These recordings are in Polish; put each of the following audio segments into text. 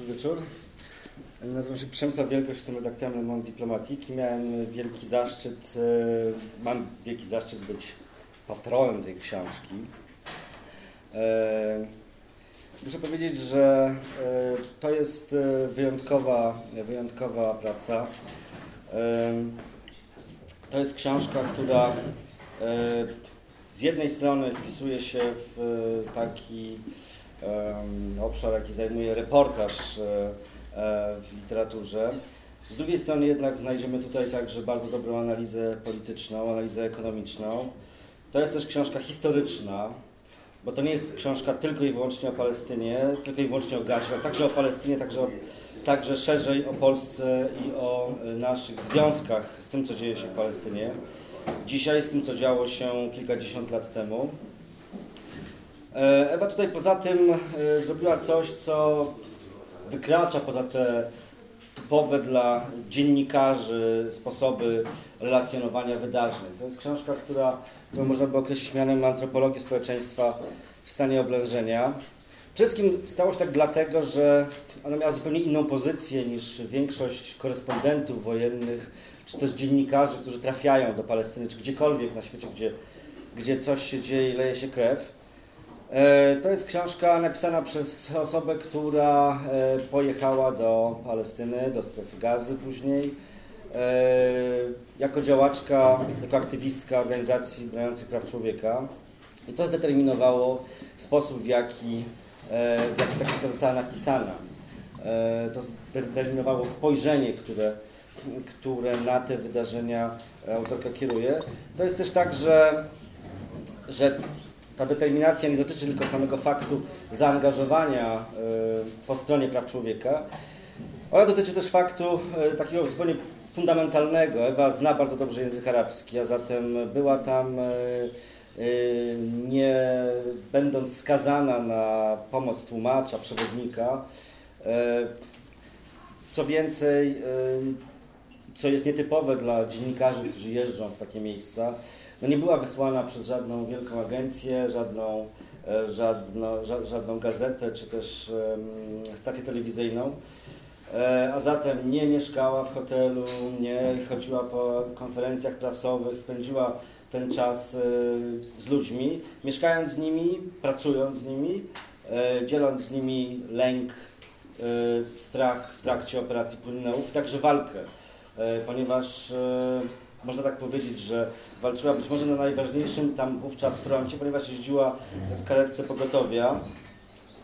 Dobry wieczór. Nazywam się Przemysław Wielkość, jestem redaktorem Le Monde Diplomatique miałem wielki zaszczyt, e, mam wielki zaszczyt być patronem tej książki. E, muszę powiedzieć, że e, to jest wyjątkowa, wyjątkowa praca. To jest książka, która z jednej strony wpisuje się w taki obszar, jaki zajmuje reportaż e, e, w literaturze. Z drugiej strony jednak znajdziemy tutaj także bardzo dobrą analizę polityczną, analizę ekonomiczną. To jest też książka historyczna, bo to nie jest książka tylko i wyłącznie o Palestynie, tylko i wyłącznie o Gazie, także o Palestynie, także, o, także szerzej o Polsce i o e, naszych związkach z tym, co dzieje się w Palestynie. Dzisiaj z tym, co działo się kilkadziesiąt lat temu. E, Ewa tutaj poza tym e, zrobiła coś, co wykracza poza te typowe dla dziennikarzy sposoby relacjonowania wydarzeń. To jest książka, która, którą można by określić mianem antropologii społeczeństwa w stanie oblężenia. Przede wszystkim stało się tak dlatego, że ona miała zupełnie inną pozycję niż większość korespondentów wojennych, czy też dziennikarzy, którzy trafiają do Palestyny, czy gdziekolwiek na świecie, gdzie, gdzie coś się dzieje i leje się krew. E, to jest książka napisana przez osobę, która e, pojechała do Palestyny, do strefy gazy później, e, jako działaczka, jako aktywistka organizacji broniących praw człowieka. I to zdeterminowało sposób, w jaki, w jaki ta książka została napisana. To zdeterminowało spojrzenie, które, które na te wydarzenia autorka kieruje. To jest też tak, że, że ta determinacja nie dotyczy tylko samego faktu zaangażowania e, po stronie praw człowieka. Ona dotyczy też faktu e, takiego zupełnie fundamentalnego. Ewa zna bardzo dobrze język arabski, a zatem była tam e, nie będąc skazana na pomoc tłumacza, przewodnika. Co więcej, co jest nietypowe dla dziennikarzy, którzy jeżdżą w takie miejsca, no nie była wysłana przez żadną wielką agencję, żadną, e, żadno, żadną gazetę czy też stację telewizyjną. E, a zatem nie mieszkała w hotelu, nie chodziła po konferencjach prasowych, spędziła ten czas e, z ludźmi, mieszkając z nimi, pracując z nimi, dzieląc z nimi lęk, strach w trakcie operacji płynnełów, także walkę, ponieważ można tak powiedzieć, że walczyła być może na najważniejszym tam wówczas froncie, ponieważ jeździła w karetce pogotowia,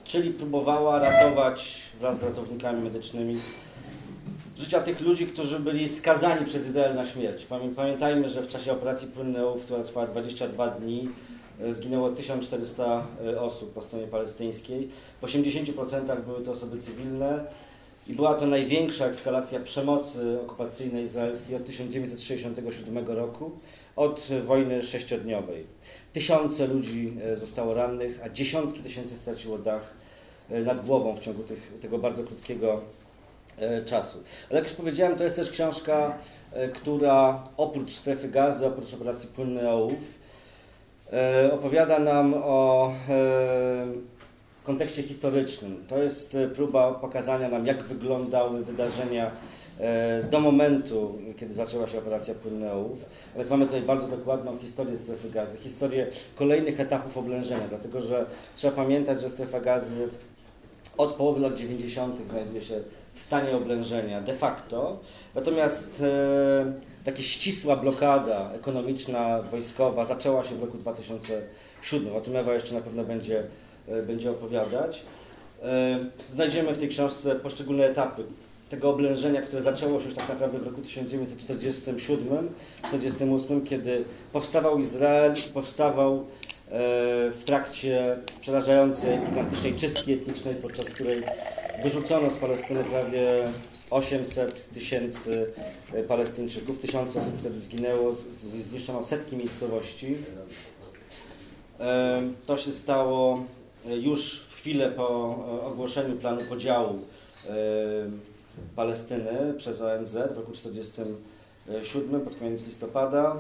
czyli próbowała ratować wraz z ratownikami medycznymi życia tych ludzi, którzy byli skazani przez Izrael na śmierć. Pamiętajmy, że w czasie operacji Płynnełów, która trwała 22 dni, e, zginęło 1400 e, osób po stronie palestyńskiej. W 80% były to osoby cywilne. I była to największa eskalacja przemocy okupacyjnej izraelskiej od 1967 roku, od wojny sześciodniowej. Tysiące ludzi e, zostało rannych, a dziesiątki tysięcy straciło dach e, nad głową w ciągu tych, tego bardzo krótkiego e, czasu. Ale jak już powiedziałem, to jest też książka, która oprócz strefy gazy, oprócz operacji Płynny Ołów, opowiada nam o kontekście historycznym. To jest e, próba pokazania nam, jak wyglądały wydarzenia e, do momentu, kiedy zaczęła się operacja Płynneołów. A więc mamy tutaj bardzo dokładną historię strefy gazy, historię kolejnych etapów oblężenia, dlatego że trzeba pamiętać, że strefa gazy od połowy lat 90. znajduje się w stanie oblężenia de facto, natomiast e, taka ścisła blokada ekonomiczna, wojskowa zaczęła się w roku 2007. O tym Ewa jeszcze na pewno będzie będzie opowiadać. E, znajdziemy w tej książce poszczególne etapy tego oblężenia, które zaczęło się już tak naprawdę w roku 1947-1948, kiedy powstawał Izrael, powstawał e, w trakcie przerażającej, gigantycznej czystki etnicznej, podczas której wyrzucono z Palestyny prawie 800 tysięcy Palestyńczyków, tysiące osób wtedy zginęło, zniszczono setki miejscowości. To się stało już w chwilę po e, ogłoszeniu planu podziału e, Palestyny przez ONZ w roku 1947, pod koniec listopada,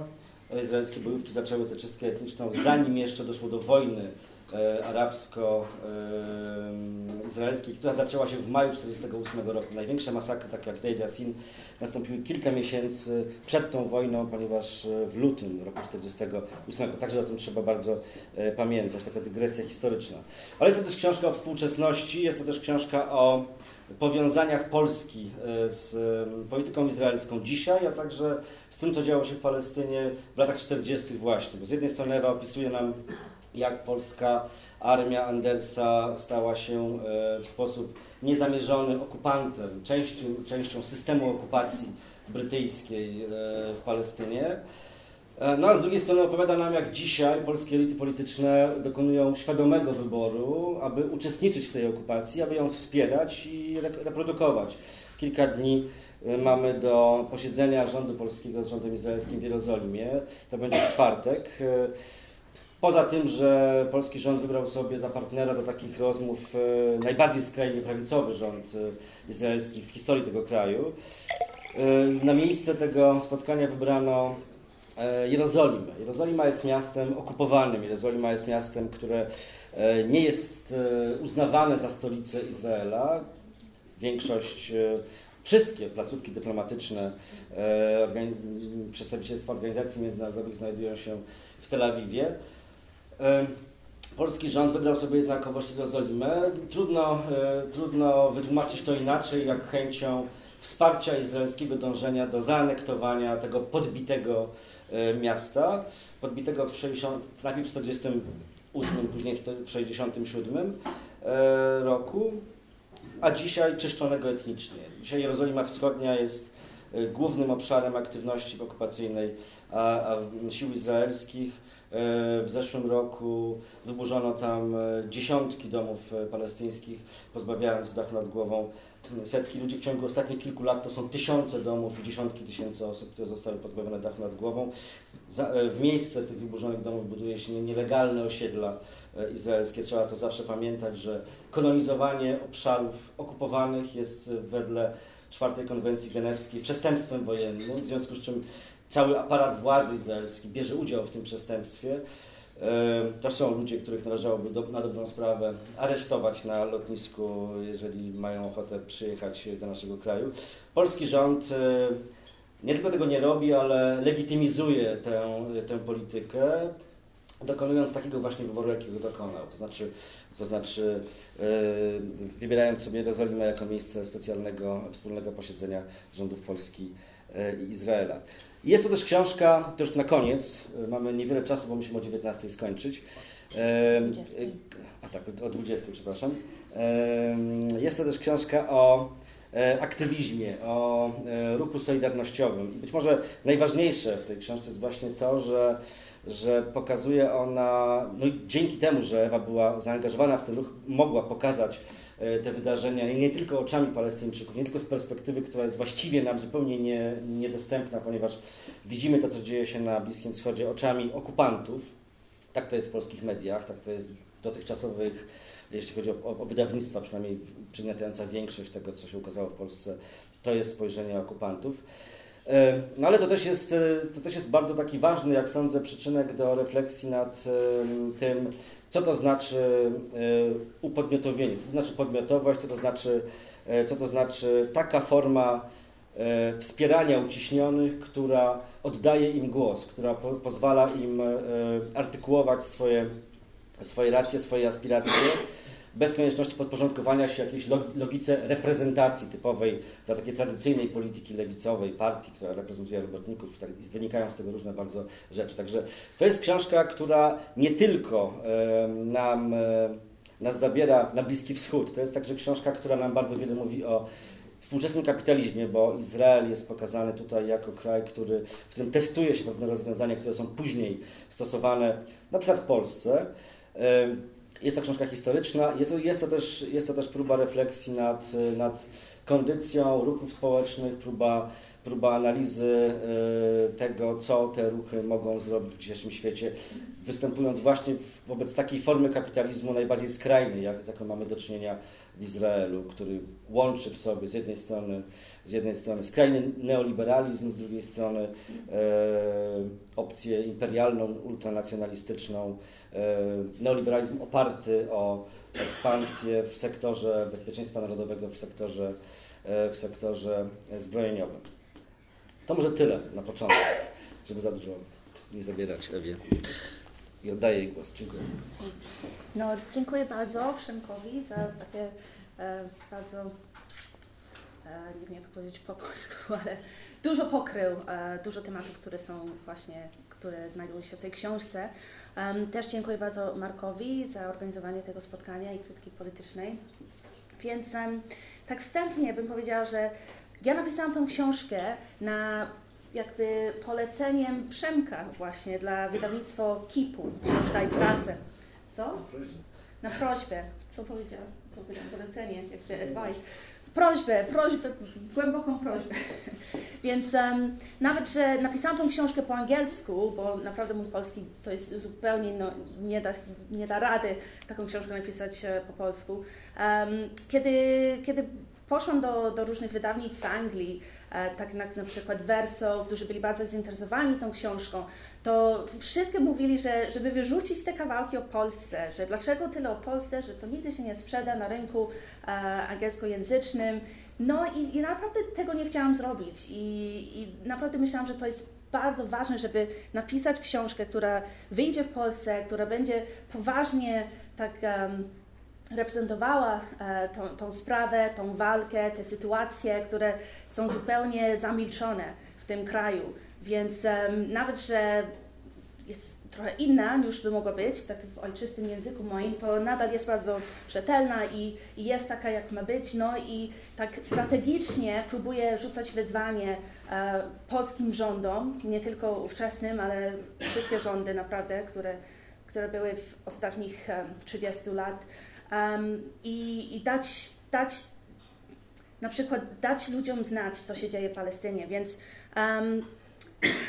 izraelskie bojówki zaczęły tę czystkę etniczną, zanim jeszcze doszło do wojny arabsko-izraelskiej, która zaczęła się w maju 1948 roku. Największe masakry, takie jak Deir Yassin, nastąpiły kilka miesięcy przed tą wojną, ponieważ w lutym roku 1948, także o tym trzeba bardzo pamiętać, taka dygresja historyczna. Ale jest to też książka o współczesności, jest to też książka o powiązaniach Polski e, z polityką izraelską dzisiaj, a także z tym, co działo się w Palestynie w latach 40. właśnie. Bo z jednej strony Ewa opisuje nam, jak polska armia Andersa stała się e, w sposób niezamierzony okupantem, częścią, częścią systemu okupacji brytyjskiej e, w Palestynie. E, no a z drugiej strony opowiada nam, jak dzisiaj polskie elity polityczne dokonują świadomego wyboru, aby uczestniczyć w tej okupacji, aby ją wspierać i reprodukować. Kilka dni mamy do posiedzenia rządu polskiego z rządem izraelskim w Jerozolimie. To będzie w czwartek. E, poza tym, że polski rząd wybrał sobie za partnera do takich rozmów najbardziej skrajnie prawicowy rząd izraelski w historii tego kraju, na miejsce tego spotkania wybrano E, Jerozolimę. Jerozolima jest miastem okupowanym. Jerozolima jest miastem, które e, nie jest e, uznawane za stolicę Izraela. Większość, wszystkie placówki dyplomatyczne, przedstawicielstwa organizacji międzynarodowych znajdują się w Tel Awiwie. Polski rząd wybrał sobie jednakowoż Jerozolimę. Trudno, trudno wytłumaczyć to inaczej, jak chęcią wsparcia izraelskiego dążenia do zaanektowania tego podbitego E, miasta, podbitego w 60, najpierw w 48, później w 67 e, roku, a dzisiaj czyszczonego etnicznie. Dzisiaj Jerozolima Wschodnia jest e, głównym obszarem aktywności okupacyjnej sił izraelskich. W zeszłym roku wyburzono tam dziesiątki domów palestyńskich, pozbawiając dachu nad głową setki ludzi w ciągu ostatnich kilku lat to są tysiące domów i dziesiątki tysięcy osób, które zostały pozbawione dachu nad głową. E, w miejsce tych wyburzonych domów buduje się nielegalne osiedla e, izraelskie. Trzeba to zawsze pamiętać, że kolonizowanie obszarów okupowanych jest wedle czwartej konwencji genewskiej przestępstwem wojennym, w związku z czym cały aparat władzy izraelski bierze udział w tym przestępstwie. To są ludzie, których należałoby do, na dobrą sprawę aresztować na lotnisku, jeżeli mają ochotę przyjechać do naszego kraju. Polski rząd nie tylko tego nie robi, ale legitymizuje tę, tę politykę, dokonując takiego właśnie wyboru, jakiego dokonał. To znaczy, to znaczy wybierając sobie Jerozolimę jako miejsce specjalnego wspólnego posiedzenia rządów Polski i Izraela. Jest to też książka, to już na koniec, e, mamy niewiele czasu, bo musimy o 19 skończyć. E, a tak, o 20, przepraszam. Jest to też książka o e, aktywizmie, o ruchu solidarnościowym. I być może najważniejsze w tej książce jest właśnie to, że, że pokazuje ona, no dzięki temu, że Ewa była zaangażowana w ten ruch, mogła pokazać E, te wydarzenia nie tylko oczami Palestyńczyków, nie tylko z perspektywy, która jest właściwie nam zupełnie nie, niedostępna, ponieważ widzimy to, co dzieje się na Bliskim Wschodzie oczami okupantów. Tak to jest w polskich mediach, tak to jest w dotychczasowych, jeśli chodzi o, o wydawnictwa, przynajmniej przygniatająca większość tego, co się ukazało w Polsce, to jest spojrzenie okupantów. E, no ale to też, jest, e, to też jest bardzo taki ważny, jak sądzę, przyczynek do refleksji nad tym, co to znaczy e, upodmiotowienie, co to znaczy podmiotowość, co to znaczy, e, co to znaczy taka forma e, wspierania uciśnionych, która oddaje im głos, która po, pozwala im artykułować swoje, swoje racje, swoje aspiracje bez konieczności podporządkowania się jakiejś logice reprezentacji typowej dla takiej tradycyjnej polityki lewicowej, partii, która reprezentuje robotników. Tak, wynikają z tego różne bardzo rzeczy. Także to jest książka, która nie tylko nam, nas zabiera na Bliski Wschód, to jest także książka, która nam bardzo wiele mówi o współczesnym kapitalizmie, bo Izrael jest pokazany tutaj jako kraj, który, w którym testuje się pewne rozwiązania, które są później stosowane na przykład w Polsce. Jest to książka historyczna, jest to, jest to, też, jest to też próba refleksji nad, nad kondycją ruchów społecznych, próba, próba analizy e, tego, co te ruchy mogą zrobić w dzisiejszym świecie, występując właśnie wobec takiej formy kapitalizmu najbardziej skrajnej, jak, z jaką mamy do czynienia w Izraelu, który łączy w sobie z jednej strony, z jednej strony skrajny neoliberalizm, z drugiej strony e, opcję imperialną, ultranacjonalistyczną, e, neoliberalizm oparty o ekspansję w sektorze bezpieczeństwa narodowego, w sektorze, e, w sektorze zbrojeniowym. To może tyle na początek, żeby za dużo nie zabierać Ewie. I oddaję jej głos. Dziękuję. No, dziękuję bardzo Przemkowi za takie e, bardzo, e, nie wiem jak to powiedzieć po polsku, ale dużo pokrył, e, dużo tematów, które są właśnie, które znajdują się w tej książce. też dziękuję bardzo Markowi za organizowanie tego spotkania i krytyki politycznej. Więc tak wstępnie bym powiedziała, że ja napisałam tą książkę na jakby poleceniem Przemka właśnie dla wydawnictwa Kipu, książka i prasę. Co? Na prośbę. Co powiedziałam? Co powiedziałam? Polecenie, jakby advice. Prośbę, prośbę, głęboką prośbę. Więc um, nawet, że napisałam tą książkę po angielsku, bo naprawdę mój polski to jest zupełnie, no, nie, da, nie da rady taką książkę napisać e, po polsku. Um, kiedy, kiedy poszłam do, do różnych wydawnictw Anglii, e, tak jak na przykład Verso, którzy byli bardzo zainteresowani tą książką, to wszystkie mówili, że żeby wyrzucić te kawałki o Polsce, że dlaczego tyle o Polsce, że to nigdy się nie sprzeda na rynku e, angielskojęzycznym. No i, i, naprawdę tego nie chciałam zrobić I, i naprawdę myślałam, że to jest bardzo ważne, żeby napisać książkę, która wyjdzie w Polsce, która będzie poważnie tak um, reprezentowała e, tą, tą, sprawę, tą walkę, te sytuacje, które są zupełnie zamilczone w tym kraju. Więc nawet, że jest trochę inna niż by mogła być, tak w ojczystym języku moim, to nadal jest bardzo rzetelna i, i jest taka, jak ma być. No i tak strategicznie próbuje rzucać wyzwanie e, polskim rządom, nie tylko ówczesnym, ale wszystkie rządy naprawdę, które, które były w ostatnich um, 30 lat um, i, i dać, dać na przykład dać ludziom znać, co się dzieje w Palestynie. Więc um,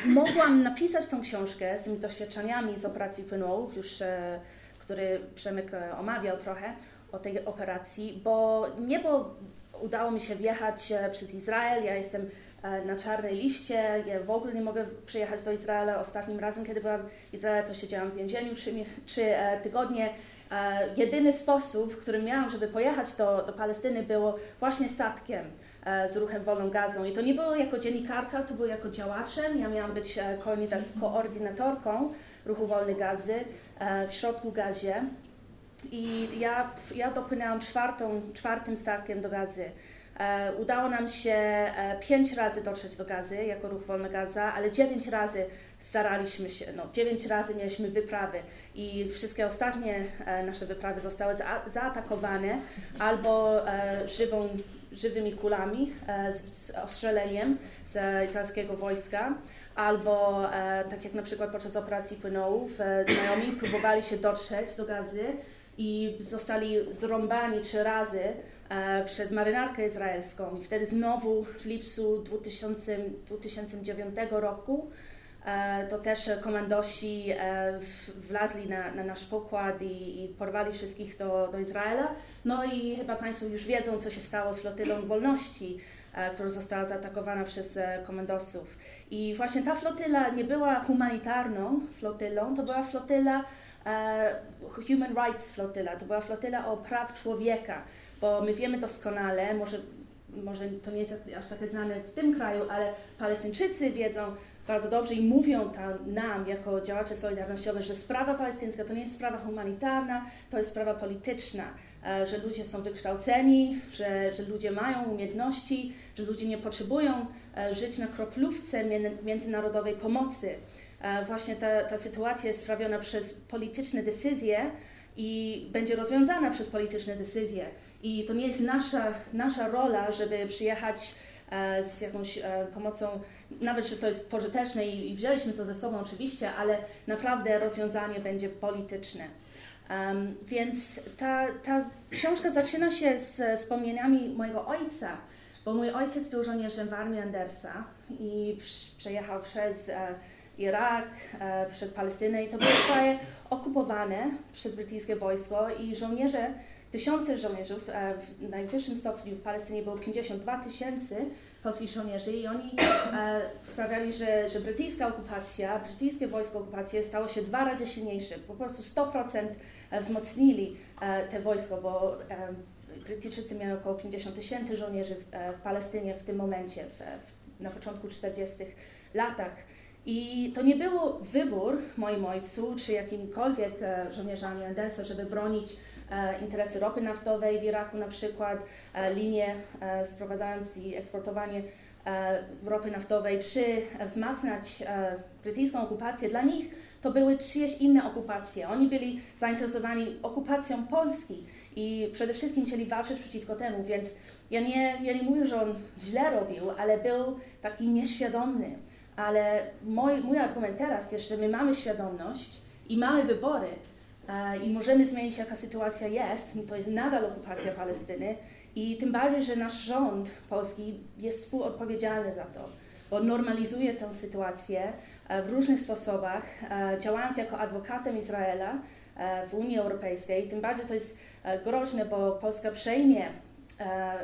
mogłam napisać tą książkę z tymi doświadczeniami z operacji płynołów, już e, który Przemyk e, omawiał trochę o tej operacji, bo nie bo udało mi się wjechać e, przez Izrael, ja jestem na czarnej liście, ja w ogóle nie mogę przyjechać do Izraela. Ostatnim razem, kiedy byłam w Izraelu, to siedziałam w więzieniu trzy, trzy tygodnie E, jedyny sposób, w którym miałam, żeby pojechać do, do Palestyny, było właśnie statkiem e, z ruchem Wolną Gazą. I to nie było jako dziennikarka, to było jako działaczem. Ja miałam być e, koordynatorką ruchu Wolnej Gazy w środku Gazie. I ja, ja dopłynęłam czwartą, czwartym statkiem do Gazy. udało nam się pięć razy dotrzeć do Gazy jako ruch Wolna Gaza, ale dziewięć razy staraliśmy się, no dziewięć razy mieliśmy wyprawy i wszystkie ostatnie e, nasze wyprawy zostały za, zaatakowane albo e, żywą, żywymi kulami e, z, z ostrzeleniem z izraelskiego wojska, albo tak jak na przykład podczas operacji płynołów znajomi próbowali się dotrzeć do gazy i zostali zrąbani trzy razy przez marynarkę izraelską. I wtedy znowu w lipcu 2000, 2009 roku to też komandosi e, wlazli na, na nasz pokład i, i, porwali wszystkich do, do Izraela. No i chyba Państwo już wiedzą, co się stało z flotylą wolności, e, która została zaatakowana przez komandosów. I właśnie ta flotyla nie była humanitarną flotylą, to była flotyla Human Rights flotyla, to była flotyla o praw człowieka, bo my wiemy doskonale, może, może to nie jest aż tak znane w tym kraju, ale Palestyńczycy wiedzą, bardzo dobrze i mówią tam nam, jako działacze solidarnościowe, że sprawa palestyńska to nie jest sprawa humanitarna, to jest sprawa polityczna, e, że ludzie są wykształceni, że, że ludzie mają umiejętności, że ludzie nie potrzebują e, żyć na kroplówce międzynarodowej pomocy. E, właśnie ta, ta sytuacja jest sprawiona przez polityczne decyzje i będzie rozwiązana przez polityczne decyzje. I to nie jest nasza, nasza rola, żeby przyjechać z jakąś e, pomocą, nawet że to jest pożyteczne i, wzięliśmy to ze sobą oczywiście, ale naprawdę rozwiązanie będzie polityczne. Um, więc ta, ta książka zaczyna się z wspomnieniami mojego ojca, bo mój ojciec był żołnierzem w armii Andersa i przejechał przez e, Irak, e, przez Palestynę i to były kraje okupowane przez brytyjskie wojsko i żołnierze tysiące żołnierzów, e, w najwyższym stopniu w Palestynie było 52 tysięcy polskich żołnierzy i oni e, sprawiali, że, że brytyjska okupacja, brytyjskie wojsko okupacji stało się dwa razy silniejsze. Po prostu 100% e, wzmocnili te wojsko, bo Brytyjczycy mieli około 50 tysięcy żołnierzy w, Palestynie w tym momencie, w, na początku 40 latach. I to nie był wybór moim ojcu, czy jakimkolwiek żołnierzami Andersa, żeby bronić interesy ropy naftowej w Iraku na przykład, e, linie e, sprowadzając i eksportowanie e, ropy naftowej, czy wzmacniać e, brytyjską okupację. Dla nich to były czyjeś inne okupacje. Oni byli zainteresowani okupacją Polski i przede wszystkim chcieli walczyć przeciwko temu, więc ja nie, ja nie mówię, że on źle robił, ale był taki nieświadomy. Ale mój, mój argument teraz jest, że my mamy świadomość i mamy wybory e, i możemy zmienić, jaka sytuacja jest. To jest nadal okupacja Palestyny i tym bardziej, że nasz rząd polski jest współodpowiedzialny za to, bo normalizuje tę sytuację e, w różnych sposobach, e, działając jako adwokatem Izraela e, w Unii Europejskiej. Tym bardziej to jest e, groźne, bo Polska przejmie e,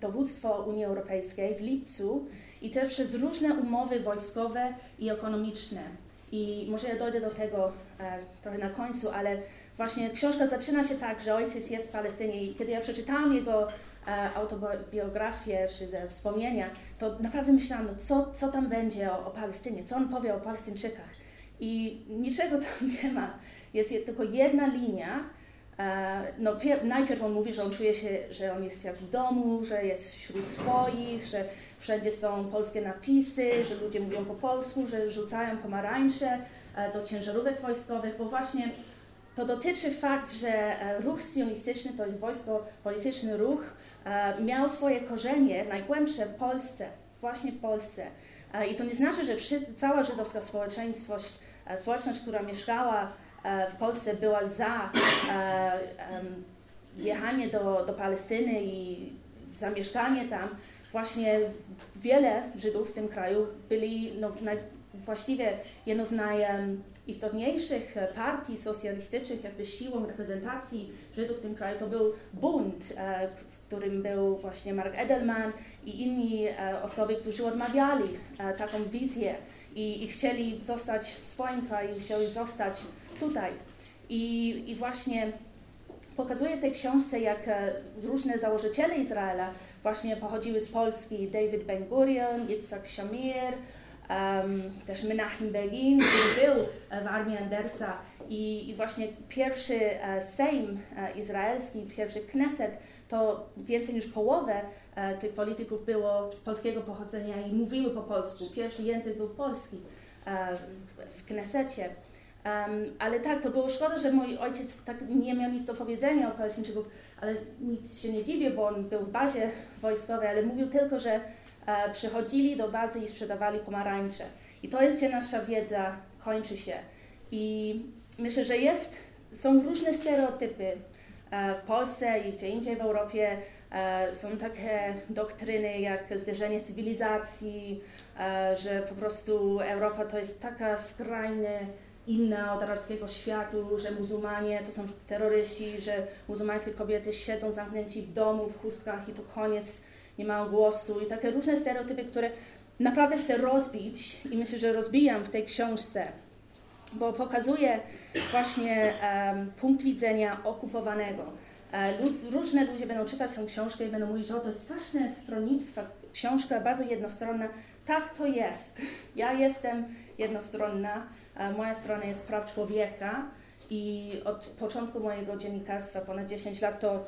dowództwo Unii Europejskiej w lipcu i też przez różne umowy wojskowe i ekonomiczne. I może ja dojdę do tego e, trochę na końcu, ale właśnie książka zaczyna się tak, że ojciec jest w Palestynie i kiedy ja przeczytałam jego e, autobiografię czy ze wspomnienia, to naprawdę myślałam, no co, co tam będzie o, o Palestynie, co on powie o Palestyńczykach. I niczego tam nie ma. Jest je- tylko jedna linia. E, No, pier- najpierw on mówi, że on czuje się, że on jest jak w domu, że jest wśród swoich, że wszędzie są polskie napisy, że ludzie mówią po polsku, że rzucają pomarańcze e, do ciężarówek wojskowych, bo właśnie to dotyczy fakt, że e, ruch sionistyczny, to jest wojsko, polityczny ruch, e, miał swoje korzenie najgłębsze w Polsce, właśnie w Polsce. E, I to nie znaczy, że wszyscy, cała żydowska społeczeństwość, e, społeczność, która mieszkała e, w Polsce, była za e, jechanie do, do Palestyny i zamieszkanie tam. Właśnie wiele Żydów w tym kraju byli no, właściwie jedną z najistotniejszych partii socjalistycznych, jakby siłą reprezentacji Żydów w tym kraju, to był bunt, e, w którym był właśnie Mark Edelman i inni e, osoby, którzy odmawiali e, taką wizję i, i chcieli zostać w swoim kraju, chcieli zostać tutaj. I, i właśnie pokazuje w tej książce, jak różne założyciele Izraela właśnie pochodziły z Polski. David Ben-Gurion, Yitzhak Shamir, też Menachem Begin, był e, w armii Andersa i, i właśnie pierwszy e, Sejm e, izraelski, pierwszy Kneset, to więcej niż połowę tych polityków było z polskiego pochodzenia i mówiły po polsku. Pierwszy język był polski w- Knesecie. Um, ale tak, to było szkoda, że mój ojciec tak nie miał nic do powiedzenia o Palestyńczyków, ale nic się nie dziwię, bo on był w bazie wojskowej, ale mówił tylko, że przychodzili do bazy i sprzedawali pomarańcze. I to jest, gdzie nasza wiedza kończy się. I myślę, że jest, są różne stereotypy e, w Polsce i gdzie indziej w Europie. E, są takie doktryny jak zderzenie cywilizacji, e, że po prostu Europa to jest taka skrajnie inna od arabskiego światu, że muzułmanie to są terroryści, że muzułmańskie kobiety siedzą zamknięci w domu, w chustkach i to koniec, nie mają głosu i takie różne stereotypy, które naprawdę chcę rozbić i myślę, że rozbijam w tej książce, bo pokazuje właśnie em, punkt widzenia okupowanego. E, różne ludzie będą czytać tę książkę i będą mówić, że to jest straszne stronnictwo, książka bardzo jednostronna. Tak to jest. Ja jestem jednostronna, a moja strona jest praw człowieka i od początku mojego dziennikarstwa, ponad 10 lat, to e,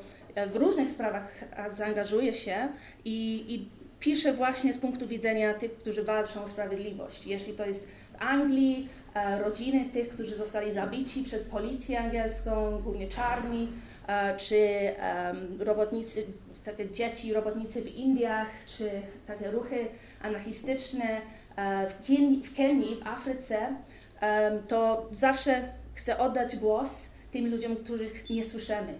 w różnych sprawach e, zaangażuję się i, i piszę właśnie z punktu widzenia tych, którzy walczą o sprawiedliwość. Jeśli to jest w Anglii, e, rodziny tych, którzy zostali zabici przez policję angielską, głównie czarni, e, czy robotnicy, takie dzieci, robotnicy w Indiach, czy takie ruchy anarchistyczne e, w, Ken- w Kenii, w Afryce, to zawsze chcę oddać głos tym ludziom, których nie słyszymy.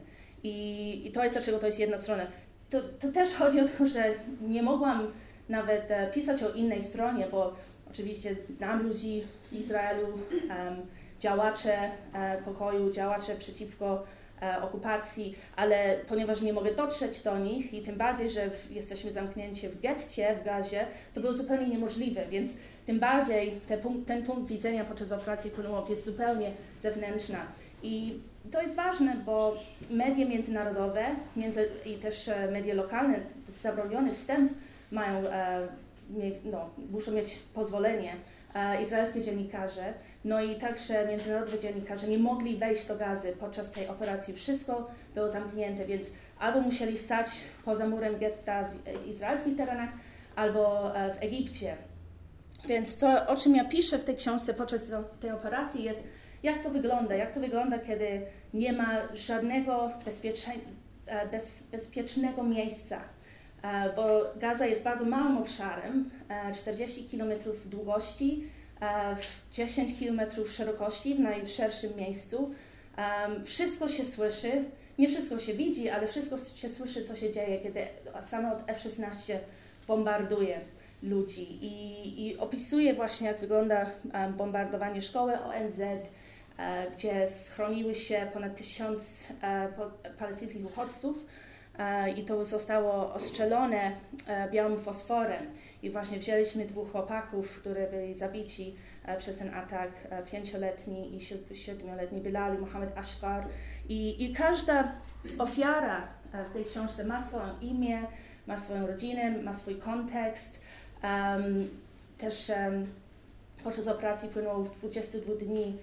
I, I to jest dlaczego to jest jednostronne. To, to też chodzi o to, że nie mogłam nawet e, pisać o innej stronie, bo oczywiście znam ludzi w Izraelu, em, działacze e, pokoju, działacze przeciwko e, okupacji, ale ponieważ nie mogę dotrzeć do nich i tym bardziej, że w, jesteśmy zamknięci w getcie w Gazie, to było zupełnie niemożliwe, więc tym bardziej te ten punkt widzenia podczas operacji Płynołów jest zupełnie zewnętrzna. I to jest ważne, bo media międzynarodowe między, i też e, media lokalne, zabroniony wstęp mają, e, no, muszą mieć pozwolenie, e, izraelskie dziennikarze, no i także międzynarodowi dziennikarze nie mogli wejść do gazy podczas tej operacji. Wszystko było zamknięte, więc albo musieli stać poza murem getta w izraelskich terenach, albo w Egipcie. Więc to, o czym ja piszę w tej książce podczas tej operacji jest, jak to wygląda, jak to wygląda, kiedy nie ma żadnego bezpiecze, e, bez, bezpiecznego miejsca, e, bo Gaza jest bardzo małym obszarem, 40 e, km długości, 10 km szerokości w najszerszym miejscu. Wszystko się słyszy, nie wszystko się widzi, ale wszystko się słyszy, co się dzieje, kiedy samolot F-16 bombarduje ludzi. I, i opisuje właśnie, jak wygląda bombardowanie szkoły ONZ, gdzie schroniły się ponad tysiąc e, palestyńskich uchodźców e, i to zostało ostrzelone białym fosforem. I właśnie wzięliśmy dwóch chłopaków, którzy byli zabici przez ten atak, pięcioletni i siedmioletni Bilal i Mohamed Ashkar. I, I każda ofiara w tej książce ma swoje imię, ma swoją rodzinę, ma swój kontekst. Um, też um, podczas operacji płynął 22 dni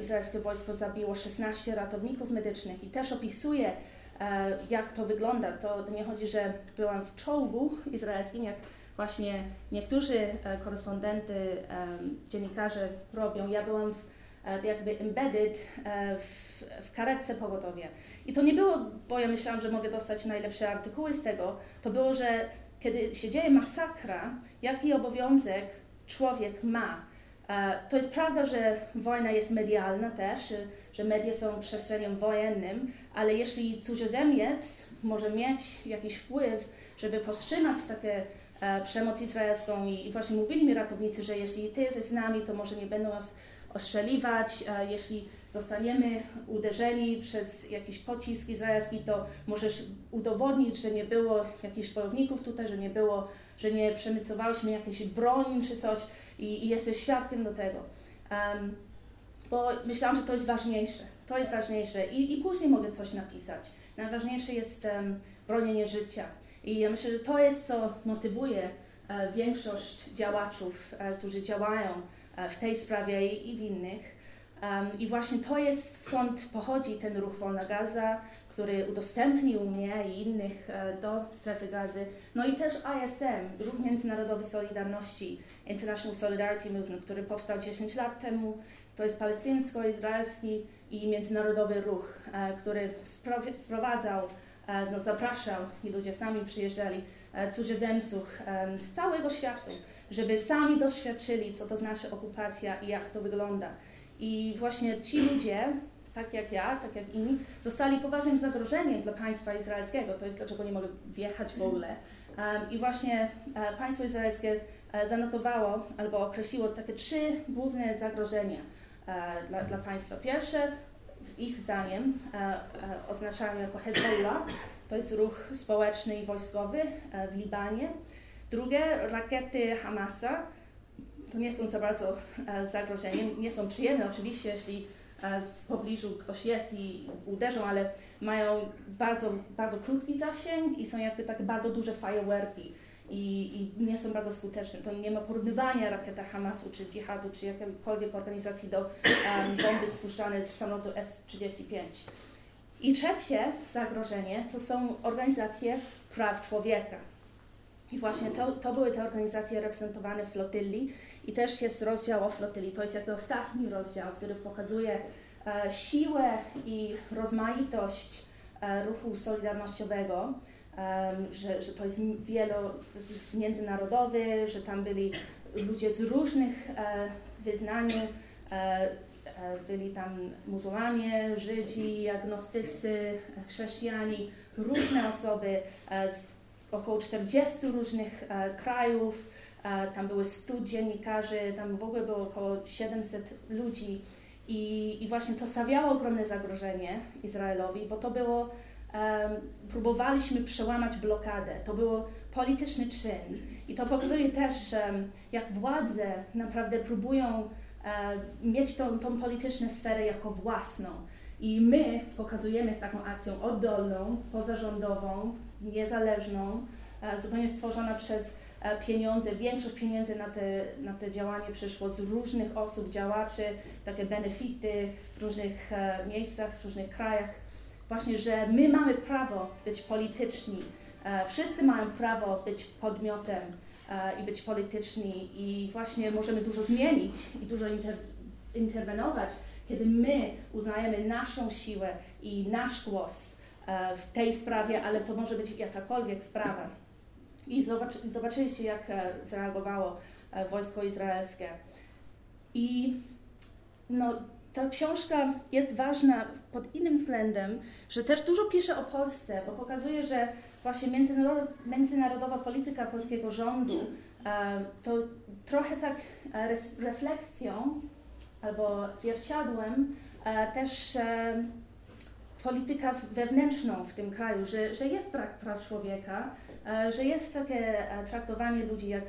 izraelskie wojsko zabiło 16 ratowników medycznych i też opisuje, uh, jak to wygląda. To, nie chodzi, że byłam w czołgu izraelskim, jak właśnie niektórzy uh, korespondenty, dziennikarze robią. Ja byłam w, jakby embedded w, w karetce pogotowie. I to nie było, bo ja myślałam, że mogę dostać najlepsze artykuły z tego, to było, że kiedy się dzieje masakra, jaki obowiązek człowiek ma. E, to jest prawda, że wojna jest medialna też, że media są przestrzenią wojennym, ale jeśli cudzoziemiec może mieć jakiś wpływ, żeby powstrzymać takie e, przemoc izraelską i, właśnie mówili mi ratownicy, że jeśli ty jesteś z nami, to może nie będą nas ostrzeliwać, jeśli zostaniemy uderzeni przez jakiś pocisk izraelski, to możesz udowodnić, że nie było jakichś bojowników tutaj, że nie było, że nie przemycowałyśmy jakiejś broni czy coś i, i jesteś świadkiem do tego. Um, bo myślałam, że to jest ważniejsze. To jest ważniejsze i, i później mogę coś napisać. Najważniejsze jest um, bronienie życia. I ja myślę, że to jest, co motywuje e, większość działaczów, e, którzy działają e, w tej sprawie i, i w innych. Um, I właśnie to jest skąd pochodzi ten ruch Wolna Gaza, który udostępnił mnie i innych e, do strefy gazy. No i też ISM, Ruch Międzynarodowy Solidarności, International Solidarity Movement, który powstał 10 lat temu. To jest palestyńsko-izraelski i międzynarodowy ruch, e, który sprowadzał, e, no, zapraszał i ludzie sami przyjeżdżali, cudzoziemców z całego świata, żeby sami doświadczyli, co to znaczy okupacja i jak to wygląda. I właśnie ci ludzie, tak jak ja, tak jak inni, zostali poważnym zagrożeniem dla państwa izraelskiego. To jest dlaczego nie mogę wjechać w ogóle. Um, I właśnie e, państwo izraelskie e, zanotowało albo określiło takie trzy główne zagrożenia e, dla, dla państwa. Pierwsze, ich zdaniem, oznaczają jako Hezbollah, to jest ruch społeczny i wojskowy w Libanie. Drugie, rakiety Hamasa, to nie są za bardzo zagrożeniem, nie są przyjemne oczywiście, jeśli w pobliżu ktoś jest i uderzą, ale mają bardzo, bardzo krótki zasięg i są jakby takie bardzo duże fireworki i, i nie są bardzo skuteczne. To nie ma porównywania rakieta Hamasu czy dżihadu czy jakiejkolwiek organizacji do um, bomby spuszczane z samolotu F-35. I trzecie zagrożenie to są organizacje praw człowieka. I właśnie to, to były te organizacje reprezentowane w flotyli i też jest rozdział o flotyli. To jest jakby ostatni rozdział, który pokazuje e, siłę i rozmaitość e, ruchu solidarnościowego, że, że to jest wielo, międzynarodowy, że tam byli ludzie z różnych e, wyznań, byli tam muzułmanie, Żydzi, agnostycy, chrześcijanie, różne osoby z około 40 różnych krajów, tam były 100 dziennikarzy, tam w ogóle było około 700 ludzi I, I właśnie to stawiało ogromne zagrożenie Izraelowi, bo to było, um, próbowaliśmy przełamać blokadę, to był polityczny czyn. I to pokazuje też, um, jak władze naprawdę próbują um, mieć tą, tą polityczną sferę jako własną. I my pokazujemy z taką akcją oddolną, pozarządową, niezależną, e, zupełnie stworzona przez pieniądze, większość pieniędzy na te, na te działanie przyszło z różnych osób, działaczy, takie benefity w różnych e, miejscach, w różnych krajach. Właśnie, że my mamy prawo być polityczni, wszyscy mają prawo być podmiotem i być polityczni i właśnie możemy dużo zmienić i dużo inter interwenować kiedy my uznajemy naszą siłę i nasz głos e, w tej sprawie, ale to może być jakakolwiek sprawa. I zobaczyliście, jak e, zareagowało e, wojsko izraelskie. I no, ta książka jest ważna pod innym względem, że też dużo pisze o Polsce, bo pokazuje, że właśnie międzynarodowa polityka polskiego rządu to trochę tak refleksją albo zwierciadłem e, też e, polityka wewnętrzną w tym kraju, że, że jest brak praw człowieka, e, że jest takie traktowanie ludzi jak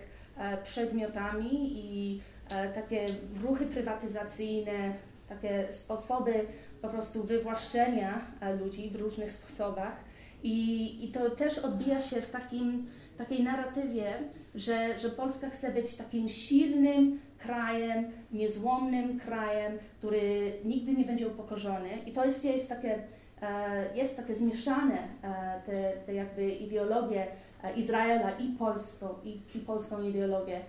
przedmiotami i takie ruchy prywatyzacyjne, takie sposoby po prostu wywłaszczenia ludzi w różnych sposobach. I, i to też odbija się w takim, takiej narratywie, że, że Polska chce być takim silnym, krajem, niezłomnym krajem, który nigdy nie będzie upokorzony. I to jest, jest takie, e, jest takie zmieszane, e, te, te jakby ideologie e, Izraela i polską, i, i polską ideologię,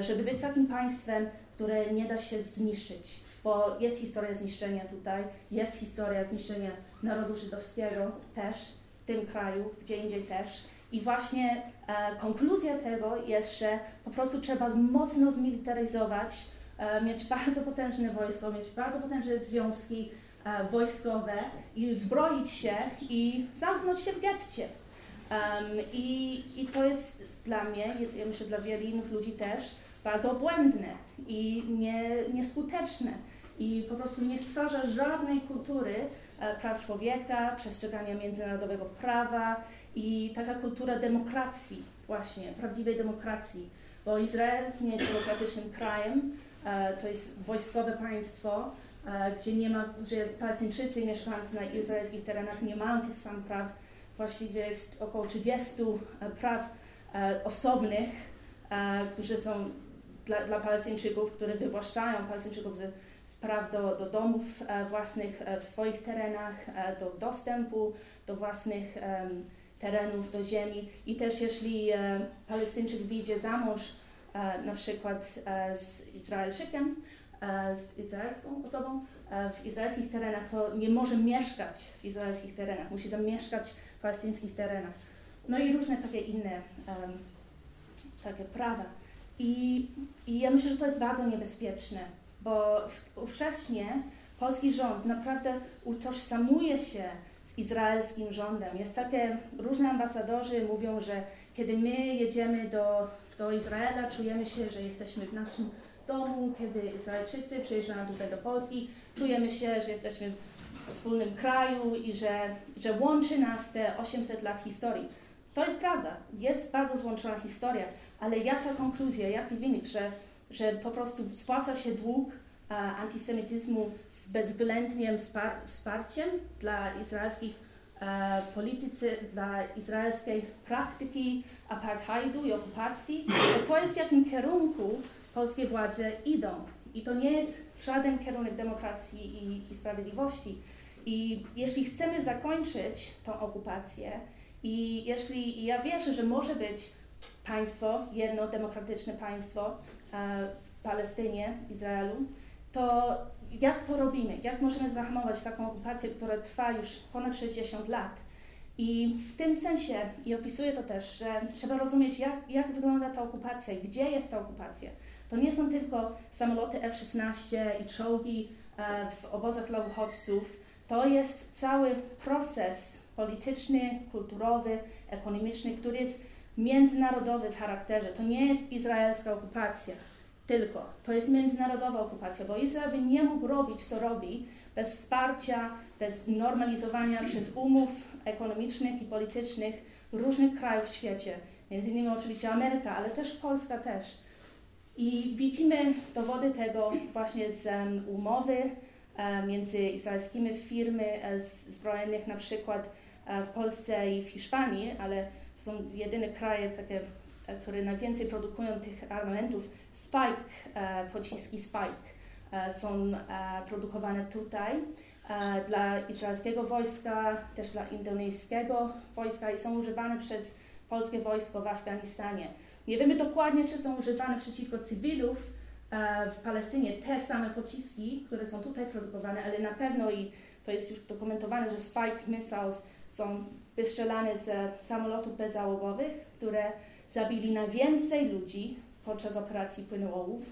żeby być takim państwem, które nie da się zniszczyć. Bo jest historia zniszczenia tutaj, jest historia zniszczenia narodu żydowskiego też w tym kraju, gdzie indziej też. I właśnie e, konkluzja tego jest, że po prostu trzeba mocno zmilitaryzować, e, mieć bardzo potężne wojsko, mieć bardzo potężne związki e, wojskowe i zbroić się i zamknąć się w getcie. Um, i, I to jest dla mnie, ja myślę dla wielu innych ludzi też, bardzo błędne i nie, nieskuteczne. I po prostu nie stwarza żadnej kultury e, praw człowieka, przestrzegania międzynarodowego prawa i taka kultura demokracji, właśnie, prawdziwej demokracji, bo Izrael nie jest demokratycznym krajem, e, to jest wojskowe państwo, e, gdzie nie ma, że Palestyńczycy mieszkający na izraelskich terenach nie mają tych samych praw. Właściwie jest około 30 e, praw osobnych, które są dla, dla Palestyńczyków, które wywłaszczają Palestyńczyków z, z praw do, do domów własnych w swoich terenach, do dostępu do własnych terenów do ziemi i też jeśli e, Palestyńczyk wyjdzie za mąż e, na przykład e, z Izraelczykiem, e, z izraelską osobą e, w izraelskich terenach, to nie może mieszkać w izraelskich terenach, musi zamieszkać w palestyńskich terenach. No i różne takie inne takie prawa. I, I ja myślę, że to jest bardzo niebezpieczne, bo ówcześnie polski rząd naprawdę utożsamuje się izraelskim rządem. Jest takie, różne ambasadorzy mówią, że kiedy my jedziemy do, do Izraela, czujemy się, że jesteśmy w naszym domu, kiedy Izraelczycy przyjeżdżają tutaj do Polski, czujemy się, że jesteśmy w wspólnym kraju i że, że łączy nas te 800 lat historii. To jest prawda, jest bardzo złączona historia, ale jaka konkluzja, jaki wynik, że, że po prostu spłaca się dług antysemityzmu z bezwzględnym wsparciem dla izraelskich e, politycy, dla izraelskiej praktyki apartheidu i okupacji, to jest w jakim kierunku polskie władze idą. I to nie jest żaden kierunek demokracji i, i sprawiedliwości. I jeśli chcemy zakończyć tą okupację, i jeśli ja wierzę, że może być państwo, jedno demokratyczne państwo e, w Palestynie, Izraelu, to jak to robimy? Jak możemy zahamować taką okupację, która trwa już ponad 60 lat? I w tym sensie, i opisuję to też, że trzeba rozumieć, jak, jak wygląda ta okupacja i gdzie jest ta okupacja. To nie są tylko samoloty F-16 i czołgi e, w obozach dla uchodźców. To jest cały proces polityczny, kulturowy, ekonomiczny, który jest międzynarodowy w charakterze. To nie jest izraelska okupacja. tylko. To jest międzynarodowa okupacja, bo Izrael by nie mógł robić, co robi, bez wsparcia, bez normalizowania przez umów ekonomicznych i politycznych różnych krajów w świecie. Między innymi oczywiście Ameryka, ale też Polska też. I widzimy dowody tego właśnie z um, umowy um, między izraelskimi firmy e, zbrojennych na przykład e, w Polsce i w Hiszpanii, ale są jedyne kraje takie, e, które najwięcej produkują tych armamentów. Spike, pociski Spike są produkowane tutaj dla izraelskiego wojska, też dla indonezyjskiego wojska i są używane przez polskie wojsko w Afganistanie. Nie wiemy dokładnie, czy są używane przeciwko cywilów e, w Palestynie te same pociski, które są tutaj produkowane, ale na pewno i to jest już dokumentowane, że Spike missiles są wystrzelane z samolotów bezzałogowych, które zabili najwięcej ludzi podczas operacji płynołów.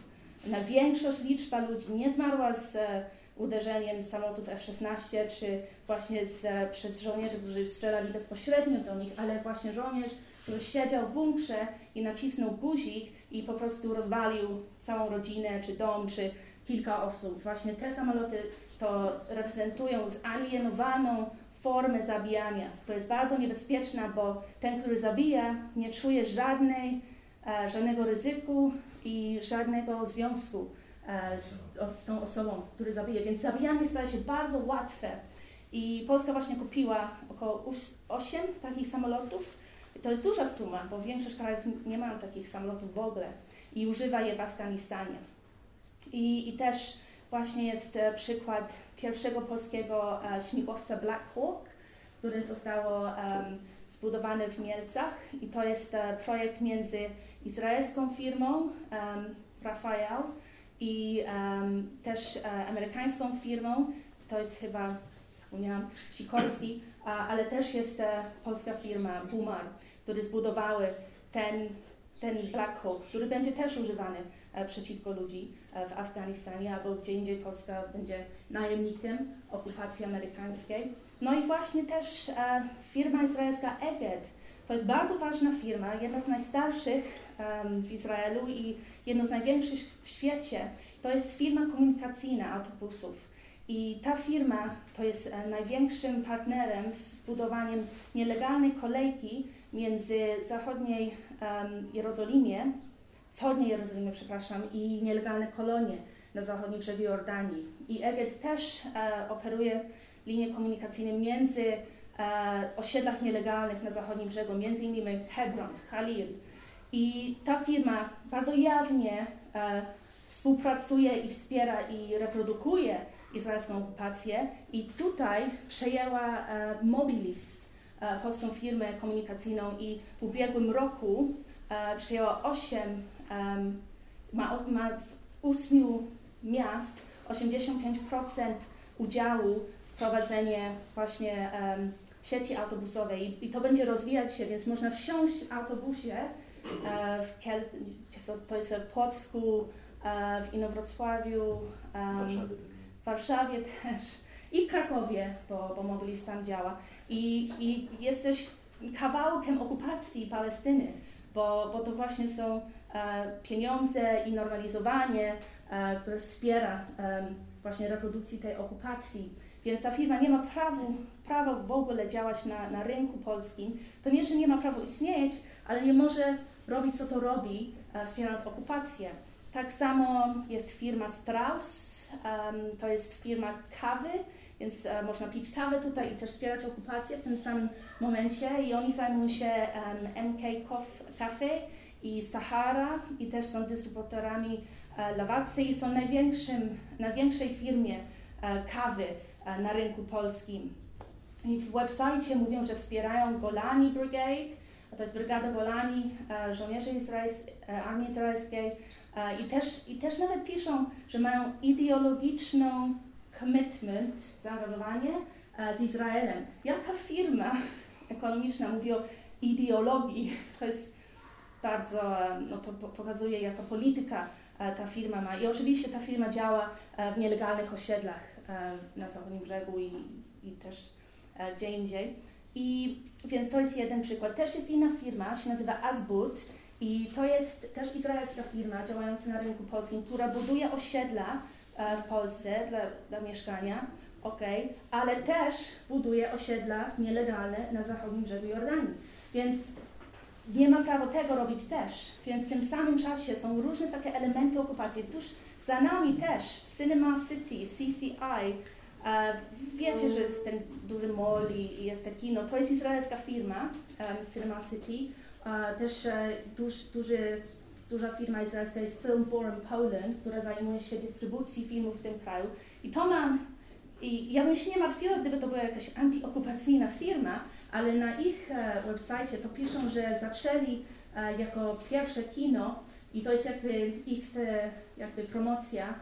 Największa liczba ludzi nie zmarła z e, uderzeniem samolotów F-16, czy właśnie z, e, przez żołnierzy, którzy strzelali bezpośrednio do nich, ale właśnie żołnierz siedział w bunkrze i nacisnął guzik i po prostu rozwalił całą rodzinę, czy dom, czy kilka osób. Właśnie te samoloty to reprezentują zalienowaną formę zabijania, która jest bardzo niebezpieczna, bo ten, który zabija, nie czuje żadnej, e, żadnego ryzyku i żadnego związku e, z, z tą osobą, który zabija. Więc zabijanie staje się bardzo łatwe. I Polska właśnie kupiła około 8 takich samolotów to jest duża suma, bo większość krajów nie ma takich samolotów w ogóle i używa je w Afganistanie. I, i też właśnie jest e, przykład pierwszego polskiego e, śmigłowca Black Hawk, który został um, zbudowany w Mielcach. I to jest e, projekt między izraelską firmą um, Rafael i um, też amerykańską firmą, to jest chyba, zapomniałam, Sikorski, ale też jest polska firma Bumar które zbudowały ten, ten Black Hawk, który będzie też używany e, przeciwko ludzi e, w Afganistanie albo gdzie indziej Polska będzie najemnikiem okupacji amerykańskiej. No i właśnie też e, firma izraelska Eget. To jest bardzo ważna firma, jedna z najstarszych w Izraelu i jedna z największych w świecie. To jest firma komunikacyjna autobusów. I ta firma to jest największym partnerem w zbudowaniem nielegalnej kolejki między zachodniej um, Jerozolimie, wschodniej Jerozolimie, przepraszam, i nielegalne kolonie na zachodnim brzegu Jordanii. I Eget też e, operuje linie komunikacyjne między e, osiedlach nielegalnych na zachodnim brzegu, między innymi Hebron, Khalil. I ta firma bardzo jawnie e, współpracuje i wspiera i reprodukuje izraelską okupację i tutaj przejęła e, Mobilis, E, polską firmę komunikacyjną i w ubiegłym roku e, przyjęła 8, ma, ma w 8 miast 85% udziału w prowadzenie właśnie sieci autobusowej. I to będzie rozwijać się, więc można wsiąść w autobusie w Kiel, to jest w Płocku, w Inowrocławiu, w Warszawie też i w Krakowie, bo, bo działa. I, I jesteś kawałkiem okupacji Palestyny, bo, bo to właśnie są e, pieniądze i normalizowanie, e, które wspiera e, właśnie reprodukcji tej okupacji. Więc ta firma nie ma prawa, prawa w ogóle działać na, na rynku polskim. To nie, że nie ma prawa istnieć, ale nie może robić, co to robi, wspierając okupację. Tak samo jest firma Strauss, to jest firma kawy, więc e, można pić kawę tutaj i też wspierać okupację w tym samym momencie. I oni zajmują się MK Cafe i Sahara i też są dystrybutorami e, lawacy i są największym, największej firmie e, kawy na rynku polskim. I w website mówią, że wspierają Golani Brigade, to jest Brygada Golani, żołnierzy izraels armii izraelskiej i też, i też nawet piszą, że mają ideologiczną commitment, zaangażowanie e, z Izraelem. Jaka firma ekonomiczna mówi o ideologii, to jest bardzo, e, no to pokazuje jaka polityka e, ta firma ma. I oczywiście ta firma działa w nielegalnych osiedlach na zachodnim brzegu i, i też gdzie indziej. I więc to jest jeden przykład. Też jest inna firma, się nazywa Azbut I to jest też izraelska firma działająca na rynku polskim, która buduje osiedla e, w Polsce dla, dla mieszkania, ok, ale też buduje osiedla nielegalne na zachodnim brzegu Jordanii. Więc nie ma prawa tego robić też. Więc w tym samym czasie są różne takie elementy okupacji. Tuż za nami też Cinema City, CCI, e, wiecie, że jest ten duży mall i, jest to kino. To jest izraelska firma, Cinema City. E, też e, duż, duży, duża firma izraelska jest Film Forum Poland, która zajmuje się dystrybucją filmów w tym kraju. I to ma, i ja bym się nie martwiła, gdyby to była jakaś antyokupacyjna firma, ale na ich e, website to piszą, że zaczęli jako pierwsze kino i to jest jakby ich te, jakby promocja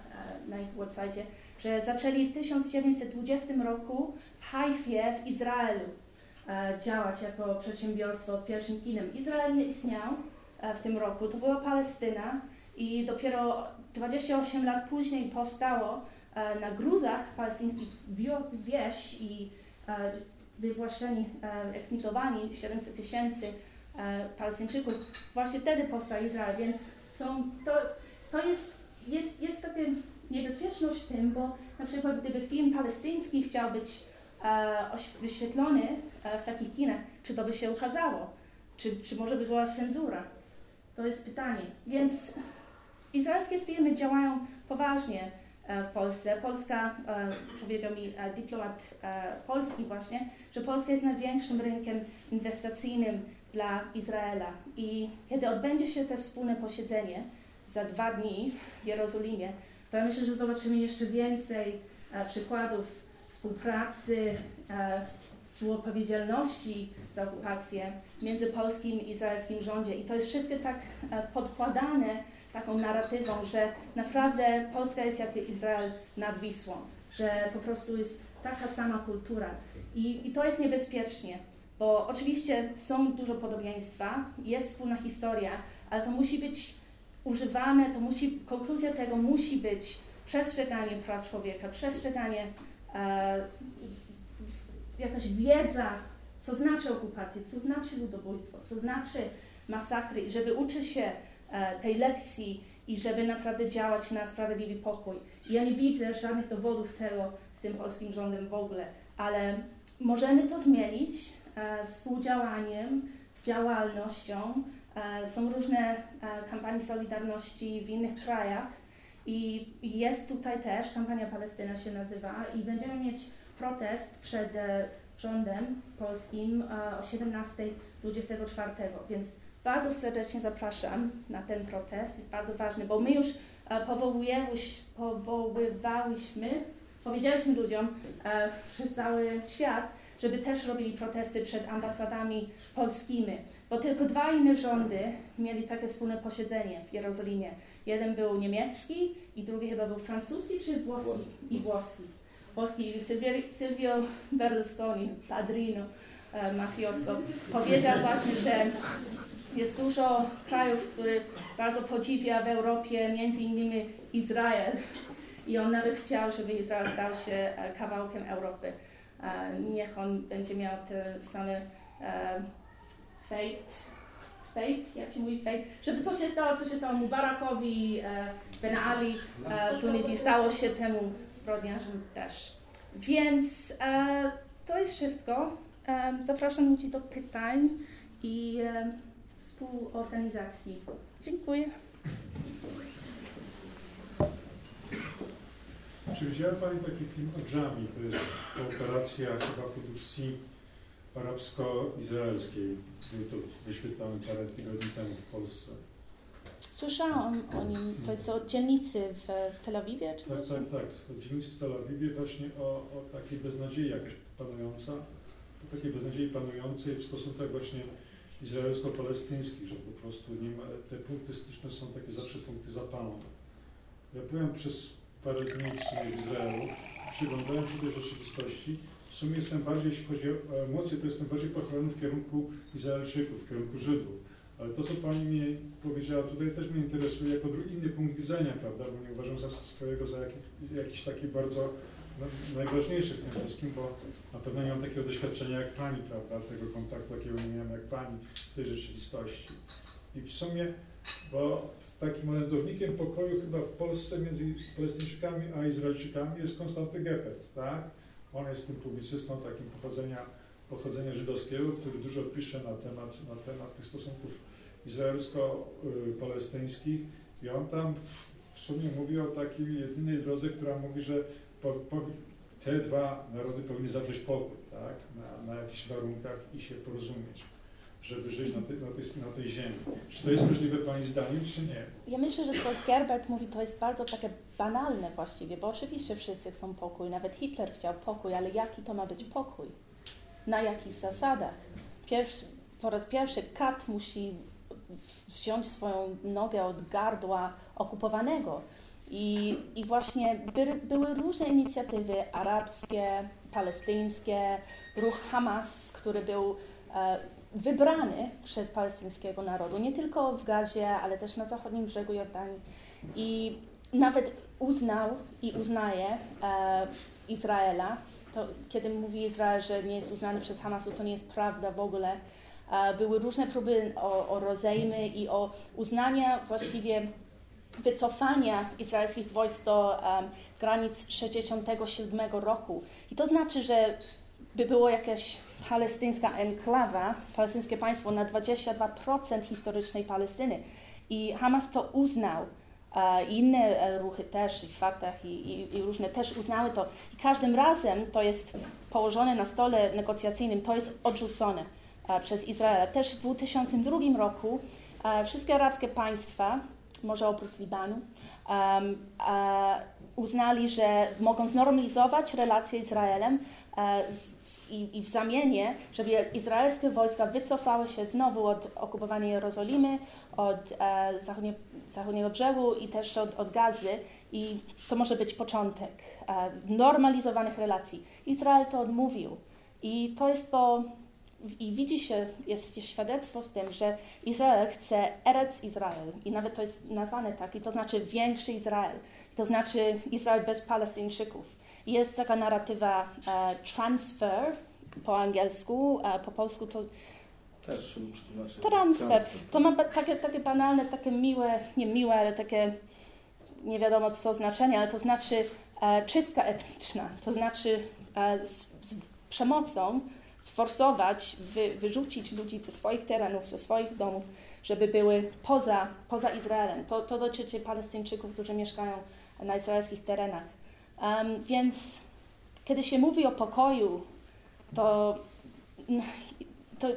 na ich website, że zaczęli w 1920 roku w Haifie w Izraelu działać jako przedsiębiorstwo z pierwszym kinem. Izrael nie istniał e, w tym roku, to była Palestyna i dopiero 28 lat później powstało e, na gruzach palestyńskich wieś i e, wywłaszczeni, e, eksmitowani 700 tysięcy e, Palestyńczyków. Właśnie wtedy powstał Izrael, więc są, to, to jest, jest, jest taka niebezpieczność w tym, bo na przykład gdyby film palestyński chciał być e, wyświetlony e, w takich kinach, czy to by się ukazało? Czy, czy może by była cenzura? To jest pytanie. Więc izraelskie firmy działają poważnie e, w Polsce. Polska, e, powiedział mi e, dyplomat e, polski właśnie, że Polska jest największym rynkiem inwestycyjnym dla Izraela. I kiedy odbędzie się to wspólne posiedzenie za dwa dni w Jerozolimie, to ja myślę, że zobaczymy jeszcze więcej e, przykładów współpracy, e, współodpowiedzialności za okupację między polskim i izraelskim rządzie. I to jest wszystko tak e, podkładane taką narratywą, że naprawdę Polska jest jak Izrael nad Wisłą, że po prostu jest taka sama kultura. I, i to jest niebezpiecznie, bo oczywiście są dużo podobieństwa, jest wspólna historia, ale to musi być używane, to musi, konkluzja tego musi być przestrzeganie praw człowieka, przestrzeganie, jakaś wiedza, co znaczy okupacja, co znaczy ludobójstwo, co znaczy masakry, żeby uczyć się e, tej lekcji i żeby naprawdę działać na sprawiedliwy pokój. Ja nie widzę żadnych dowodów tego z tym polskim rządem w ogóle, ale możemy to zmienić e, współdziałaniem, z działalnością. E, są różne e, kampanie Solidarności w innych krajach i jest tutaj też, kampania Palestyna się nazywa i będziemy mieć protest przed e, rządem polskim e, o 17.24, więc bardzo serdecznie zapraszam na ten protest, jest bardzo ważny, bo my już e, powoływałyśmy, powiedzieliśmy ludziom przez cały świat, żeby też robili protesty przed ambasadami polskimi, bo tylko dwa inne rządy mieli takie wspólne posiedzenie w Jerozolimie. Jeden był niemiecki i drugi chyba był francuski czy włoski? Włoski. I włoski. Włoski Silvio, Berlusconi, padrino e, mafioso, powiedział właśnie, że jest dużo krajów, które bardzo podziwia w Europie, między innymi Izrael. I on nawet chciał, żeby Izrael stał się e, kawałkiem Europy. E, Niech on będzie miał te same e, fate, fate, jak się mówi fate, żeby coś się stało, co się stało Mubarakowi, e, Ben Ali e, w stało się temu zbrodniarzom też. Więc e, to jest wszystko. E, zapraszam ludzi do pytań i e, współorganizacji. Dziękuję. Czy widziała Pani taki film o Dżami? To jest kooperacja chyba produkcji arabsko-izraelskiej. Był to wyświetlany parę tygodni temu w Polsce. Słyszałam o nim. To jest o dzielnicy w, w Tel Awiwie? Czy Tak, tak, tak. W dzielnicy w Tel Awiwie właśnie o, o takiej beznadziei jakaś panująca, o takiej beznadziei panującej w stosunkach właśnie izraelsko-palestyńskich, że po prostu nie ma, te punkty styczne są takie zawsze punkty zapalne. Ja byłem przez parę dni w sumie w Izraelu, przyglądałem się tej rzeczywistości. Sumie jestem bardziej, jeśli chodzi o emocje, to jestem bardziej pochłonny w kierunku Izraelczyków, w kierunku Żydów. Ale to, co Pani mi powiedziała tutaj, też mnie interesuje jako inny punkt widzenia, prawda? Bo nie uważam za swojego za jakiś, jakiś taki bardzo no, najważniejszy w tym wszystkim, bo na pewno nie mam takiego doświadczenia jak Pani, prawda? Tego kontaktu, takiego nie miałem jak Pani w tej rzeczywistości. I w sumie, bo takim orędownikiem pokoju chyba w Polsce między Palestyńczykami a Izraelczykami jest Konstanty Geppert, tak? On jest tym publicystą takim pochodzenia, pochodzenia żydowskiego, który dużo pisze na temat, na temat tych stosunków izraelsko-palestyńskich i on tam w, w sumie mówi o takiej jedynej drodze, która mówi, że po, po, te dwa narody powinny zawrzeć pokój, tak? Na, na jakichś warunkach i się porozumieć żeby żyć na tej, na, tej, na tej ziemi. Czy to jest możliwe Pani zdaniem, czy nie? Ja myślę, że co Gerbert mówi, to jest bardzo takie banalne właściwie, bo oczywiście wszyscy chcą pokój, nawet Hitler chciał pokój, ale jaki to ma być pokój? Na jakich zasadach? Pierwszy, po raz pierwszy kat musi wziąć swoją nogę od gardła okupowanego. I, i właśnie by, były różne inicjatywy arabskie, palestyńskie, ruch Hamas, który był e, wybrany przez palestyńskiego narodu, nie tylko w Gazie, ale też na zachodnim brzegu Jordanii. I nawet uznał i uznaje e, Izraela. To, kiedy mówi Izrael, że nie jest uznany przez Hamasu, to nie jest prawda w ogóle. E, były różne próby o, o rozejmy i o uznania właściwie wycofania izraelskich wojsk do um, granic 1967 roku. I to znaczy, że by było jakaś palestyńska enklawa, palestyńskie państwo na 22% historycznej Palestyny. I Hamas to uznał. I inne e, ruchy też, i w faktach, i, i, i, różne też uznały to. I każdym razem to jest położone na stole negocjacyjnym, to jest odrzucone przez Izrael. Też w 2002 roku wszystkie arabskie państwa, może oprócz Libanu, uznali, że mogą znormalizować relacje z Izraelem i, i w zamianie, żeby izraelskie wojska wycofały się znowu od okupowania Jerozolimy, od e, zachodnie, zachodniego brzegu i też od, od Gazy. I to może być początek e, normalizowanych relacji. Izrael to odmówił. I to jest to, i widzi się, jest, świadectwo w tym, że Izrael chce Eretz Izrael. I nawet to jest nazwane tak, i to znaczy większy Izrael. To znaczy Izrael bez Palestyńczyków. Jest taka narratywa e, transfer po angielsku, a po polsku to też transfer. transfer. To ma takie, takie banalne, takie miłe, nie miłe, ale takie nie wiadomo co znaczenie, ale to znaczy e, czystka etniczna. To znaczy e, z, z przemocą sforsować, wy, wyrzucić ludzi ze swoich terenów, ze swoich domów, żeby były poza, poza Izraelem. To, to dotyczy Palestyńczyków, którzy mieszkają na izraelskich terenach. Um, więc kiedy się mówi o pokoju, to, to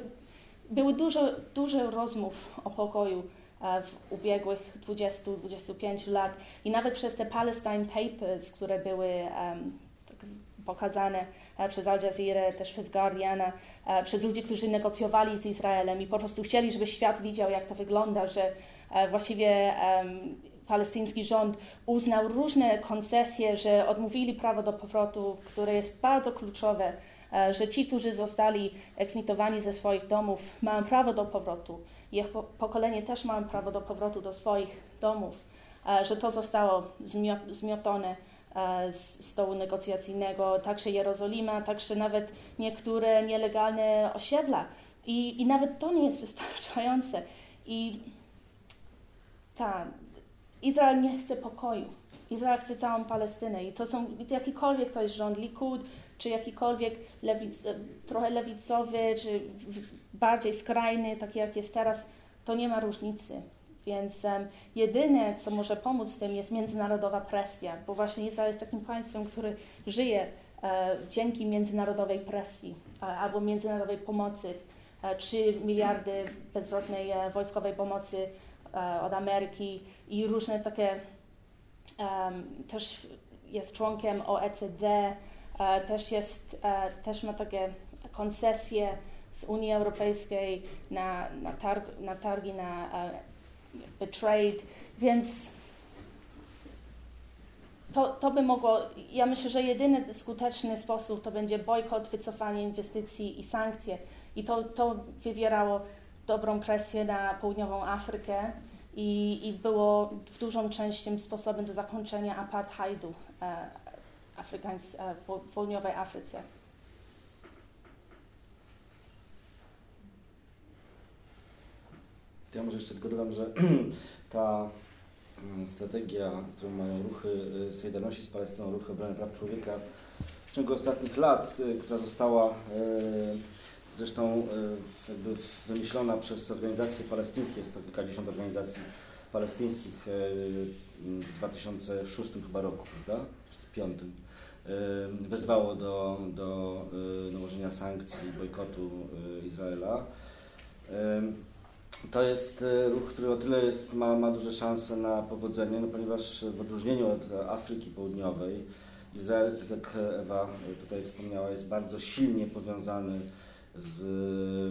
były dużo, dużo rozmów o pokoju e, w ubiegłych 20-25 lat i nawet przez te Palestine Papers, które były um, pokazane e, przez Al Jazeera, też przez Guardiana, e, przez ludzi, którzy negocjowali z Izraelem i po prostu chcieli, żeby świat widział, jak to wygląda, że właściwie um, palestyński rząd uznał różne koncesje, że odmówili prawo do powrotu, które jest bardzo kluczowe, e, że ci, którzy zostali eksmitowani ze swoich domów, mają prawo do powrotu. Ich pokolenie też ma prawo do powrotu do swoich domów, e, że to zostało zmiotone e, z stołu negocjacyjnego, także Jerozolima, także nawet niektóre nielegalne osiedla. I, i nawet to nie jest wystarczające. I ta, Izrael nie chce pokoju. Izrael chce całą Palestynę i to są, jakikolwiek to jest rząd Likud, czy jakikolwiek lewic, e, trochę lewicowy, czy bardziej skrajny, taki jak jest teraz, to nie ma różnicy. Więc um, jedyne, co może pomóc w tym, jest międzynarodowa presja, bo właśnie Izrael jest takim państwem, który żyje e, dzięki międzynarodowej presji e, albo międzynarodowej pomocy. E, 3 miliardy bezwzględnej e, wojskowej pomocy e, od Ameryki, i różne takie, um, też jest członkiem OECD, e, też, jest, e, też ma takie koncesje z Unii Europejskiej na, na, targ, na targi na e, trade, więc to, to by mogło, ja myślę, że jedyny skuteczny sposób to będzie bojkot, wycofanie inwestycji i sankcje. I to, to wywierało dobrą presję na południową Afrykę, i, i było w dużą częścią sposobem do zakończenia apartheidu e, Afrykańs, e, w południowej Afryce. Ja może jeszcze tylko dodam, że ta mm, strategia, którą mają ruchy y, Solidarności z Palestyną, ruchy obrony praw człowieka w ciągu ostatnich lat, y, która została y, zresztą jakby wymyślona przez organizacje palestyńskie, jest to kilkadziesiąt organizacji palestyńskich w 2006 chyba roku, prawda? Czy 2005 wezwało do, do nałożenia sankcji, bojkotu Izraela. To jest e, ruch, który o tyle jest, ma, ma duże szanse na powodzenie, no ponieważ w odróżnieniu od Afryki Południowej, Izrael, tak jak Ewa tutaj wspomniała, jest bardzo silnie powiązany z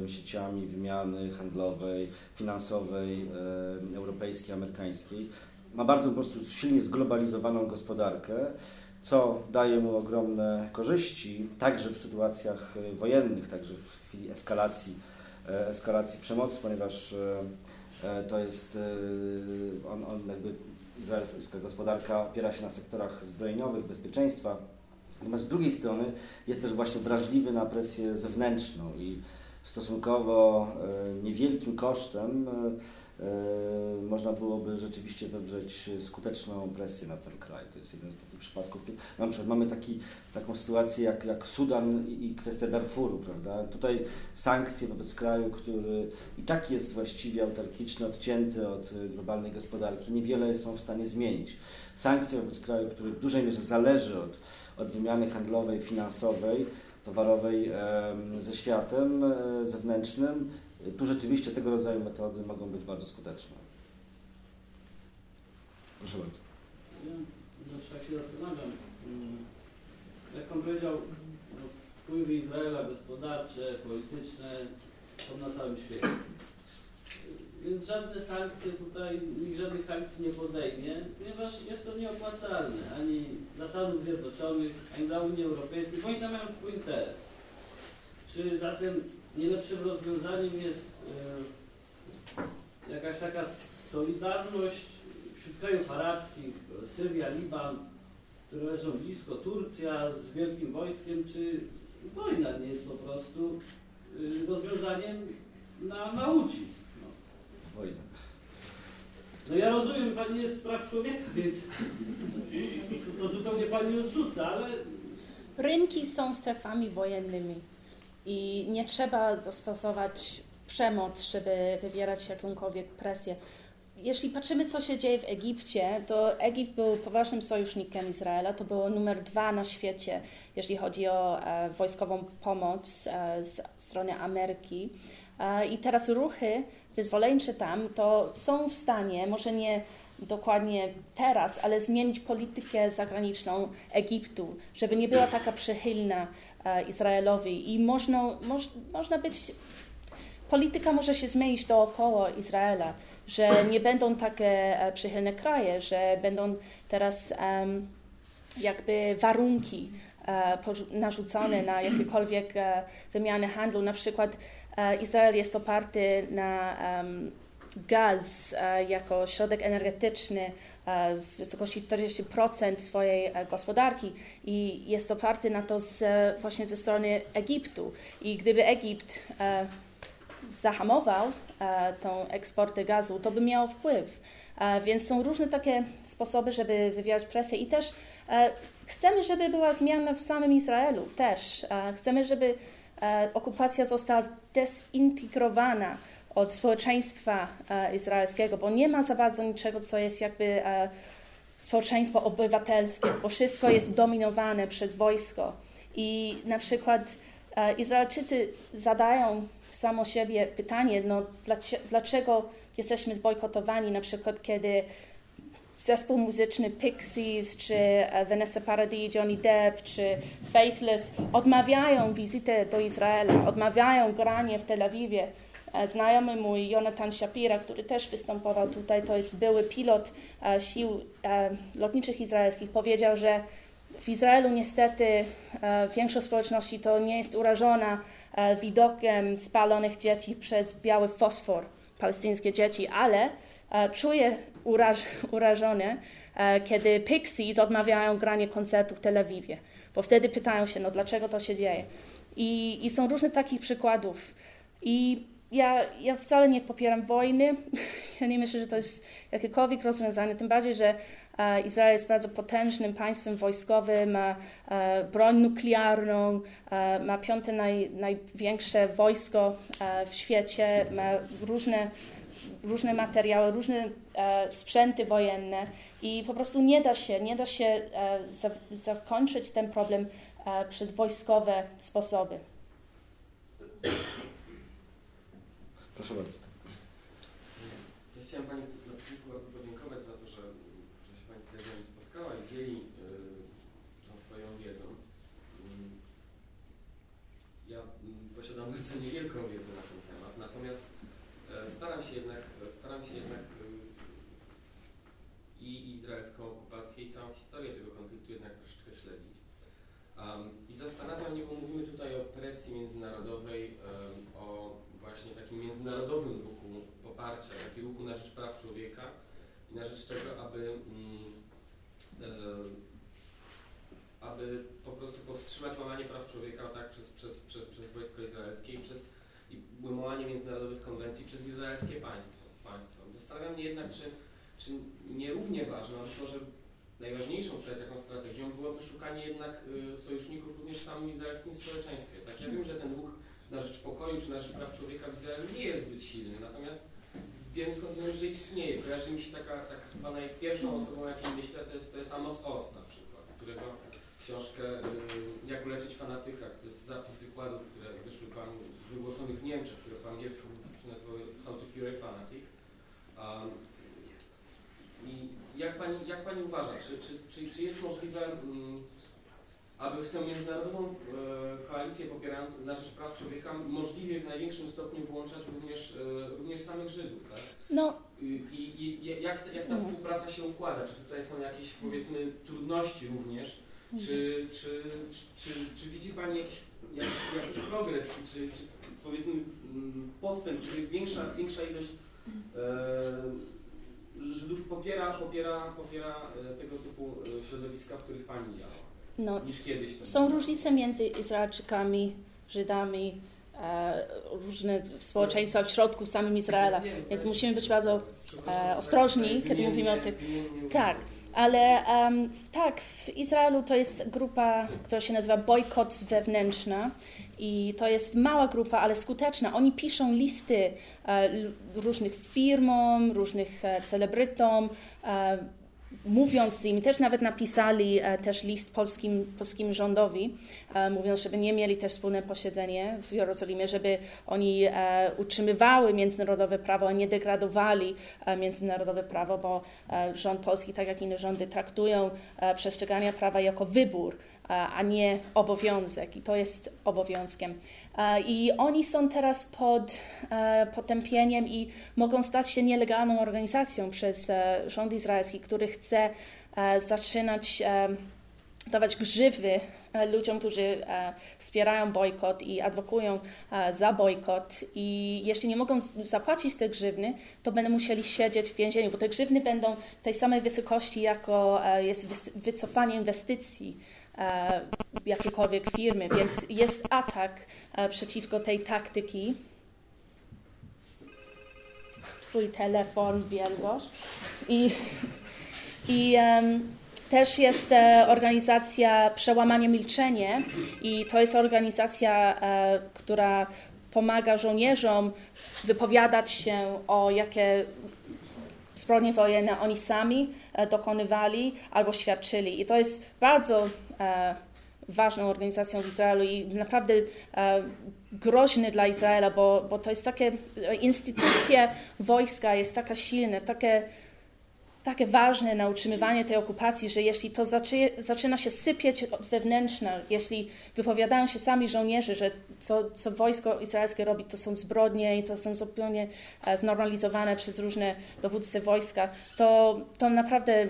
e, sieciami wymiany handlowej, finansowej, e, europejskiej, amerykańskiej. Ma bardzo po prostu silnie zglobalizowaną gospodarkę, co daje mu ogromne korzyści, także w sytuacjach wojennych, także w chwili eskalacji E, eskalacji przemocy, ponieważ e, e, to jest, on, on jakby izraelska gospodarka opiera się na sektorach zbrojeniowych, bezpieczeństwa, natomiast z drugiej strony jest też właśnie wrażliwy na presję zewnętrzną i stosunkowo niewielkim kosztem E, można byłoby rzeczywiście wywrzeć skuteczną presję na ten kraj. To jest jeden z takich przypadków. Na przykład mamy taki, taką sytuację jak, jak Sudan i kwestia Darfuru, prawda? Tutaj sankcje wobec kraju, który i tak jest właściwie autarkiczny, odcięty od globalnej gospodarki, niewiele są w stanie zmienić. Sankcje wobec kraju, który w dużej mierze zależy od, od wymiany handlowej, finansowej, towarowej ze światem e, zewnętrznym, tu rzeczywiście tego rodzaju metody mogą być bardzo skuteczne. Proszę bardzo. Ja tak się zastanawiam, mm, jak pan powiedział, no, wpływy Izraela gospodarcze, polityczne są na całym świecie. Więc żadne sankcje tutaj, nikt żadnych sankcji nie podejmie, ponieważ jest to nieopłacalne ani dla Stanów Zjednoczonych, ani dla Unii Europejskiej, bo oni tam mają swój interes. Czy zatem nie lepszym rozwiązaniem jest e, jakaś taka solidarność wśród krajów arabskich, Syria, Liban, które leżą blisko, Turcja z wielkim wojskiem, czy wojna nie jest po prostu e, rozwiązaniem na, na ucisk. No. Wojna. No ja rozumiem, Pani jest spraw człowieka, więc to, to zupełnie Pani odrzuca, ale... Rynki są strefami wojennymi i nie trzeba dostosować przemoc, żeby wywierać jakąkolwiek presję. Jeśli patrzymy, co się dzieje w Egipcie, to Egipt był poważnym sojusznikiem Izraela. To było numer dwa na świecie, jeśli chodzi o e, wojskową pomoc e, z strony Ameryki. E, I teraz ruchy wyzwoleńcze tam to są w stanie, może nie dokładnie teraz, ale zmienić politykę zagraniczną Egiptu, żeby nie była taka przychylna E, Izraelowi i można, moż, można być, polityka może się zmienić dookoła Izraela, że nie będą takie e, przychylne kraje, że będą teraz um, jakby warunki e, narzucone na jakiekolwiek wymianę handlu. Na przykład Izrael jest oparty na gaz jako środek energetyczny w wysokości 40% swojej e, gospodarki i jest oparty na to z, właśnie ze strony Egiptu. I gdyby Egipt e, zahamował e, tą eksportę gazu, to by miało wpływ. Więc są różne takie sposoby, żeby wywierać presję i też chcemy, żeby była zmiana w samym Izraelu też. Chcemy, żeby okupacja została dezintegrowana od społeczeństwa e, izraelskiego, bo nie ma za bardzo niczego, co jest jakby e, społeczeństwo obywatelskie, bo wszystko jest dominowane przez wojsko. I na przykład e, Izraelczycy zadają samo siebie pytanie, no, dlaczego jesteśmy zbojkotowani, na przykład kiedy zespół muzyczny Pixies, czy Vanessa Paradis, Johnny Depp, czy Faithless odmawiają wizytę do Izraela, odmawiają granie w Tel Awiwie, E, znajomy mój Jonathan Shapira, który też występował tutaj, to jest były pilot e, sił e, lotniczych izraelskich, powiedział, że w Izraelu niestety większość społeczności to nie jest urażona widokiem spalonych dzieci przez biały fosfor, palestyńskie dzieci, ale czuje uraż, urażone, kiedy Pixies odmawiają granie koncertu w Tel Awiwie, bo wtedy pytają się, no dlaczego to się dzieje. I, i są różne takich przykładów. I ja, ja wcale nie popieram wojny. Ja nie myślę, że to jest jakiekolwiek rozwiązanie, tym bardziej, że e, Izrael jest bardzo potężnym państwem wojskowym, ma e, broń nuklearną, e, ma piąte naj, największe wojsko e, w świecie, ma różne, różne materiały, różne e, sprzęty wojenne i po prostu nie da się, nie da się e, za, zakończyć ten problem e, przez wojskowe sposoby. Proszę bardzo. Ja chciałem Pani na początku bardzo podziękować za to, że, że się Pani tutaj z nami spotkała i dzieli y, tą swoją wiedzą. Mm, Ja mm, posiadam bardzo niewielką wiedzę na ten temat, natomiast e, staram się jednak, staram się jednak y, i izraelską okupację i całą historię tego konfliktu jednak troszeczkę śledzić. Um, I zastanawiam mnie, bo mówimy tutaj o presji międzynarodowej, em, o właśnie takim międzynarodowym ruchu poparcia, takiego ruchu na rzecz praw człowieka i na rzecz tego, aby, e, aby po prostu powstrzymać łamanie praw człowieka tak, przez, przez, przez, przez wojsko izraelskie i przez i łamanie międzynarodowych konwencji przez izraelskie państwo. państwo. Zastanawiam mnie jednak, czy, czy nie równie ważne, a może najważniejszą tutaj taką strategią byłoby szukanie jednak y, sojuszników również w samym izraelskim społeczeństwie. Tak, ja wiem, że ten ruch na rzecz pokoju czy na rzecz praw człowieka w Izraelu nie jest zbyt silny, natomiast wiem skądinąd, że istnieje. Kojarzy mi się taka, taka chyba naj, pierwszą osobą, jakiej myślę, to jest, to jest Amos Oz na przykład, którego książkę y, Jak uleczyć fanatyka, to jest zapis wykładów, które wyszły pan, wygłoszonych w Niemczech, które po angielsku się nazywały How to Cure a Fanatic. I jak pani, jak pani uważa, czy, czy, czy, czy jest możliwe, mm, aby w tę międzynarodową e, koalicję popierającą na rzecz praw człowieka możliwie w największym stopniu włączać również, e, również samych Żydów, tak? No, I, i, jak, jak ta Mhm. współpraca się układa? Czy tutaj są jakieś powiedzmy trudności również? Czy, czy, czy, czy, czy widzi Pani jakiś, jakiś, jakiś progres, czy, czy powiedzmy mm, postęp, czy większa, większa ilość Żydów popiera, popiera, popiera e, tego typu e, środowiska, w których Pani działa, no, niż kiedyś? to Są różnice między Izraelczykami, Żydami, e, różne społeczeństwa w środku samym Izraela, więc musimy być bardzo e, ostrożni, kiedy mówimy o tych. Tak, ale em, tak, w Izraelu to jest grupa, która się nazywa Bojkot Wewnętrzna i to jest mała grupa, ale skuteczna. Oni piszą listy e, różnych firmom, różnych e, celebrytom, e, mówiąc z też nawet napisali e, też list polskim, polskim rządowi, e, mówiąc, żeby nie mieli też wspólne posiedzenie w Jerozolimie, żeby oni e, utrzymywały międzynarodowe prawo, a nie degradowali międzynarodowe prawo, bo rząd polski, tak jak inne rządy, traktują przestrzeganie prawa jako wybór, a nie obowiązek i to jest obowiązkiem. I oni są teraz pod e, potępieniem i mogą stać się nielegalną organizacją przez e, rząd izraelski, który chce e, zaczynać dawać grzywy ludziom, którzy wspierają bojkot i adwokują za bojkot. I jeśli nie mogą zapłacić te grzywny, to będą musieli siedzieć w więzieniu, bo te grzywny będą tej samej wysokości, jako jest wycofanie inwestycji jakiejkolwiek firmy, więc jest atak e, przeciwko tej taktyki. Twój telefon, wielgość. I, i em, też jest e, organizacja Przełamanie Milczenie i to jest organizacja, e, która pomaga żołnierzom wypowiadać się o jakie zbrodnie wojenne oni sami e, dokonywali albo świadczyli. I to jest bardzo e, ważną organizacją w Izraelu i naprawdę e, groźny dla Izraela, bo, bo to jest takie, e, instytucja wojska jest taka silna, takie, takie ważne na utrzymywanie tej okupacji, że jeśli to zaczy, zaczyna się sypieć wewnętrzne, jeśli wypowiadają się sami żołnierze, że co, co wojsko izraelskie robi, to są zbrodnie i to są zupełnie e, znormalizowane przez różne dowódcy wojska, to, to naprawdę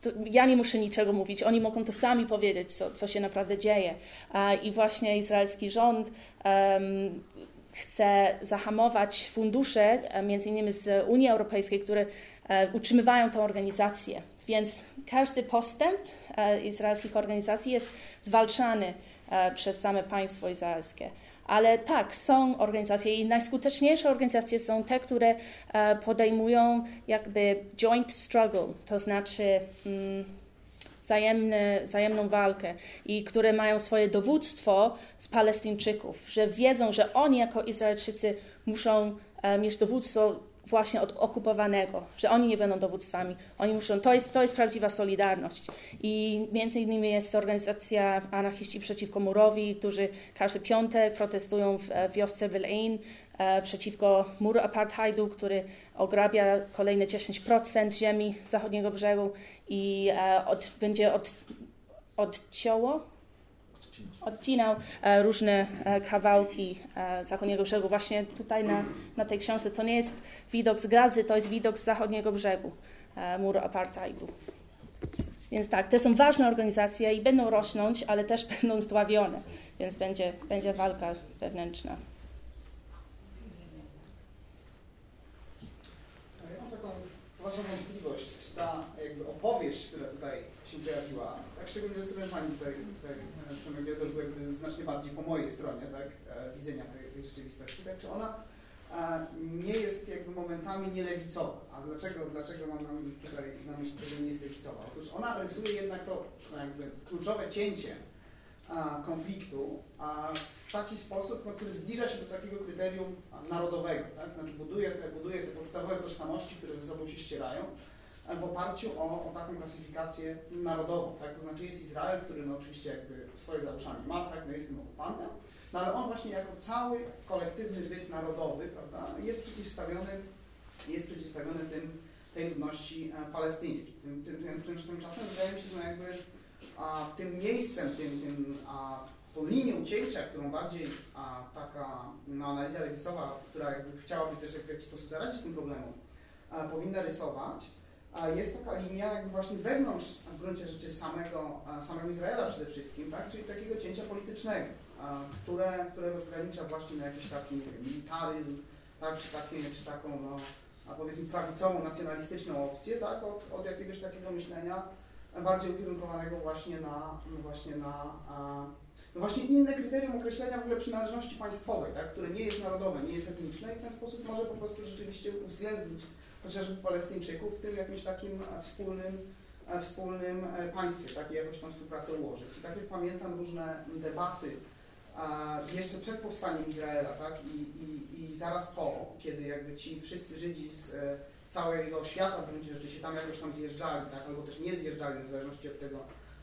to ja nie muszę niczego mówić, oni mogą to sami powiedzieć, co, co się naprawdę dzieje. E, I właśnie izraelski rząd em, chce zahamować fundusze, e, między innymi z Unii Europejskiej, które utrzymywają tę organizację. Więc każdy postęp e, izraelskich organizacji jest zwalczany e, przez same państwo izraelskie. Ale tak, są organizacje i najskuteczniejsze organizacje są te, które e, podejmują jakby joint struggle, to znaczy mm, wzajemny, wzajemną walkę i które mają swoje dowództwo z Palestyńczyków, że wiedzą, że oni jako Izraelczycy muszą e, mieć dowództwo właśnie od okupowanego, że oni nie będą dowództwami. Oni muszą, to jest, to jest prawdziwa solidarność. I między innymi jest organizacja Anarchiści Przeciwko Murowi, którzy każdy piątek protestują w wiosce Villain e, przeciwko muru apartheidu, który ograbia kolejne 10% ziemi zachodniego brzegu i e, od, będzie od, odcięło odcinał e, różne e, kawałki e, zachodniego brzegu. Właśnie tutaj na, na tej książce to nie jest widok z gazy, to jest widok z zachodniego brzegu muru apartheidu. Więc tak, to są ważne organizacje i będą rosnąć, ale też będą zdławione, więc będzie, będzie walka wewnętrzna. Ja mam ważną wątpliwość, czy ta jakby opowieść, która tutaj się pojawiła, tak szczególnie ze strony Pani tutaj, tutaj przynajmniej to już jakby znacznie bardziej po mojej stronie, tak, e, widzenia tej, tej rzeczywistości, tak, czy ona e, nie jest jakby momentami nielewicowa. A dlaczego, dlaczego mam na, tutaj na myśli, że nie jest lewicowa? Otóż ona rysuje jednak to kluczowe cięcie konfliktu w taki sposób, no, który zbliża się do takiego kryterium narodowego. Tak? Znaczy buduje buduje te podstawowe tożsamości, które ze sobą się ścierają, w oparciu o, o, taką klasyfikację narodową, tak? To znaczy jest Izrael, który no oczywiście jakby swoje założenie ma, tak? No jest tym okupantem, no ale on właśnie jako cały kolektywny byt narodowy, prawda, jest przeciwstawiony, jest przeciwstawiony tym, tej ludności e, palestyńskiej. Tym, tym, tym, tymczasem wydaje mi się, że jakby a, tym miejscem, tym, tym a, tą linią cięcia, którą bardziej a, taka no, analiza lewicowa, która jakby chciałaby też w jakiś sposób zaradzić tym problemom, a, powinna rysować, jest taka linia jakby właśnie wewnątrz w gruncie rzeczy samego, samego Izraela przede wszystkim, tak? czyli takiego cięcia politycznego, które, które rozgranicza właśnie na jakiś taki wiem, militaryzm, tak? czy, takie, czy taką no, a powiedzmy prawicową, nacjonalistyczną opcję, tak? od, od jakiegoś takiego myślenia bardziej ukierunkowanego właśnie na, no właśnie na no właśnie inne kryterium określenia w ogóle przynależności państwowej, tak? które nie jest narodowe, nie jest etniczne i w ten sposób może po prostu rzeczywiście uwzględnić chociażby Palestyńczyków w tym jakimś takim e, wspólnym, e, wspólnym e, państwie, takiej jakoś tą współpracę ułożyć. I tak jak pamiętam różne debaty jeszcze przed powstaniem Izraela, tak, i, i, i zaraz po, kiedy jakby ci wszyscy Żydzi z całego świata w gruncie rzeczy się tam jakoś tam zjeżdżali, tak, albo też nie zjeżdżali, w zależności od tego,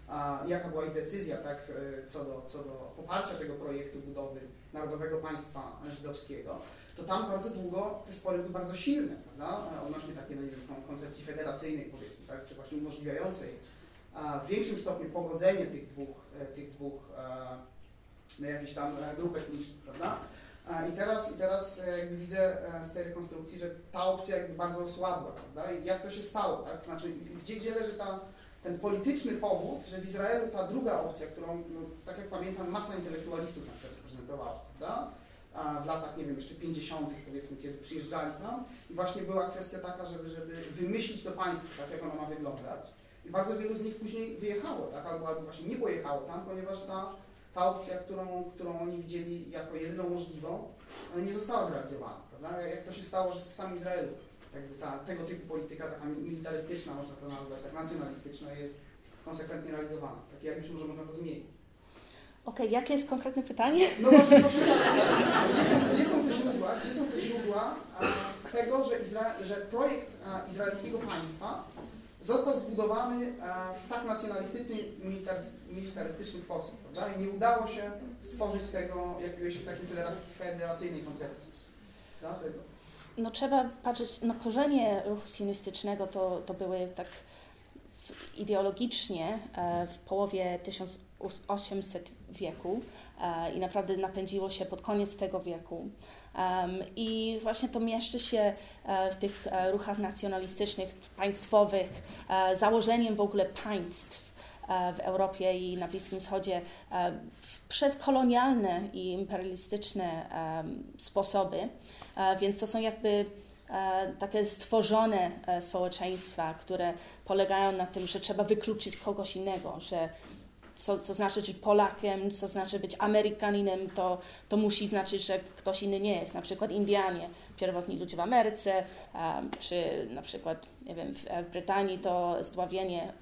a, jaka była ich decyzja tak, co, do, co do poparcia tego projektu budowy Narodowego Państwa Żydowskiego, to tam bardzo długo te spory były bardzo silne, prawda? odnośnie takiej no, koncepcji federacyjnej powiedzmy, tak? czy właśnie umożliwiającej w większym stopniu pogodzenie tych dwóch, e, tych dwóch no, jakichś tam e, grup etnicznych, prawda? I teraz, I teraz e, jakby widzę z tej rekonstrukcji, że ta opcja jakby bardzo osłabła, prawda? I jak to się stało, tak? Znaczy, gdzie, gdzie leży ta, ten polityczny powód, że w Izraelu ta druga opcja, którą, no, tak jak pamiętam, masa intelektualistów na przykład reprezentowała, prawda? w latach, nie wiem, jeszcze 50., powiedzmy, kiedy przyjeżdżali tam. I właśnie była kwestia taka, żeby, żeby wymyślić to państwo, tak jak ono ma wyglądać. I bardzo wielu z nich później wyjechało, tak, albo, albo właśnie nie pojechało tam, ponieważ ta, ta opcja, którą, którą oni widzieli jako jedyną możliwą, nie została zrealizowana, prawda? Jak to się stało, że w samym Izraelu jakby ta, tego typu polityka, taka militarystyczna, można to nazwać, tak nacjonalistyczna, jest konsekwentnie realizowana. Tak jak być może można to zmienić. Okej, okay, jakie jest konkretne pytanie? No właśnie, proszę gdzie są, gdzie są te źródła, gdzie są te źródła tego, że, że projekt izraelskiego państwa został zbudowany w tak nacjonalistyczny, militarystyczny sposób, prawda? I nie udało się stworzyć tego jakiegoś w takiej federacyjnej koncepcji. Dlatego. No trzeba patrzeć, no korzenie ruchu sionistycznego to, to były tak ideologicznie e, w połowie 1800 wieku e, i naprawdę napędziło się pod koniec tego wieku. I właśnie to mieszczy się e, w tych ruchach nacjonalistycznych, państwowych, założeniem w ogóle państw w Europie i na Bliskim Wschodzie przez kolonialne i imperialistyczne sposoby. Więc to są jakby E, takie stworzone e, społeczeństwa, które polegają na tym, że trzeba wykluczyć kogoś innego, że co, co znaczy być Polakiem, co znaczy być Amerykaninem, to, to musi znaczyć, że ktoś inny nie jest. Na przykład Indianie, pierwotni ludzie w Ameryce, czy na przykład nie wiem, w, Brytanii to zdławienie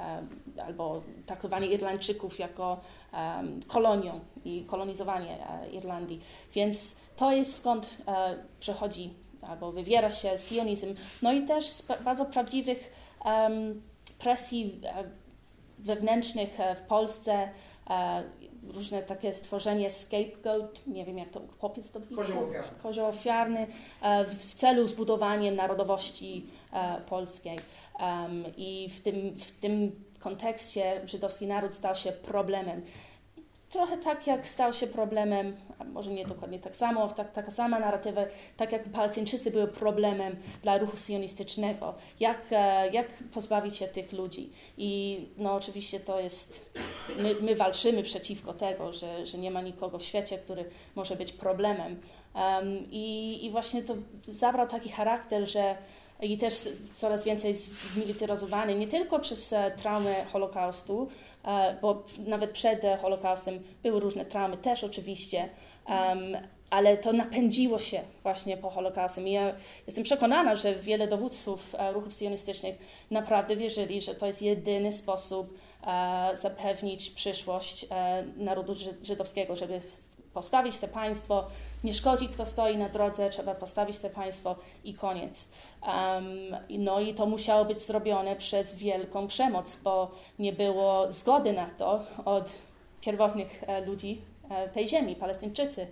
albo traktowanie Irlandczyków jako kolonią i kolonizowanie Irlandii. Więc to jest skąd przechodzi albo wywiera się sionizm. No i też z bardzo prawdziwych presji wewnętrznych w Polsce, różne takie stworzenie scapegoat, nie wiem jak to chłopiec to pisze, kozioł ofiarny, w, w celu zbudowania narodowości polskiej. I w tym, w tym kontekście żydowski naród stał się problemem trochę tak jak stał się problemem, może nie dokładnie tak samo, tak, taka sama narratywa, tak jak Palestyńczycy były problemem dla ruchu sionistycznego. Jak, e, jak pozbawić się tych ludzi? I no oczywiście to jest, my, my walczymy przeciwko tego, że, że nie ma nikogo w świecie, który może być problemem. Um, i, I właśnie to zabrał taki charakter, że i też coraz więcej zmilitaryzowany, nie tylko przez e, traumę Holokaustu, bo nawet przed Holokaustem były różne traumy też oczywiście, ale to napędziło się właśnie po Holokaustem. I ja jestem przekonana, że wiele dowódców e, ruchów sionistycznych naprawdę wierzyli, że to jest jedyny sposób e, zapewnić przyszłość narodu żydowskiego, żeby postawić to państwo, nie szkodzi kto stoi na drodze, trzeba postawić to państwo i koniec. Um, no i to musiało być zrobione przez wielką przemoc, bo nie było zgody na to od pierwotnych e, ludzi e, tej ziemi, Palestyńczycy.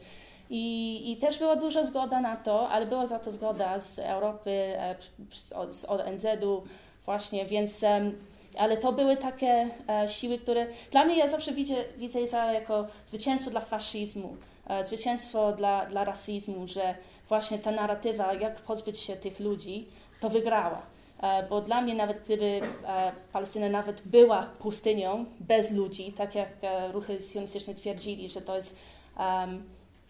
I, I, też była duża zgoda na to, ale była za to zgoda z Europy, e, z, z ONZ-u właśnie, więc ale to były takie siły, które dla mnie ja zawsze widzę, widzę Izrael jako zwycięstwo dla faszyzmu, zwycięstwo dla, dla rasizmu, że właśnie ta narratywa, jak pozbyć się tych ludzi, to wygrała. E, bo dla mnie nawet gdyby Palestyna nawet była pustynią bez ludzi, tak jak ruchy sionistyczne twierdzili, że to jest um,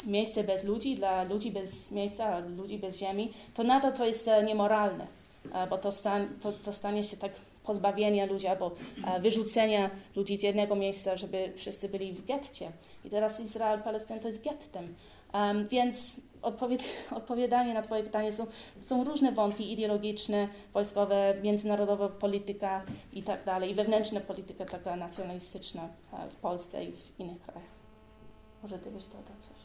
miejsce bez ludzi, dla ludzi bez miejsca, ludzi bez ziemi, to nadal to jest niemoralne, bo to, stan, to, to stanie się tak pozbawienia ludzi albo wyrzucenia ludzi z jednego miejsca, żeby wszyscy byli w getcie. I teraz Izrael, Palestyna to jest gettem. Um, więc odpowied odpowiadanie na Twoje pytanie są, są różne wątki ideologiczne, wojskowe, międzynarodowa polityka i tak dalej, i wewnętrzna polityka taka nacjonalistyczna w Polsce i w innych krajach. Może Ty byś dodał coś?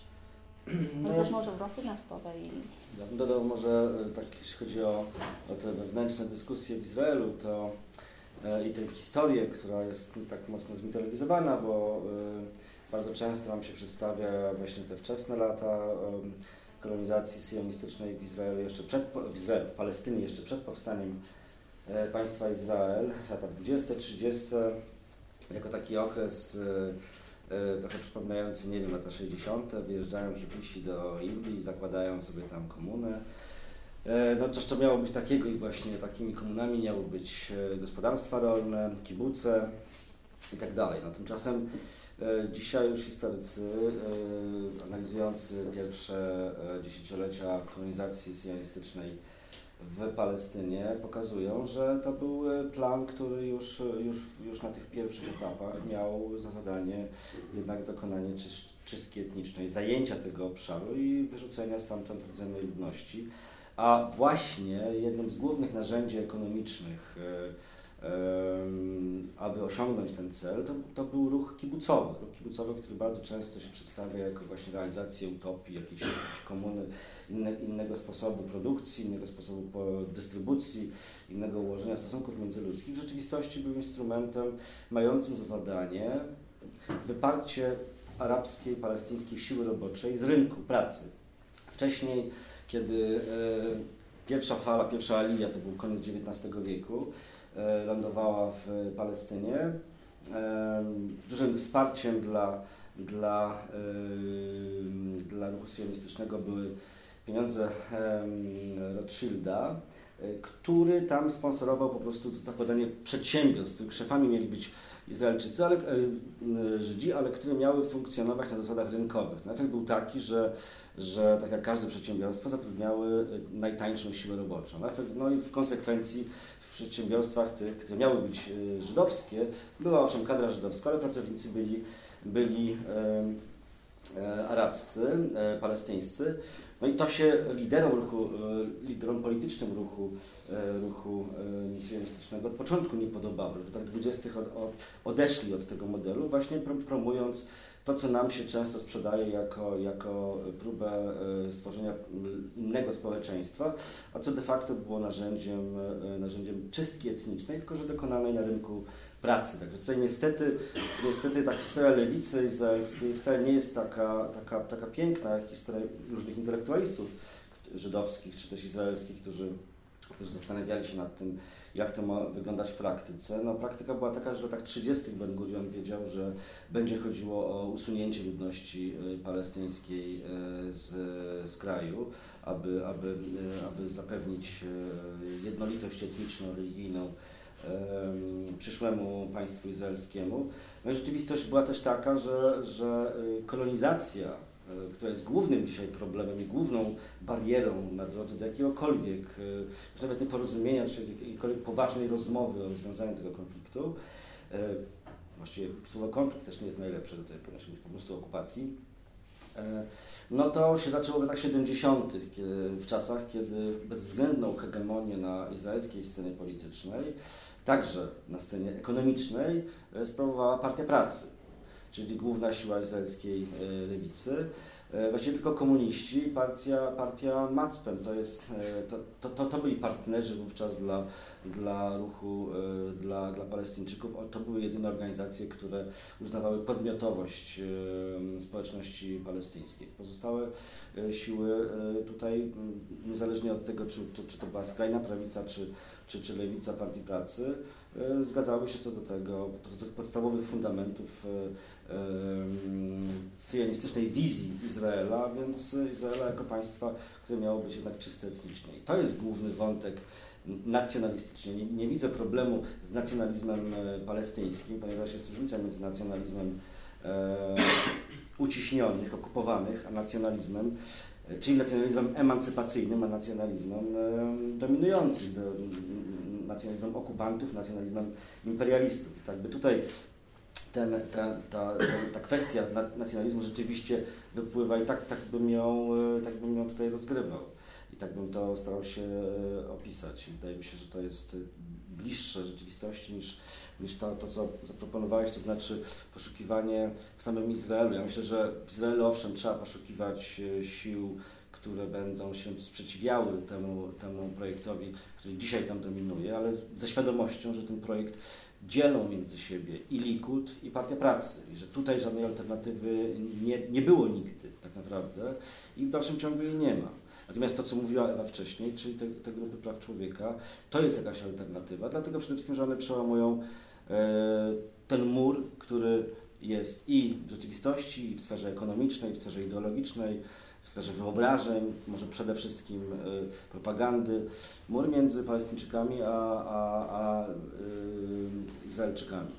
No, no też może ropy naftowej. Ja bym dodał może, e, tak jeśli chodzi o, o te wewnętrzne dyskusje w Izraelu, to e, i tę historię, która jest tak mocno zmitologizowana, bo e, bardzo często nam się przedstawia właśnie te wczesne lata kolonizacji sionistycznej w Izraelu, jeszcze przed, w Izraelu, w Palestynie, jeszcze przed powstaniem państwa Izrael, lata 20, 30, jako taki okres E, trochę przypominający, nie wiem, lata 60. Wyjeżdżają hipisi do Indii, zakładają sobie tam komunę. E, no coś to miało być takiego i właśnie takimi komunami miały być e, gospodarstwa rolne, kibuce i tak dalej. No tymczasem dzisiaj już historycy analizujący pierwsze dziesięciolecia kolonizacji sionistycznej w Palestynie pokazują, że to był e, plan, który już, już, już na tych pierwszych etapach miał za zadanie jednak dokonanie czystki etnicznej, zajęcia tego obszaru i wyrzucenia stamtąd rdzennej ludności. A właśnie jednym z głównych narzędzi ekonomicznych e, aby osiągnąć ten cel, to, to był ruch kibucowy. Ruch kibucowy, który bardzo często się przedstawia jako właśnie realizację utopii, jakiejś, jakiejś komuny, inne, innego sposobu produkcji, innego sposobu dystrybucji, innego ułożenia stosunków międzyludzkich. W rzeczywistości był instrumentem mającym za zadanie wyparcie arabskiej, palestyńskiej siły roboczej z rynku pracy. Wcześniej, kiedy e, pierwsza fala, pierwsza alija, to był koniec XIX wieku, lądowała w Palestynie. E, dużym wsparciem dla, dla, e, dla ruchu sionistycznego były pieniądze Rothschilda, e, który tam sponsorował po prostu zakładanie przedsiębiorstw, których szefami mieli być Izraelczycy, ale, e, Żydzi, ale które miały funkcjonować na zasadach rynkowych. Efekt był taki, że, że tak jak każde przedsiębiorstwo zatrudniały najtańszą siłę roboczą. Efekt, no i w konsekwencji przedsiębiorstwach tych, które miały być żydowskie, była owszem kadra żydowska, ale pracownicy byli, byli e, arabscy, e, palestyńscy. No i to się liderom ruchu, e, liderom politycznym ruchu, e, ruchu misjonistycznego od początku nie podobało, że tak dwudziestych odeszli od tego modelu, właśnie promując to, co nam się często sprzedaje jako, jako próbę stworzenia innego społeczeństwa, a co de facto było narzędziem, narzędziem czystki etnicznej, tylko że dokonanej na rynku pracy. Także tutaj niestety, niestety ta historia lewicy izraelskiej wcale nie jest taka, taka, taka piękna jak historia różnych intelektualistów żydowskich czy też izraelskich, którzy, którzy zastanawiali się nad tym, jak to ma wyglądać w praktyce. No, praktyka była taka, że w latach 30. Ben Gurion wiedział, że będzie chodziło o usunięcie ludności y, palestyńskiej y, z, z kraju, aby, aby, y, aby zapewnić jednolitość etniczną, religijną przyszłemu państwu izraelskiemu. No rzeczywistość była też taka, że, że y, kolonizacja, y, która jest głównym dzisiaj problemem i główną barierą na drodze do jakiegokolwiek, y, nawet nie porozumienia, czy jakiejkolwiek poważnej rozmowy o rozwiązaniu tego konfliktu, właściwie słowo konflikt też nie jest najlepsze tutaj, być po prostu okupacji, no to się zaczęło w latach 70., w czasach, kiedy bezwzględną hegemonię na izraelskiej scenie politycznej także na scenie ekonomicznej e, sprawowała Partia Pracy, czyli główna siła izraelskiej e, lewicy. E, właściwie tylko komuniści, partia, partia Macpem, to, jest, to, to, to byli partnerzy wówczas dla, dla ruchu, dla, dla Palestyńczyków. To były jedyne organizacje, które uznawały podmiotowość społeczności palestyńskiej. Pozostałe siły tutaj, niezależnie od tego, czy, czy to była skrajna prawica, czy, czy, czy lewica Partii Pracy, e, zgadzały się co do tego, do tych podstawowych fundamentów e, syjonistycznej wizji Izraela, więc Izraela jako państwa, które miało być jednak czyste etnicznie. I to jest główny wątek nacjonalistyczny. Nie, nie, widzę problemu z nacjonalizmem e, palestyńskim, ponieważ jest różnica między nacjonalizmem e, uciśnionych, okupowanych, a nacjonalizmem czyli nacjonalizmem emancypacyjnym, a nacjonalizmem dominującym, nacjonalizmem okupantów, nacjonalizmem imperialistów. Tak by tutaj ten, ta, ta, ta kwestia nacjonalizmu rzeczywiście wypływa i tak, tak, bym ją, tak bym ją tutaj rozgrywał. I tak bym to starał się e, opisać. Wydaje mi się, że to jest bliższe rzeczywistości niż, niż to, to, co zaproponowałeś, to znaczy poszukiwanie w samym Izraelu. Ja myślę, że w Izraelu owszem trzeba poszukiwać e, sił, które będą się sprzeciwiały temu, temu projektowi, który dzisiaj tam dominuje, ale ze świadomością, że ten projekt dzielą między siebie i Likud, i Partia Pracy. I że tutaj żadnej alternatywy nie, nie było nigdy tak naprawdę i w dalszym ciągu jej nie ma. Natomiast to, co mówiła Ewa wcześniej, czyli te, te grupy praw człowieka, to jest jakaś alternatywa, dlatego przede wszystkim, że one przełamują e, ten mur, który jest i w rzeczywistości, i w sferze ekonomicznej, i w sferze ideologicznej, w sferze wyobrażeń, może przede wszystkim y, propagandy, mur między Palestyńczykami a, a, a y, Izraelczykami.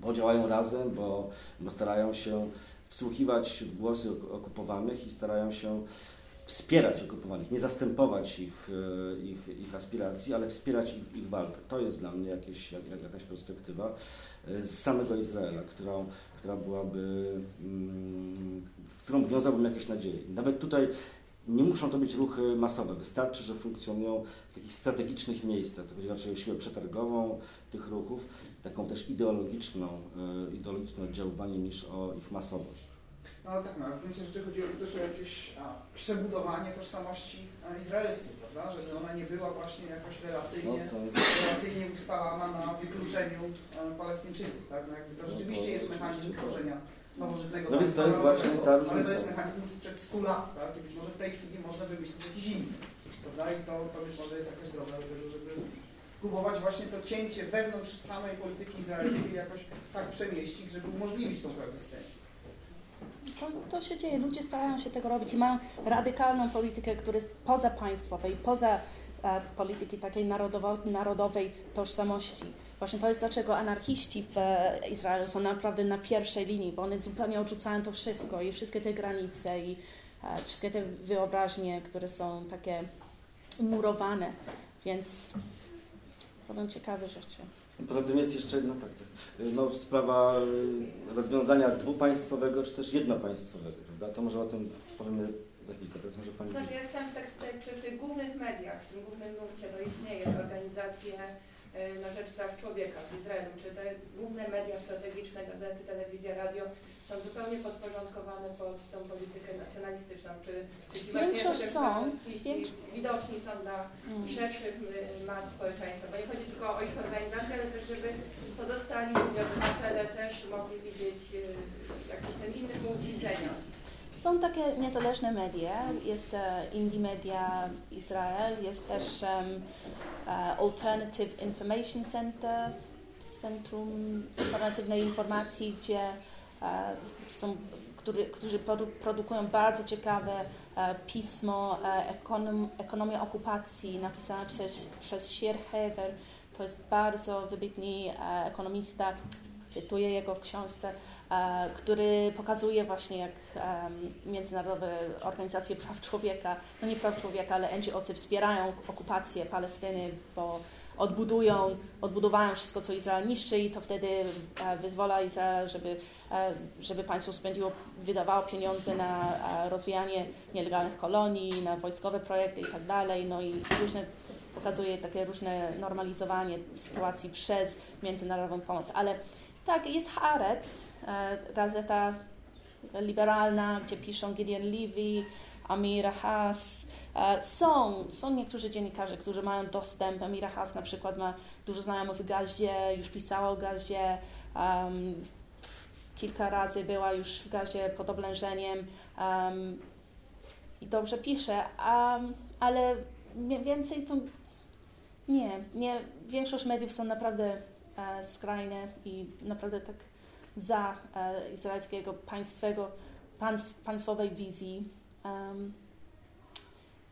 Bo działają razem, bo, bo starają się wsłuchiwać w głosy okupowanych i starają się wspierać okupowanych, nie zastępować ich, e, ich, ich aspiracji, ale wspierać ich, ich walkę. To jest dla mnie jakieś, jak, jakaś perspektywa z samego Izraela, którą, która byłaby, mm, którą wiązałbym jakieś nadzieje. Nawet tutaj nie muszą to być ruchy masowe, wystarczy, że funkcjonują w takich strategicznych miejscach. To chodzi raczej o siłę przetargową tych ruchów, taką też ideologiczną, e, ideologiczne oddziaływanie niż o ich masowość. No ale tak, no, w gruncie rzeczy chodziło też o jakieś a, przebudowanie tożsamości izraelskiej, prawda? Żeby ona nie była właśnie jakoś relacyjnie, no to... relacyjnie ustalana na wykluczeniu Palestyńczyków, tak? No jakby to no rzeczywiście jest mechanizm tworzenia nowożytnego No więc to jest właśnie ta różnica. Ale to jest mechanizm sprzed 100 lat, tak? I być może w tej chwili można wymyślić jakiś inny, prawda? I to, to być może jest jakaś droga do tego, żeby próbować właśnie to cięcie wewnątrz samej polityki izraelskiej jakoś tak przemieścić, żeby umożliwić tą koegzystencję. To, to się dzieje, ludzie starają się tego robić i mają radykalną politykę, która jest pozapaństwowa i poza e, polityki takiej narodowo, narodowej tożsamości. Właśnie to jest dlaczego anarchiści w e, Izraelu są naprawdę na pierwszej linii, bo one zupełnie odrzucają to wszystko i wszystkie te granice i e, wszystkie te wyobraźnie, które są takie murowane, więc robią ciekawe rzeczy. Poza tym jest jeszcze no tak, no, sprawa y, rozwiązania dwupaństwowego czy też jednopaństwowego, prawda? To może o tym powiemy za chwilkę. Teraz może Pani... Znaczy, ja chciałam tak spytać, czy w tych głównych mediach, w tym głównym nurcie to istnieje organizacje na rzecz praw człowieka w Izraelu, czy te główne media strategiczne, gazety, telewizja, radio są zupełnie podporządkowane pod tą politykę nacjonalistyczną, czy, czy ci właśnie są. widoczni są dla Mm. szerszych y, mas społeczeństwa, bo nie chodzi tylko o ich organizację, ale też żeby pozostali ludzie, obywatele też mogli widzieć y, jakiś ten inny punkt widzenia. Są takie niezależne media, jest e, Indie Media Izrael, jest też e, Alternative Information Center, Centrum Alternatywnej Informacji, gdzie e, są, który, którzy produ- produkują bardzo ciekawe pismo ekonom, Ekonomia Okupacji napisane przez, przez Shir Hever. To jest bardzo wybitny ekonomista, cytuję jego w książce, który pokazuje właśnie, jak em, międzynarodowe organizacje praw człowieka, no nie praw człowieka, ale NGOsy wspierają okupację Palestyny, bo odbudują, odbudowają wszystko, co Izrael niszczy i to wtedy e, wyzwala Izrael, żeby, e, żeby państwo spędziło, wydawało pieniądze na e, rozwijanie nielegalnych kolonii, na wojskowe projekty i tak dalej, no i różne pokazuje takie różne normalizowanie sytuacji przez międzynarodową pomoc, ale tak, jest Haaretz, e, gazeta liberalna, gdzie piszą Gideon Levy, Amir Haas. E, Są, są niektórzy dziennikarze, którzy mają dostęp. Amir Haas na przykład ma dużo znajomych w Gazie, już pisała o Gazie. Um, kilka razy była już w Gazie pod oblężeniem um, i dobrze pisze, um, ale więcej to nie, nie. Większość mediów są naprawdę skrajne i naprawdę tak za e, izraelskiego państwego, państw, państwowej wizji.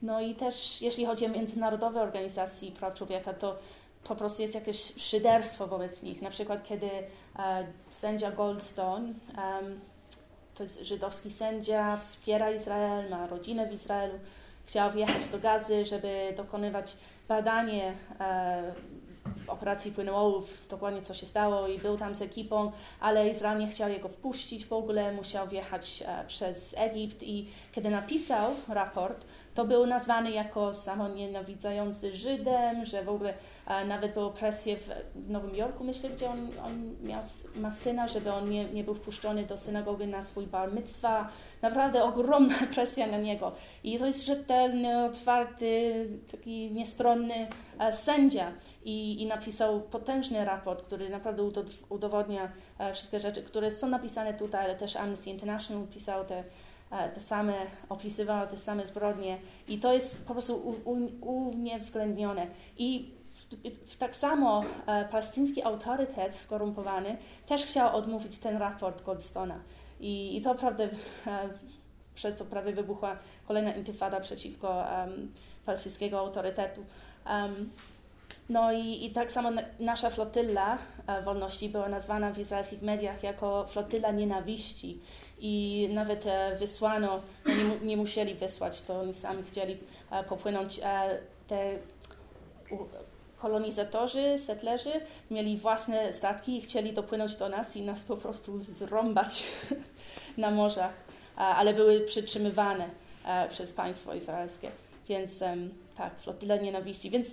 No i też jeśli chodzi o międzynarodowe organizacje praw człowieka, to po prostu jest jakieś szyderstwo wobec nich. Na przykład kiedy e, sędzia Goldstone, to jest żydowski sędzia, wspiera Izrael, ma rodzinę w Izraelu, chciał wjechać do Gazy, żeby dokonywać badanie e, operacji płynołów, dokładnie co się stało i był tam z ekipą, ale Izrael nie chciał jego wpuścić w ogóle, musiał wjechać e, przez Egipt i kiedy napisał raport, to był nazwany jako samonienawidzający Żydem, że w ogóle e, nawet były presje w Nowym Jorku, myślę, gdzie on, on miał, ma syna, żeby on nie, nie był wpuszczony do synagogi na swój bar mitzwa. Naprawdę ogromna presja na niego. I to jest rzetelny, otwarty, taki niestronny e, sędzia. I, I napisał potężny raport, który naprawdę udo- udowodnia e, wszystkie rzeczy, które są napisane tutaj, ale też Amnesty International pisał te, te same, opisywał te same zbrodnie. I to jest po prostu u, u, uwzględnione. I w, w, tak samo e, palestyński autorytet skorumpowany też chciał odmówić ten raport Goldstona. I, i to prawdę, e, przez to prawie wybuchła kolejna intifada przeciwko um, palestyńskiego autorytetu. Um, no i, i tak samo na, nasza flotylla e, wolności była nazwana w izraelskich mediach jako flotylla nienawiści i nawet e, wysłano, no nie, nie musieli wysłać, to oni sami chcieli e, popłynąć e, te kolonizatorzy, settlerzy mieli własne statki i chcieli dopłynąć do nas i nas po prostu zrąbać na morzach, ale były przytrzymywane przez państwo izraelskie. Więc tak, flotyla nienawiści, więc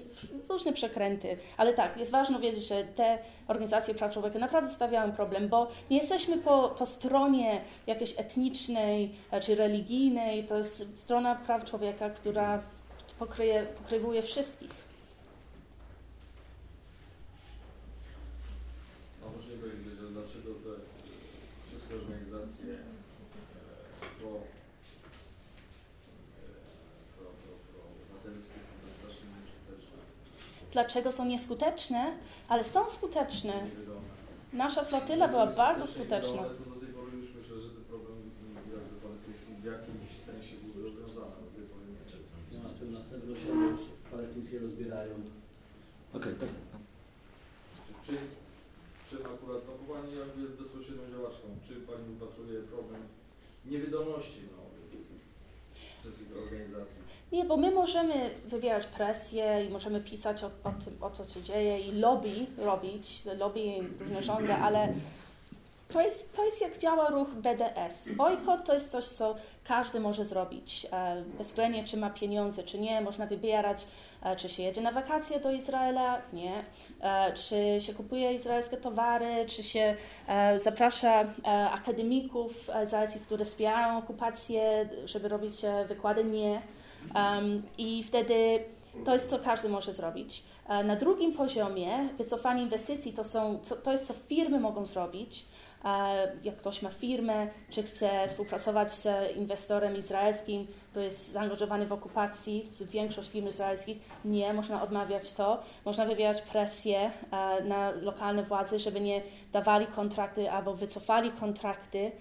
różne przekręty. Ale tak, jest ważne wiedzieć, że te organizacje praw człowieka naprawdę stawiają problem, bo nie jesteśmy po, po stronie jakiejś etnicznej e, czy religijnej. To jest strona praw człowieka, która pokryje, pokrywuje wszystkich. A można powiedzieć, że dlaczego te wszystkie organizacje e, pro, e, pro, pro, pro obywatelskie są tak strasznie nieskuteczne, Dlaczego są nieskuteczne? Ale są skuteczne. Nasza flotyla była bardzo skuteczna. Do tej pory już myślę, że ten problem m, jakby palestyński w jakimś sensie był rozwiązany. No, a tym następnym się już palestyńskie rozbierają. Okej, tak. Czy, akurat, no bo Pani jakby jest bezpośrednią działaczką, czy Pani wypatruje problem niewydolności no, przez ich organizację? Nie, bo my możemy wywierać presję i możemy pisać o, o tym, o co się dzieje i lobby robić, lobby różne rządy, ale to jest, to jest jak działa ruch BDS. Bojkot to jest coś, co każdy może zrobić, e, bezwzględnie czy ma pieniądze, czy nie. Można wybierać, e, czy się jedzie na wakacje do Izraela, nie. E, czy się kupuje izraelskie towary, czy się zaprasza akademików e, izraelskich, którzy wspierają okupację, żeby robić wykłady, nie. Um, I wtedy to jest, co każdy może zrobić. E, Na drugim poziomie wycofanie inwestycji to, są, to jest, co firmy mogą zrobić. E, Jak ktoś ma firmę, czy chce współpracować z inwestorem izraelskim, który jest zaangażowany w okupacji, większość firm izraelskich, nie, można odmawiać to. Można wywierać presję e, na lokalne władze, żeby nie dawali kontrakty albo wycofali kontrakty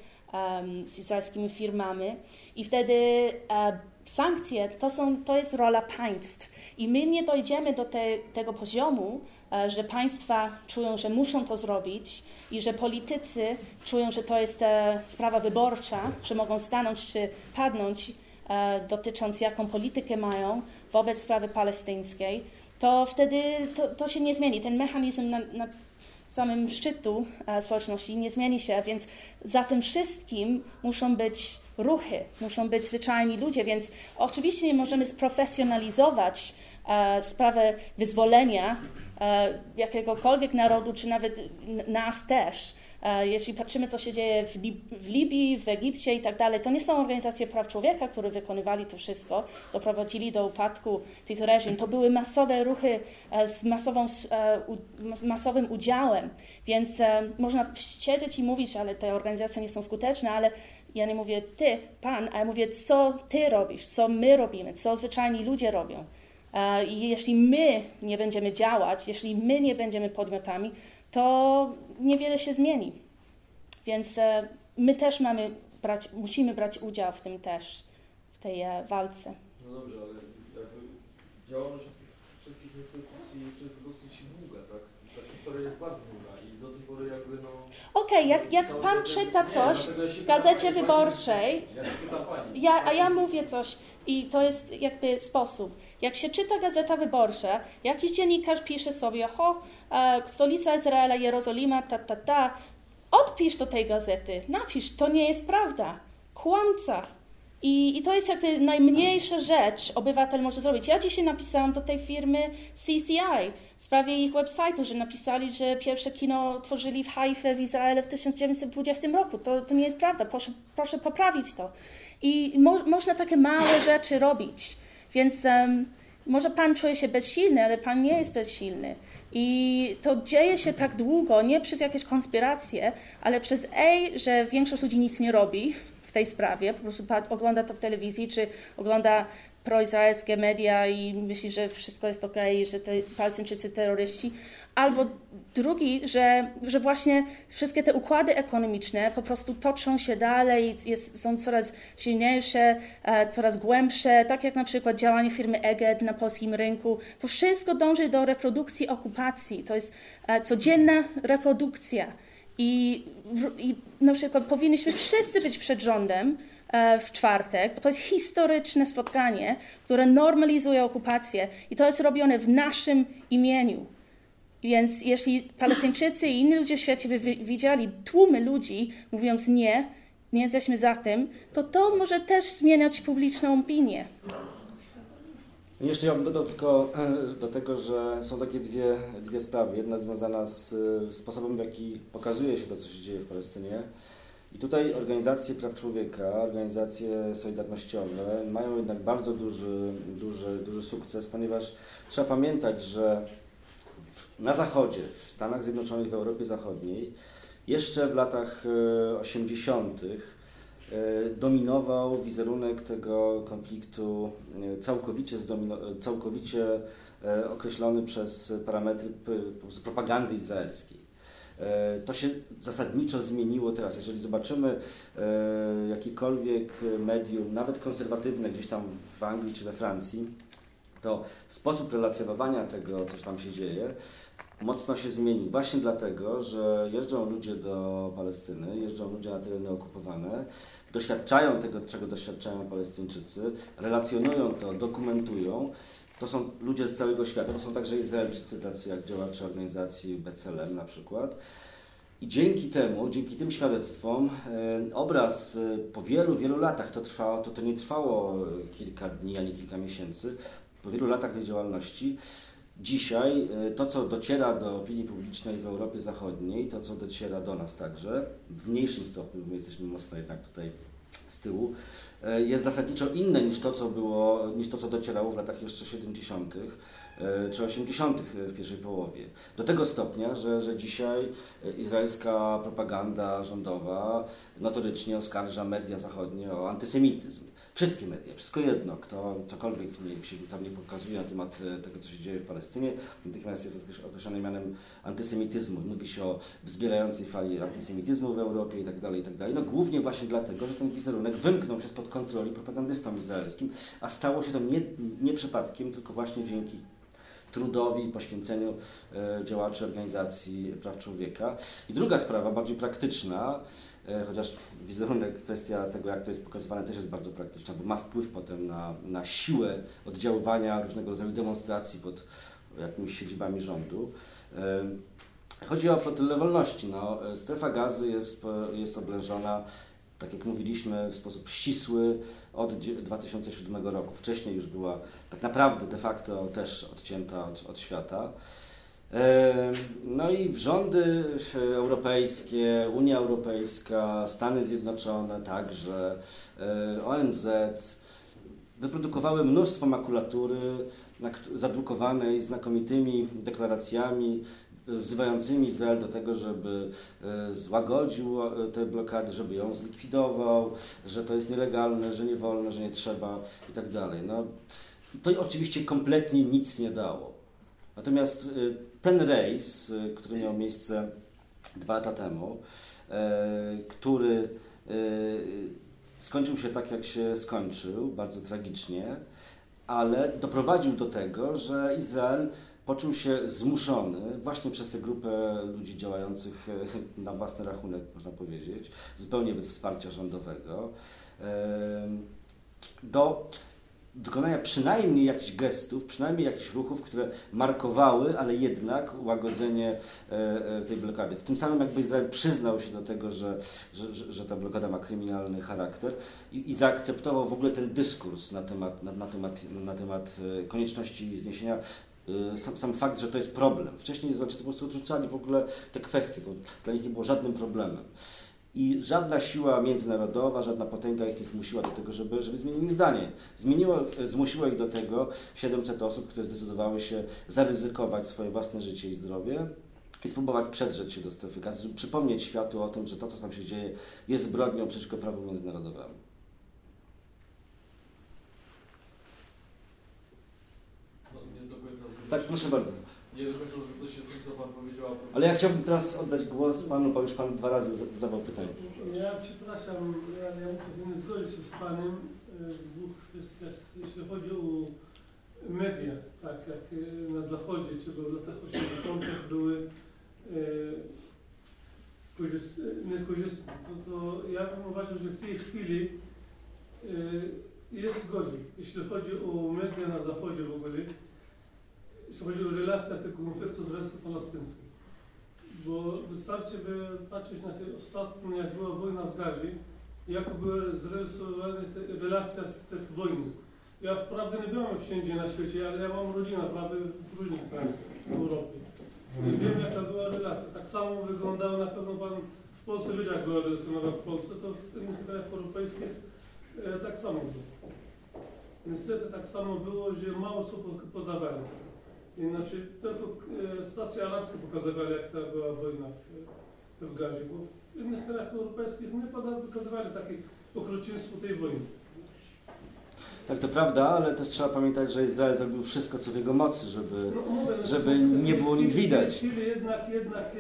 z izraelskimi firmami. I wtedy sankcje to, są, to jest rola państw. I my nie dojdziemy do te, tego poziomu, e, że państwa czują, że muszą to zrobić i że politycy czują, że to jest e, sprawa wyborcza, że mogą stanąć czy padnąć e, dotycząc jaką politykę mają wobec sprawy palestyńskiej, to wtedy to, to się nie zmieni. Ten mechanizm na, na samym szczytu e, społeczności nie zmieni się, więc za tym wszystkim muszą być ruchy, muszą być zwyczajni ludzie, więc oczywiście nie możemy sprofesjonalizować e, sprawę wyzwolenia e, jakiegokolwiek narodu, czy nawet nas też. E, Jeśli patrzymy, co się dzieje w, Lib- w Libii, w Egipcie i tak dalej, to nie są organizacje praw człowieka, które wykonywali to wszystko, doprowadzili do upadku tych reżim. To były masowe ruchy e, z masową, e, masowym udziałem. Więc można siedzieć i mówić, ale te organizacje nie są skuteczne, ale ja nie mówię ty, pan, a ja mówię, co ty robisz, co my robimy, co zwyczajni ludzie robią. I jeśli my nie będziemy działać, jeśli my nie będziemy podmiotami, to niewiele się zmieni. Więc e, my też mamy brać, musimy brać udział w tym też, w tej e, walce. No dobrze, ale jakby działalność wszystkich instytucji jest dosyć długa, tak? Ta historia jest bardzo długa i do tej pory jakby no... Okej, jak, jak cały pan czas- czyta nie, coś się w gazecie pani- wyborczej, Ja. Ja, a ja mówię coś i to jest jakby sposób. Jak się czyta Gazeta Wyborcza, jakiś dziennikarz pisze sobie, ho, e, stolica Izraela, Jerozolima, ta, ta, ta, odpisz do tej gazety, napisz, to nie jest prawda, kłamca. I, I to jest jakby najmniejsza rzecz obywatel może zrobić. Ja dzisiaj napisałam do tej firmy CCI w sprawie ich website'u, że napisali, że pierwsze kino tworzyli w Haifie w Izraelu w 1920 roku. To, to nie jest prawda, proszę, proszę poprawić to. I mo, można takie małe rzeczy robić. Więc em, może pan czuje się bezsilny, ale pan nie jest bezsilny. I to dzieje się tak długo, nie przez jakieś konspiracje, ale przez A, że większość ludzi nic nie robi w tej sprawie, po prostu ogląda to w telewizji, czy ogląda proizraelskie media i myśli, że wszystko jest ok, że te Palestyńczycy terroryści. Albo drugi, że, że właśnie wszystkie te układy ekonomiczne po prostu toczą się dalej, jest, są coraz silniejsze, e, coraz głębsze, tak jak na przykład działanie firmy EGED na polskim rynku. To wszystko dąży do reprodukcji okupacji. To jest e, codzienna reprodukcja. I, I na przykład powinniśmy wszyscy być przed rządem e, w czwartek, bo to jest historyczne spotkanie, które normalizuje okupację i to jest robione w naszym imieniu. Więc jeśli Palestyńczycy i inni ludzie w świecie by wi- widzieli tłumy ludzi mówiąc nie, nie jesteśmy za tym, to to może też zmieniać publiczną opinię. Jeszcze ja bym dodał tylko e, do tego, że są takie dwie, dwie sprawy. Jedna związana z e, sposobem, w jaki pokazuje się to, co się dzieje w Palestynie. I tutaj organizacje praw człowieka, organizacje solidarnościowe mają jednak bardzo duży, duży, duży sukces, ponieważ trzeba pamiętać, że na Zachodzie, w Stanach Zjednoczonych, w Europie Zachodniej, jeszcze w latach e, 80. e, dominował wizerunek tego konfliktu e, całkowicie, e, całkowicie e, określony przez parametry propagandy izraelskiej. E, To się zasadniczo zmieniło teraz. Jeżeli zobaczymy e, jakiekolwiek medium, nawet konserwatywne, gdzieś tam w Anglii czy we Francji, to sposób relacjonowania tego, co tam się dzieje, mocno się zmienił. Właśnie dlatego, że jeżdżą ludzie do Palestyny, jeżdżą ludzie na tereny okupowane, doświadczają tego, czego doświadczają Palestyńczycy, relacjonują to, dokumentują. To są ludzie z całego świata, to są także Izraelczycy, tacy jak działacze organizacji BCLM na przykład. I dzięki temu, dzięki tym świadectwom, e, obraz e, po wielu, wielu latach, to, trwało, to, to nie trwało kilka dni ani kilka miesięcy, po wielu latach tej działalności, dzisiaj e, to, co dociera do opinii publicznej w Europie Zachodniej, to, co dociera do nas także, w mniejszym stopniu, my jesteśmy mocno jednak tutaj z tyłu, jest zasadniczo inne niż to, co było, niż to, co docierało w latach jeszcze 70 E, czy 80. w pierwszej połowie. Do tego stopnia, że, że dzisiaj izraelska propaganda rządowa notorycznie oskarża media zachodnie o antysemityzm. Wszystkie media, wszystko jedno, kto cokolwiek się tam nie pokazuje na temat e, tego, co się dzieje w Palestynie, natychmiast jest określony mianem antysemityzmu. Mówi się o wzbierającej fali antysemityzmu w Europie itd. Tak itd. Tak no głównie właśnie dlatego, że ten wizerunek wymknął się spod kontroli propagandystom izraelskim, a stało się to nie, nie przypadkiem, tylko właśnie dzięki trudowi i poświęceniu e, działaczy organizacji praw człowieka. I druga sprawa, bardziej praktyczna, e, chociaż wizerunek, kwestia tego, jak to jest pokazywane, też jest bardzo praktyczna, bo ma wpływ potem na, na siłę oddziaływania różnego rodzaju demonstracji pod jakimiś siedzibami rządu. E, chodzi o flotylę wolności. No, strefa gazy jest, jest oblężona tak jak mówiliśmy, w sposób ścisły od 2007 roku. Wcześniej już była tak naprawdę de facto też odcięta od, od świata. No i rządy europejskie, Unia Europejska, Stany Zjednoczone także, ONZ wyprodukowały mnóstwo makulatury zadrukowanej znakomitymi deklaracjami wzywającymi Izrael do tego, żeby e, złagodził e, tę blokadę, żeby ją zlikwidował, że to jest nielegalne, że nie wolno, że nie trzeba i tak dalej. No, to oczywiście kompletnie nic nie dało. Natomiast e, ten rejs, który miał miejsce dwa lata temu, który skończył się tak, jak się skończył, bardzo tragicznie, ale doprowadził do tego, że Izrael poczuł się zmuszony właśnie przez tę grupę ludzi działających e, na własny rachunek, można powiedzieć, zupełnie bez wsparcia rządowego, do wykonania przynajmniej jakichś gestów, przynajmniej jakichś ruchów, które markowały, ale jednak łagodzenie e, e, tej blokady. W tym samym jakby Izrael przyznał się do tego, że, że, że ta blokada ma kryminalny charakter i, i zaakceptował w ogóle ten dyskurs na temat, na, na temat, na temat konieczności zniesienia sam, sam, fakt, że to jest problem. Wcześniej Izraelczycy po prostu odrzucali w ogóle te kwestie, to dla nich nie było żadnym problemem. I żadna siła międzynarodowa, żadna potęga ich nie zmusiła do tego, żeby, żeby zmienili zdanie. Zmieniło, zmusiło ich do tego 700 osób, które zdecydowały się zaryzykować swoje własne życie i zdrowie i spróbować przedrzeć się do strefy gazy, żeby przypomnieć światu o tym, że to, co tam się dzieje, jest zbrodnią przeciwko prawu międzynarodowemu. Tak, proszę bardzo. Nie do końca zgodzę się z tym, co Pan powiedział. Ale ja chciałbym teraz oddać głos Panu, bo już Pan dwa razy zadawał pytanie. Ja przepraszam, ja, ja muszę zgodzić się z Panem e, w dwóch kwestiach. Jeśli chodzi o media, tak jak e, na Zachodzie, czy w latach 80. były e, niekorzystne, to, to ja bym uważał, że w tej chwili jest gorzej. Jeśli chodzi o media na Zachodzie w ogóle, jeśli chodzi o relacje tego konfliktu izraelsko-palestyńskiego. Bo wystarczy by patrzeć na te ostatnie, jak była wojna w Gazie, jak były zrealizowane te relacje z tych wojny. Ja wprawdzie nie byłem wszędzie na świecie, ale ja mam rodzinę prawie w różnych krajach w Europie. I wiem jaka była relacja. Tak samo wyglądało na pewno pan w Polsce, wie jak była relacjonowana w Polsce, to w innych krajach europejskich e, tak samo było. Niestety tak samo było, że mało osób podawało. Znaczy, tylko e, stacje arabskie pokazywali, jak ta była wojna w, w Gazie, bo w innych krajach europejskich nie pokazywali takiej okrucieństwo tej wojny. Tak, to prawda, ale też trzeba pamiętać, że Izrael zrobił wszystko, co w jego mocy, żeby, no, żeby nie było nic widać. W chwili jednak, jednak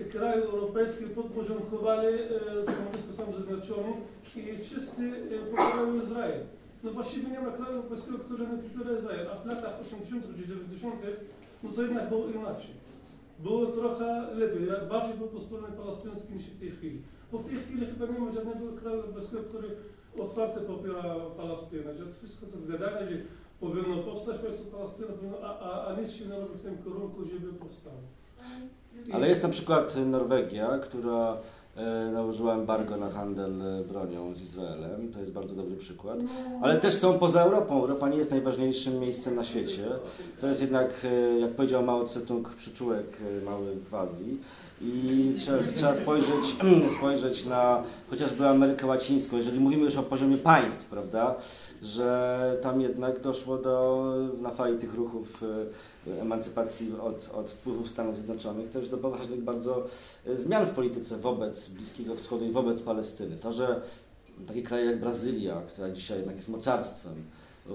e, kraje europejskie podporządkowali e, stanowisko Stanów Zjednoczonych i wszyscy e, Izrael. No właściwie nie ma kraju europejskiego, który nie popiera Izrael, a w latach 80. czy 90. no to jednak było inaczej. Było trochę lepiej, bardziej było po stronie palestyńskiej niż w tej chwili. Bo w tej chwili chyba nie ma żadnego kraju europejskiego, który otwarcie popiera Palestynę, że wszystko co gadane, że powinno powstać państwo Palestyna, powinno, a, a, a nic się nie robi w tym kierunku, żeby powstało. Ale jest na przykład Norwegia, która nałożyła embargo na handel e, bronią z Izraelem. To jest bardzo dobry przykład. No, Ale też są poza Europą. Europa nie jest najważniejszym miejscem na świecie. To jest jednak, e, jak powiedział Mao Tse-tung, przyczółek e, mały w Azji. I trzeba, trzeba spojrzeć, spojrzeć na chociażby Amerykę Łacińską. Jeżeli mówimy już o poziomie państw, prawda, że tam jednak doszło do, na fali tych ruchów e, emancypacji od, od wpływów Stanów Zjednoczonych, też do poważnych bardzo e, zmian w polityce wobec Bliskiego Wschodu i wobec Palestyny. To, że takie kraje jak Brazylia, która dzisiaj jednak jest mocarstwem,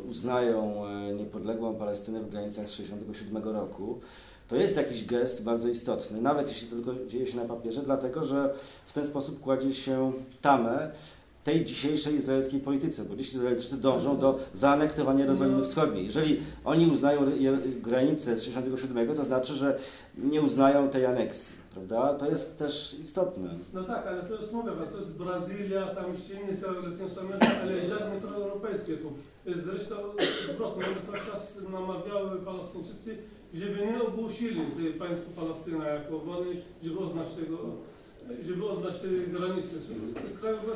uznają e, niepodległą Palestynę w granicach z 1967 roku, to jest jakiś gest bardzo istotny, nawet jeśli to tylko dzieje się na papierze, dlatego że w ten sposób kładzie się tamę tej dzisiejszej izraelskiej polityce, bo dziś Izraelczycy dążą do zaanektowania Jerozolimy Wschodniej. Jeżeli oni uznają granice z 67, to znaczy, że nie uznają tej aneksji, prawda? To jest też istotne. No tak, ale to jest mówię, to jest Brazylia, tam jeszcze inne kraje latynoamerykańskie, ale żadne europejskie tu. Zresztą odwrotnie, one cały czas namawiały Palestyńczycy, żeby nie ogłosili tej państwa Palestyna jako wolny, żeby oznać tego, żeby oznać te granice.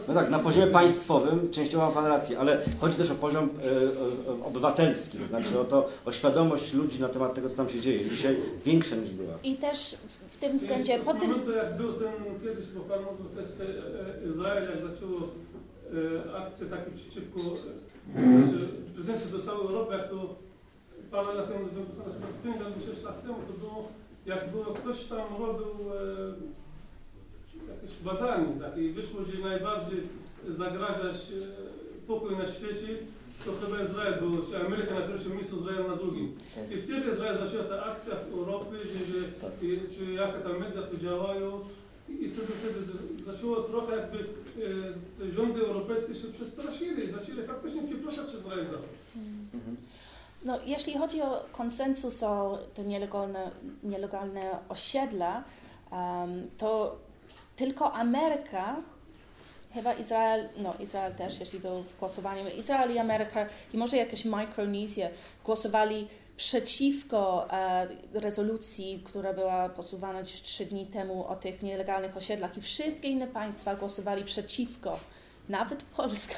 No tak, na poziomie państwowym częściowo ma Pan rację, ale chodzi też o poziom e, o- obywatelski, to znaczy o to, o świadomość ludzi na temat tego, co tam się dzieje. Dzisiaj większa niż była. I też w tym względzie, po tym, momentu, jak był ten kiedyś, bo Pan mówił, te, te, e, Izrael, jak zaczęło e, akcje takie przeciwko, e, że prezydenci dostały Europę, jak to parę lat temu, 5 albo 6 lat temu, to było, jak było, ktoś tam robił e, jakieś badanie takie i wyszło, że najbardziej zagrażać e, pokój na świecie, to chyba Izrael był, czy Ameryka na pierwszym miejscu, Izrael na drugim. Tak. I wtedy Izrael zaczęła ta akcja w Europie, że Tak. i, czy jakie tam media tu działają. I wtedy, wtedy zaczęło trochę jakby e, te rządy europejskie się przestraszyli i zaczęli faktycznie przepraszać Izrael za to. Mhm. no, jeśli chodzi o konsensus o te nielegalne, nielegalne osiedla, em, to tylko Ameryka, chyba Izrael, no Izrael też, jeśli był w głosowaniu, Izrael i Ameryka i może jakieś Mikronezja głosowali przeciwko e, rezolucji, która była posuwana trzy dni temu o tych nielegalnych osiedlach i wszystkie inne państwa głosowali przeciwko, nawet Polska,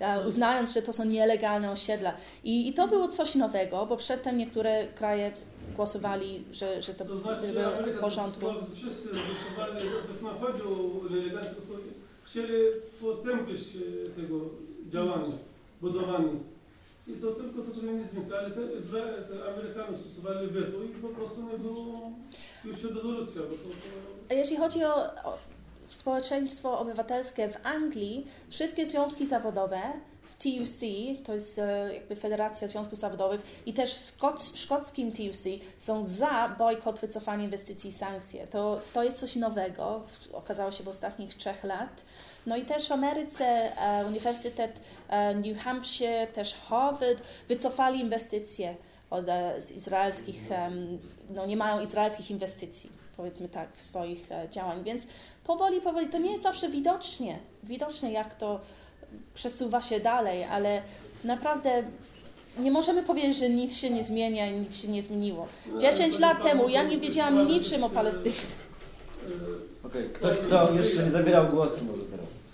e, uznając, że to są nielegalne osiedla. I, I to było coś nowego, bo przedtem niektóre kraje głosowali, że, że to, To znaczy było w porządku. wszyscy głosowali, że na chodzi o nielegalne, tylko chcieli potępić e, tego działania, budowania. I to tylko to, co nic więcej, ale te, Izrael, te Amerykanie stosowali weto i po prostu nie było już się rezolucja, bo to, to A Jeśli chodzi o, o społeczeństwo obywatelskie w Anglii, wszystkie związki zawodowe TUC, to jest e, jakby Federacja Związków Zawodowych, i też Szkoc, szkockim TUC są za bojkot, wycofanie inwestycji i sankcje. To, to jest coś nowego, okazało się w ostatnich trzech lat. No i też w Ameryce e, Uniwersytet e, New Hampshire, też Harvard wycofali inwestycje od, z izraelskich, no nie mają izraelskich inwestycji, powiedzmy tak, w swoich działań, więc powoli, powoli, to nie jest zawsze widocznie, widoczne jak to przesuwa się dalej, ale naprawdę nie możemy powiedzieć, że nic się nie zmienia i nic się nie zmieniło. 10 lat temu ja nie wiedziałam niczym o Palestynie. Okej, Ktoś, kto jeszcze nie zabierał głosu może teraz.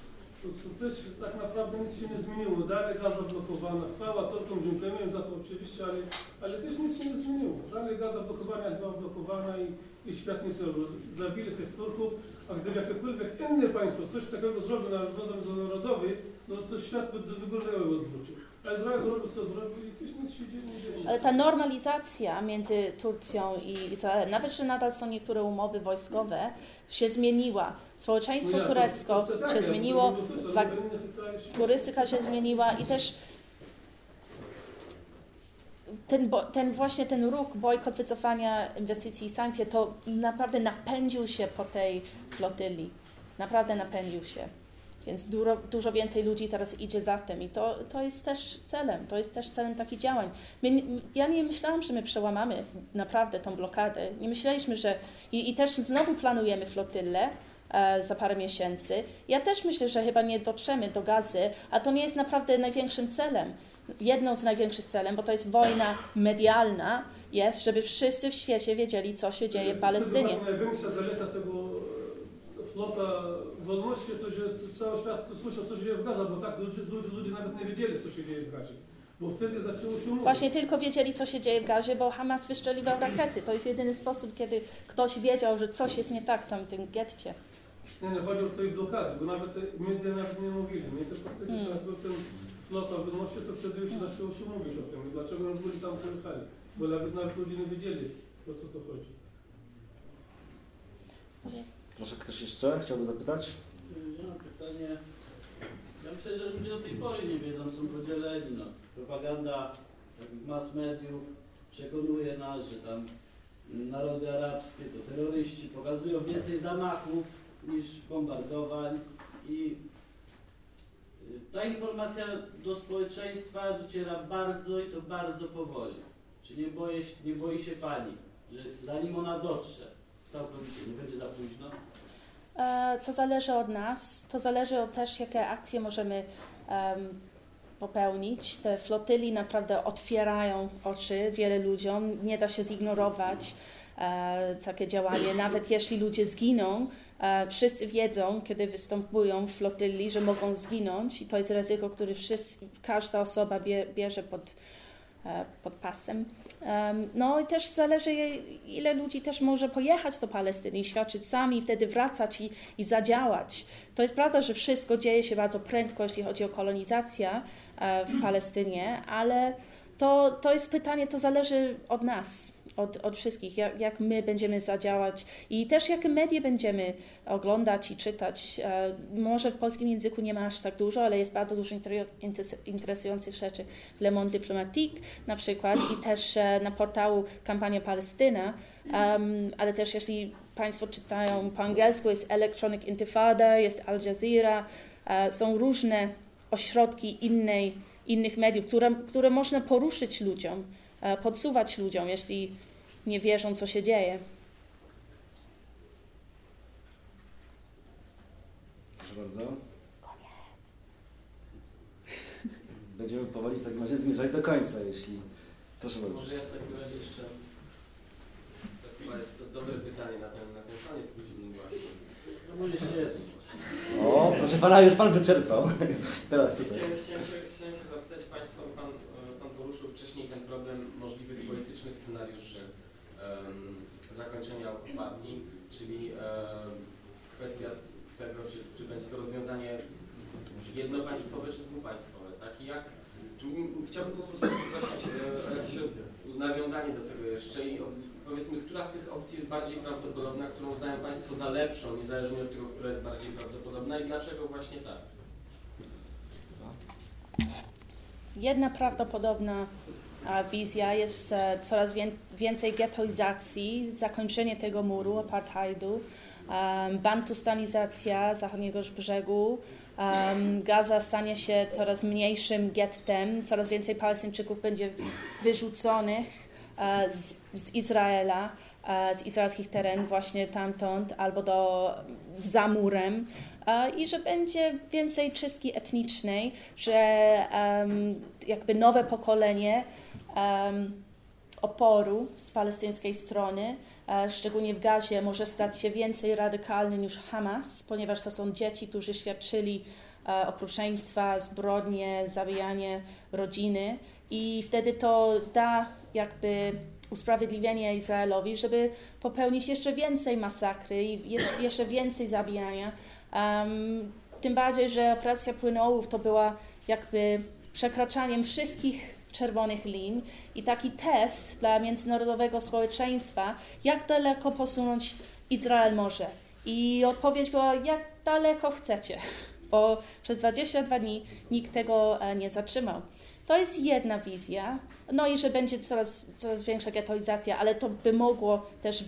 To, to też tak naprawdę nic się nie zmieniło. Dalej gaz zablokowana. Chwała Turkom, dziękujemy im za to oczywiście, ale, ale też nic się nie zmieniło. Dalej gaz zablokowana jak była blokowana i, i świat nie sobie zabili tych Turków, a gdyby jakiekolwiek inne państwo coś takiego zrobiło na narodowy międzynarodowy, no to świat by wyglądał odwrócił. A Izrael zrobił co zrobił i też nic się nie dzieje. Ale ta normalizacja między Turcją i Izraelem, nawet że nadal są niektóre umowy wojskowe, się zmieniła. Społeczeństwo No ja, to- turecko to tak, się ja zmieniło, to co, wak- ale w innych krajach się- turystyka się zmieniła i też ten, bo, ten właśnie ten ruch bojkot wycofania inwestycji i sankcje to naprawdę napędził się po tej flotyli. Naprawdę napędził się. Więc dużo, dużo więcej ludzi teraz idzie za tym i to, to jest też celem, to jest też celem takich działań. My, ja nie myślałam, że my przełamamy naprawdę tą blokadę. Nie myśleliśmy, że... I, i też znowu planujemy flotylę e, za parę miesięcy. Ja też myślę, że chyba nie dotrzemy do gazy, a to nie jest naprawdę największym celem. Jedną z największych celem, bo to jest wojna medialna, jest, żeby wszyscy w świecie wiedzieli, co się dzieje w Palestynie. To jest największa zaleta tego e, flota wolności, to że cały świat słyszał, co się dzieje w Gazie, bo tak ludzie, ludzie, ludzie nawet nie wiedzieli, co się dzieje w Gazie. Bo wtedy zaczęło się mówić. Właśnie tylko wiedzieli, co się dzieje w Gazie, bo Hamas wystrzeliwał rakiety. To jest jedyny sposób, kiedy ktoś wiedział, że coś jest nie tak tam w tym getcie. Nie, nie chodzi o tej blokady, bo nawet media nawet nie mówili. Nie tylko wtedy, Mm. jak był ten flota wolności, to wtedy już zaczęło się mówić o tym. Dlaczego ludzie tam pojechali? Bo nawet, nawet ludzie nie wiedzieli, o co to chodzi. Proszę, ktoś jeszcze chciałby zapytać? Ja mam pytanie. Ja myślę, że ludzie do tej pory nie wiedzą, są podzieleni. No. Propaganda mass mediów przekonuje nas, że tam narody arabskie to terroryści, pokazują więcej zamachów niż bombardowań i y, ta informacja do społeczeństwa dociera bardzo i to bardzo powoli. Czy nie, boję nie boi się Pani, że zanim ona dotrze, całkowicie nie będzie za późno? E, To zależy od nas, to zależy od też, jakie akcje możemy em, popełnić. Te flotyli naprawdę otwierają oczy wiele ludziom, nie da się zignorować e, takie działanie. Nawet jeśli ludzie zginą, e, wszyscy wiedzą, kiedy występują w flotyli, że mogą zginąć i to jest ryzyko, które każda osoba bie, bierze pod, e, pod pasem. Em, No i też zależy, ile ludzi też może pojechać do Palestyny i świadczyć sami, wtedy wracać i, i zadziałać. To jest prawda, że wszystko dzieje się bardzo prędko, jeśli chodzi o kolonizację e, w Palestynie, ale to, to jest pytanie, to zależy od nas, od, od wszystkich, jak, jak my będziemy zadziałać i też jakie media będziemy oglądać i czytać. E, Może w polskim języku nie ma aż tak dużo, ale jest bardzo dużo inter- interes- interesujących rzeczy. W Le Monde Diplomatique na przykład i też e, na portalu Kampania Palestyna, Em, ale też jeśli Państwo czytają po angielsku, jest Electronic Intifada, jest Al Jazeera, e, są różne ośrodki innej, innych mediów, które, które można poruszyć ludziom, podsuwać ludziom, jeśli nie wierzą, co się dzieje. Proszę bardzo. Będziemy powoli w takim razie zmierzać do końca, jeśli... Proszę bardzo. Może ja w takim razie jeszcze... To chyba jest to dobre pytanie na ten, na ten koniec godziny właśnie. No może się O, proszę pana, już pan wyczerpał. Teraz tutaj. Chciałem, chciałem, chciałem się zapytać Państwa, pan, e, wcześniej ten problem możliwych politycznych scenariuszy zakończenia okupacji, czyli kwestia tego, czy, czy będzie to rozwiązanie jednopaństwowe czy dwupaństwowe, tak? I jak, chciałbym po prostu prosić e, jakieś nawiązanie do tego jeszcze i powiedzmy, która z tych opcji jest bardziej prawdopodobna, którą uznają Państwo za lepszą, niezależnie od tego, która jest bardziej prawdopodobna i dlaczego właśnie tak? Jedna prawdopodobna wizja jest coraz wię- więcej getoizacji, zakończenie tego muru, apartheidu, bantustanizacja zachodniego brzegu. Gaza stanie się coraz mniejszym gettem, coraz więcej Palestyńczyków będzie wyrzuconych e, z, z Izraela, e, z izraelskich terenów właśnie tamtąd albo do, za murem i że będzie więcej czystki etnicznej, że jakby nowe pokolenie oporu z palestyńskiej strony, e, szczególnie w Gazie, może stać się więcej radykalny niż Hamas, ponieważ to są dzieci, którzy świadczyli e, okruczeństwa, zbrodnie, zabijanie rodziny i wtedy to da jakby usprawiedliwienie Izraelowi, żeby popełnić jeszcze więcej masakry i jeszcze więcej zabijania. Um, tym bardziej, że operacja płynołów to była jakby przekraczaniem wszystkich czerwonych linii i taki test dla międzynarodowego społeczeństwa, jak daleko posunąć Izrael może. I odpowiedź była, jak daleko chcecie, bo przez 22 dni nikt tego e, nie zatrzymał. To jest jedna wizja. No i że będzie coraz, coraz większa getoizacja, ale to by mogło też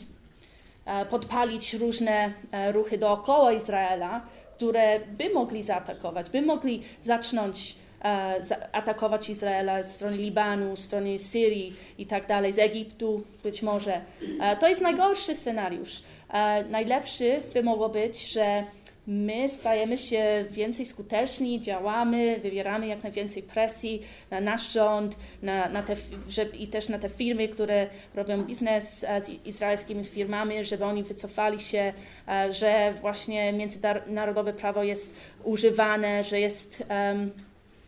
podpalić różne e, ruchy dookoła Izraela, które by mogli zaatakować, by mogli zacząć e, atakować Izraela z strony Libanu, z strony Syrii i tak dalej, z Egiptu być może. E, to jest najgorszy scenariusz. E, najlepszy by mogło być, że my stajemy się więcej skuteczni, działamy, wywieramy jak najwięcej presji na nasz rząd na, na te, że, i też na te firmy, które robią biznes z izraelskimi firmami, żeby oni wycofali się, e, że właśnie międzynarodowe prawo jest używane, że jest um,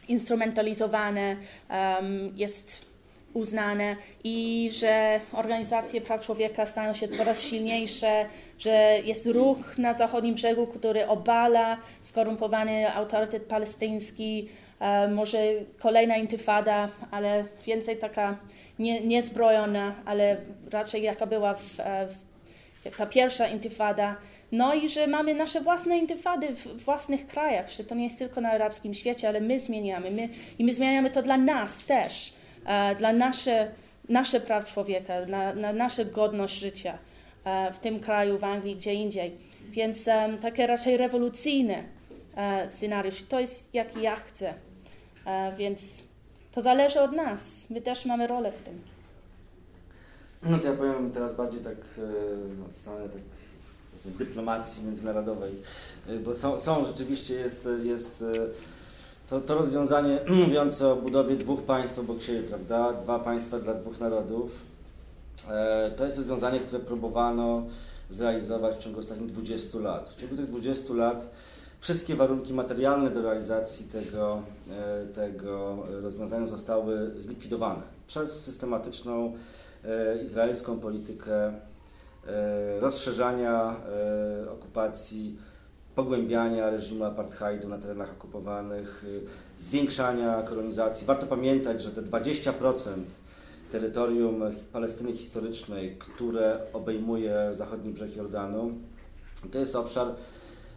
instrumentalizowane, um, jest uznane i że organizacje praw człowieka stają się coraz silniejsze, że jest ruch na zachodnim brzegu, który obala skorumpowany autorytet palestyński, e, może kolejna intifada, ale więcej taka nie, niezbrojona, ale raczej jaka była w, e, w, ta pierwsza intifada. No i że mamy nasze własne intifady w własnych krajach, że to nie jest tylko na arabskim świecie, ale my zmieniamy. My, I my zmieniamy to dla nas też, dla nasze, nasze praw człowieka, na, na godność życia. E, w tym kraju, w Anglii, gdzie indziej. Więc um, takie raczej rewolucyjne e, scenariusz. To jest jaki ja chcę. E, więc to zależy od nas. My też mamy rolę w tym. No to ja powiem teraz bardziej tak od strony tak dyplomacji międzynarodowej, bo są, są rzeczywiście jest, jest to, to rozwiązanie mówiące o budowie dwóch państw obok siebie, prawda? Dwa państwa dla dwóch narodów E, to jest rozwiązanie, które próbowano zrealizować w ciągu ostatnich 20 lat. W ciągu tych 20 lat wszystkie warunki materialne do realizacji tego, e, tego rozwiązania zostały zlikwidowane przez systematyczną e, izraelską politykę rozszerzania okupacji, pogłębiania reżimu apartheidu na terenach okupowanych, zwiększania kolonizacji. Warto pamiętać, że te 20% terytorium Palestyny historycznej, które obejmuje zachodni brzeg Jordanu. To jest obszar,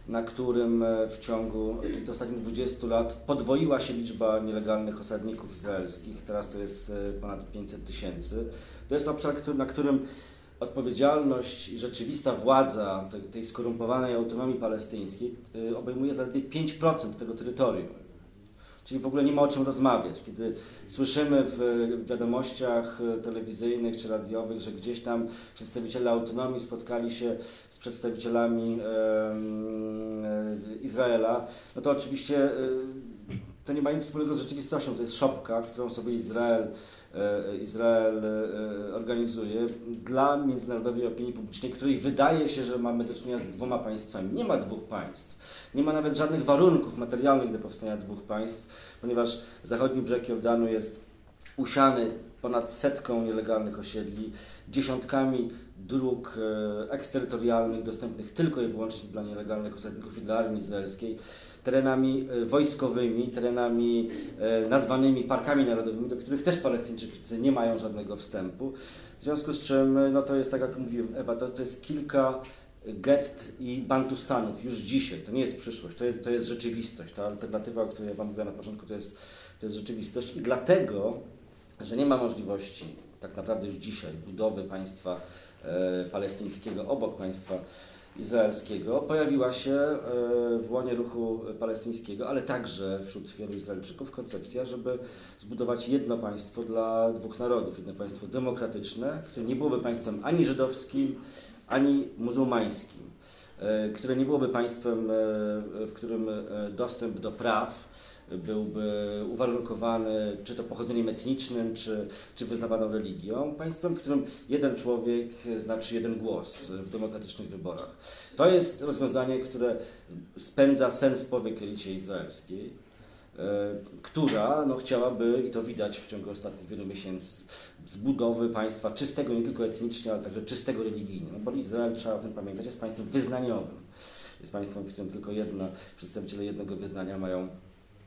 na którym w ciągu tych ostatnich 20 lat podwoiła się liczba nielegalnych osadników izraelskich. Teraz to jest e, ponad 500 tysięcy. To jest obszar, na którym odpowiedzialność i rzeczywista władza tej skorumpowanej autonomii palestyńskiej e, obejmuje zaledwie 5% tego terytorium. Czyli w ogóle nie ma o czym rozmawiać. Kiedy słyszymy w wiadomościach telewizyjnych czy radiowych, że gdzieś tam przedstawiciele autonomii spotkali się z przedstawicielami e, Izraela, no to oczywiście to nie ma nic wspólnego z rzeczywistością. To jest szopka, którą sobie Izrael Izrael e, organizuje dla międzynarodowej opinii publicznej, której wydaje się, że mamy do czynienia z dwoma państwami. Nie ma dwóch państw. Nie ma nawet żadnych warunków materialnych do powstania dwóch państw, ponieważ zachodni brzeg Jordanu jest usiany ponad setką nielegalnych osiedli, dziesiątkami dróg e, eksterytorialnych dostępnych tylko i wyłącznie dla nielegalnych osadników i dla armii izraelskiej terenami e, wojskowymi, terenami e, nazwanymi parkami narodowymi, do których też Palestyńczycy nie mają żadnego wstępu. W związku z czym, e, no to jest tak jak mówiłem, Ewa, to, to jest kilka gett i bantustanów już dzisiaj. To nie jest przyszłość, to jest, to jest rzeczywistość. Ta alternatywa, o której ja Wam mówiłem na początku, to jest, to jest rzeczywistość i dlatego, że nie ma możliwości tak naprawdę już dzisiaj budowy państwa e, palestyńskiego obok państwa izraelskiego pojawiła się e, w łonie ruchu palestyńskiego, ale także wśród wielu Izraelczyków koncepcja, żeby zbudować jedno państwo dla dwóch narodów, jedno państwo demokratyczne, które nie byłoby państwem ani żydowskim, ani muzułmańskim, e, które nie byłoby państwem, e, w którym dostęp do praw byłby uwarunkowany czy to pochodzeniem etnicznym, czy, czy wyznawaną religią, państwem, w którym jeden człowiek znaczy jeden głos w demokratycznych wyborach. To jest rozwiązanie, które spędza sens powiek elicie izraelskiej, e, która no, chciałaby, i to widać w ciągu ostatnich wielu miesięcy, zbudowy państwa czystego nie tylko etnicznie, ale także czystego religijnie. No bo Izrael, trzeba o tym pamiętać, jest państwem wyznaniowym. Jest państwem, w którym tylko jedno, przedstawiciele jednego wyznania mają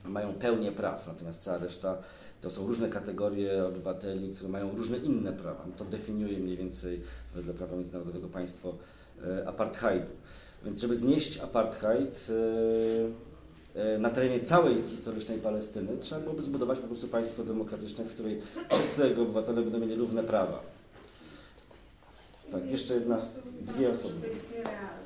mają pełnię praw, natomiast cała reszta to są różne kategorie obywateli, które mają różne inne prawa. To definiuje mniej więcej wedle prawa międzynarodowego państwo e, apartheidu. Więc żeby znieść apartheid e, e, na terenie całej historycznej Palestyny, trzeba byłoby zbudować po prostu państwo demokratyczne, w której wszyscy jego obywatele będą mieli równe prawa. Tak, jeszcze jedna, dwie osoby. To jest nierealne,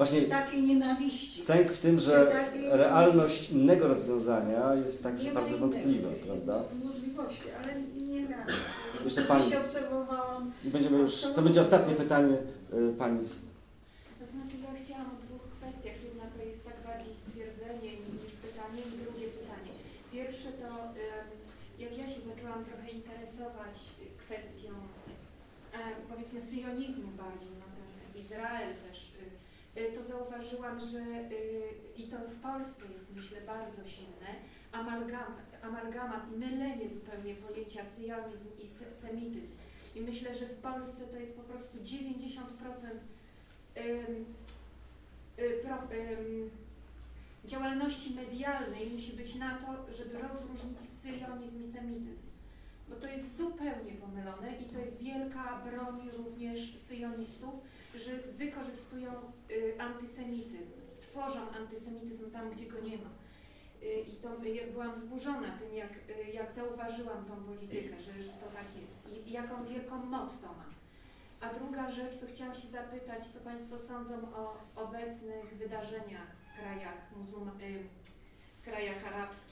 Właśnie takiej nienawiści. sęk w tym, że takiej- realność innego rozwiązania jest ma bardzo wątpliwa, możliwości- prawda? Możliwości, ale nie ma. Jeszcze pani. się obserwowałam. I będziemy już, to będzie ostatnie pytanie y, pani. z- To znaczy ja chciałam o dwóch kwestiach. Jedna to jest tak bardziej stwierdzenie niż pytanie i drugie pytanie. Pierwsze to em, jak ja się zaczęłam trochę interesować kwestią e, powiedzmy syjonizmu bardziej, no ten Izrael też, y, y, to zauważyłam, że y, i to w Polsce jest myślę bardzo silne, amalgamat, amalgamat i mylenie zupełnie pojęcia syjonizm i se- semityzm. I myślę, że w Polsce to jest po prostu 90% ym, y, działalności medialnej musi być na to, żeby rozróżnić syjonizm i semityzm. Bo to jest zupełnie pomylone i to jest wielka broń również syjonistów, że wykorzystują y, antysemityzm, tworzą antysemityzm tam, gdzie go nie ma. Y, I to ja byłam wzburzona tym, jak, y, jak zauważyłam tą politykę, że, że to tak jest i, jaką wielką moc to ma. A druga rzecz, to chciałam się zapytać, co Państwo sądzą o obecnych wydarzeniach w krajach muzułma, y, w krajach arabskich,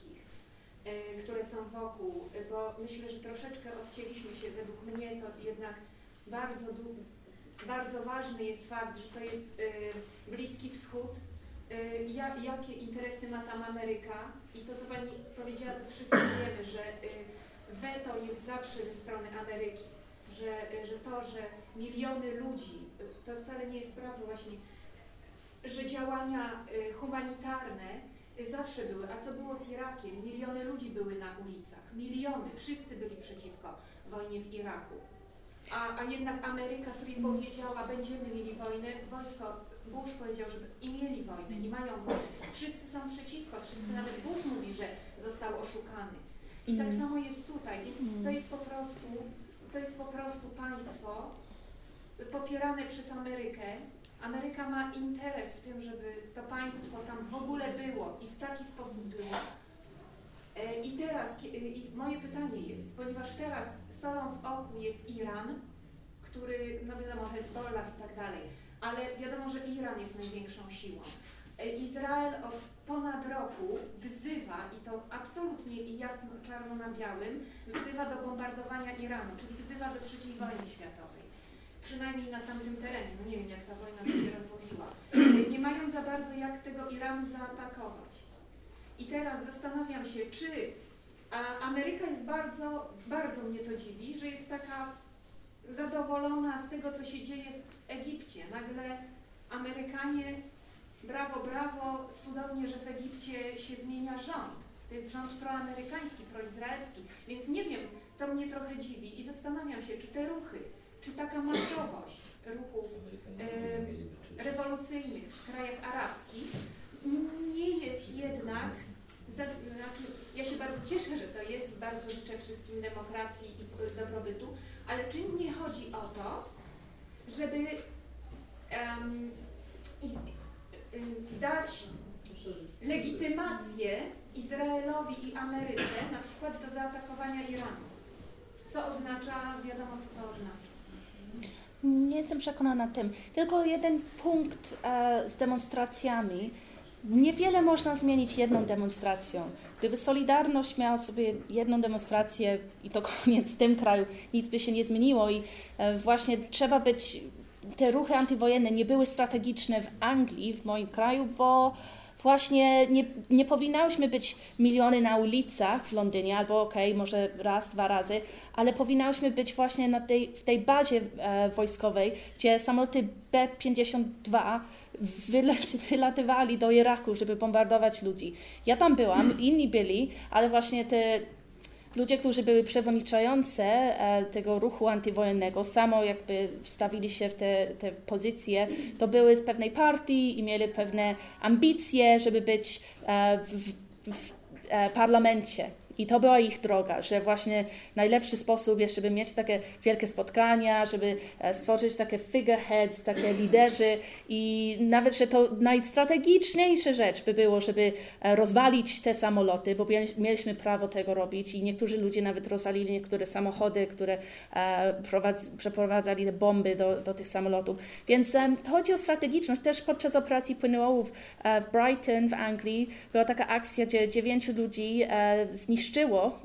które są wokół, y, bo myślę, że troszeczkę odcięliśmy się, według mnie to jednak bardzo, bardzo ważny jest fakt, że to jest y, Bliski Wschód, y, ja, jakie interesy ma tam Ameryka? I to, co Pani powiedziała, co wszyscy wiemy, że weto jest zawsze ze strony Ameryki, że, że to, że miliony ludzi, to wcale nie jest prawda właśnie, że działania humanitarne zawsze były. A co było z Irakiem? Miliony ludzi były na ulicach. Miliony. Wszyscy byli przeciwko wojnie w Iraku. A, a jednak Ameryka sobie powiedziała, będziemy mieli wojnę. Wojsko, Bush powiedział, że i mieli wojnę, i mają wojnę. Wszyscy są przeciwko, wszyscy, nawet Bush mówi, że został oszukany. I tak Mm. samo jest tutaj, więc to jest po prostu, to jest po prostu państwo popierane przez Amerykę. Ameryka ma interes w tym, żeby to państwo tam w ogóle było i w taki sposób było. E, I teraz kie- i moje pytanie jest, ponieważ teraz solą w oku jest Iran, który, no wiadomo, Hezbollah i tak dalej, ale wiadomo, że Iran jest największą siłą. E, Izrael od ponad roku wzywa, i to absolutnie jasno, czarno na białym, wzywa do bombardowania Iranu, czyli wzywa do III wojny światowej. Przynajmniej na tamtym terenie. No nie wiem, jak ta wojna by się rozłożyła. Nie mają za bardzo jak tego Iranu zaatakować. I teraz zastanawiam się, czy a Ameryka jest bardzo, bardzo mnie to dziwi, że jest taka zadowolona z tego, co się dzieje w Egipcie. Nagle Amerykanie, brawo, brawo, cudownie, że w Egipcie się zmienia rząd. To jest rząd proamerykański, proizraelski. Więc nie wiem, to mnie trochę dziwi i zastanawiam się, czy te ruchy, czy taka masowość ruchów rewolucyjnych w krajach arabskich nie jest jednak, za, znaczy ja się bardzo cieszę, że to jest, bardzo życzę wszystkim demokracji i e, dobrobytu, ale czy nie chodzi o to, żeby em, is, y, dać legitymację Izraelowi i Ameryce na przykład do zaatakowania Iranu? Co oznacza, wiadomo co to oznacza. Nie jestem przekonana tym. Tylko jeden punkt e, z demonstracjami. Niewiele można zmienić jedną demonstracją. Gdyby Solidarność miała sobie jedną demonstrację i to koniec w tym kraju, nic by się nie zmieniło i e, właśnie trzeba być, te ruchy antywojenne nie były strategiczne w Anglii, w moim kraju, bo właśnie nie, nie powinnałyśmy być miliony na ulicach w Londynie, albo okej, może raz, dwa razy, ale powinnałyśmy być właśnie na tej, w tej bazie e, wojskowej, gdzie samoloty B-52 wyleci, wylatywali do Iraku, żeby bombardować ludzi. Ja tam byłam, inni byli, ale właśnie te ludzie, którzy byli przewodniczące e, tego ruchu antywojennego, samo jakby wstawili się w te, te pozycje, to były z pewnej partii i mieli pewne ambicje, żeby być e, w, w, w e, parlamencie. I to była ich droga, że właśnie najlepszy sposób jest, żeby mieć takie wielkie spotkania, żeby e, stworzyć takie figureheads, takie liderzy i nawet, że to najstrategiczniejsza rzecz by było, żeby e, rozwalić te samoloty, bo mieliśmy prawo tego robić i niektórzy ludzie nawet rozwalili niektóre samochody, które e, przeprowadzali te bomby do, do tych samolotów. Więc to chodzi o strategiczność. Też podczas operacji płyniołów w Brighton w Anglii była taka akcja, gdzie dziewięciu ludzi zniszczyło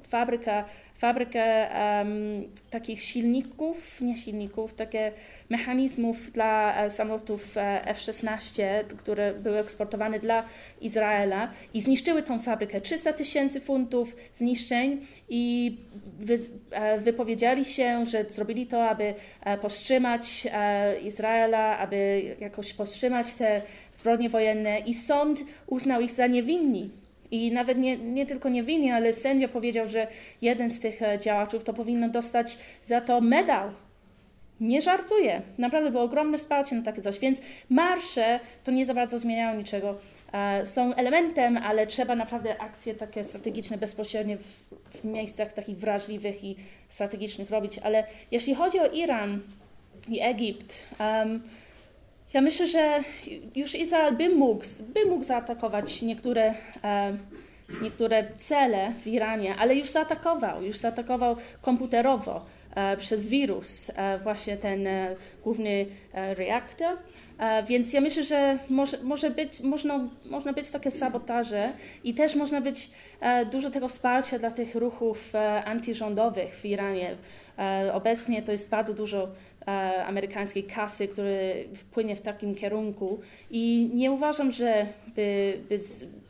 fabrykę fabrykę um, takich silników, nie silników, takie mechanizmów dla e, samolotów e, F-16, które były eksportowane dla Izraela i zniszczyły tą fabrykę. 300 tysięcy funtów zniszczeń i wy, e, wypowiedzieli się, że zrobili to, aby powstrzymać Izraela, aby jakoś powstrzymać te zbrodnie wojenne i sąd uznał ich za niewinni. I nawet nie, nie tylko niewinni, ale sędzia powiedział, że jeden z tych e, działaczów to powinno dostać za to medal. Nie żartuję. Naprawdę było ogromne wsparcie na takie coś. Więc marsze to nie za bardzo zmieniają niczego. E, są elementem, ale trzeba naprawdę akcje takie strategiczne bezpośrednio w, w miejscach takich wrażliwych i strategicznych robić. Ale jeśli chodzi o Iran i Egipt, um, ja myślę, że już Izrael by mógł, by mógł zaatakować niektóre, e, niektóre cele w Iranie, ale już zaatakował, już zaatakował komputerowo e, przez wirus e, właśnie ten główny reaktor. Więc ja myślę, że może, może być, można, można być takie sabotaże i też można być dużo tego wsparcia dla tych ruchów antyrządowych w Iranie. Obecnie to jest bardzo dużo E, amerykańskiej kasy, który wpłynie w takim kierunku. I nie uważam, że by, by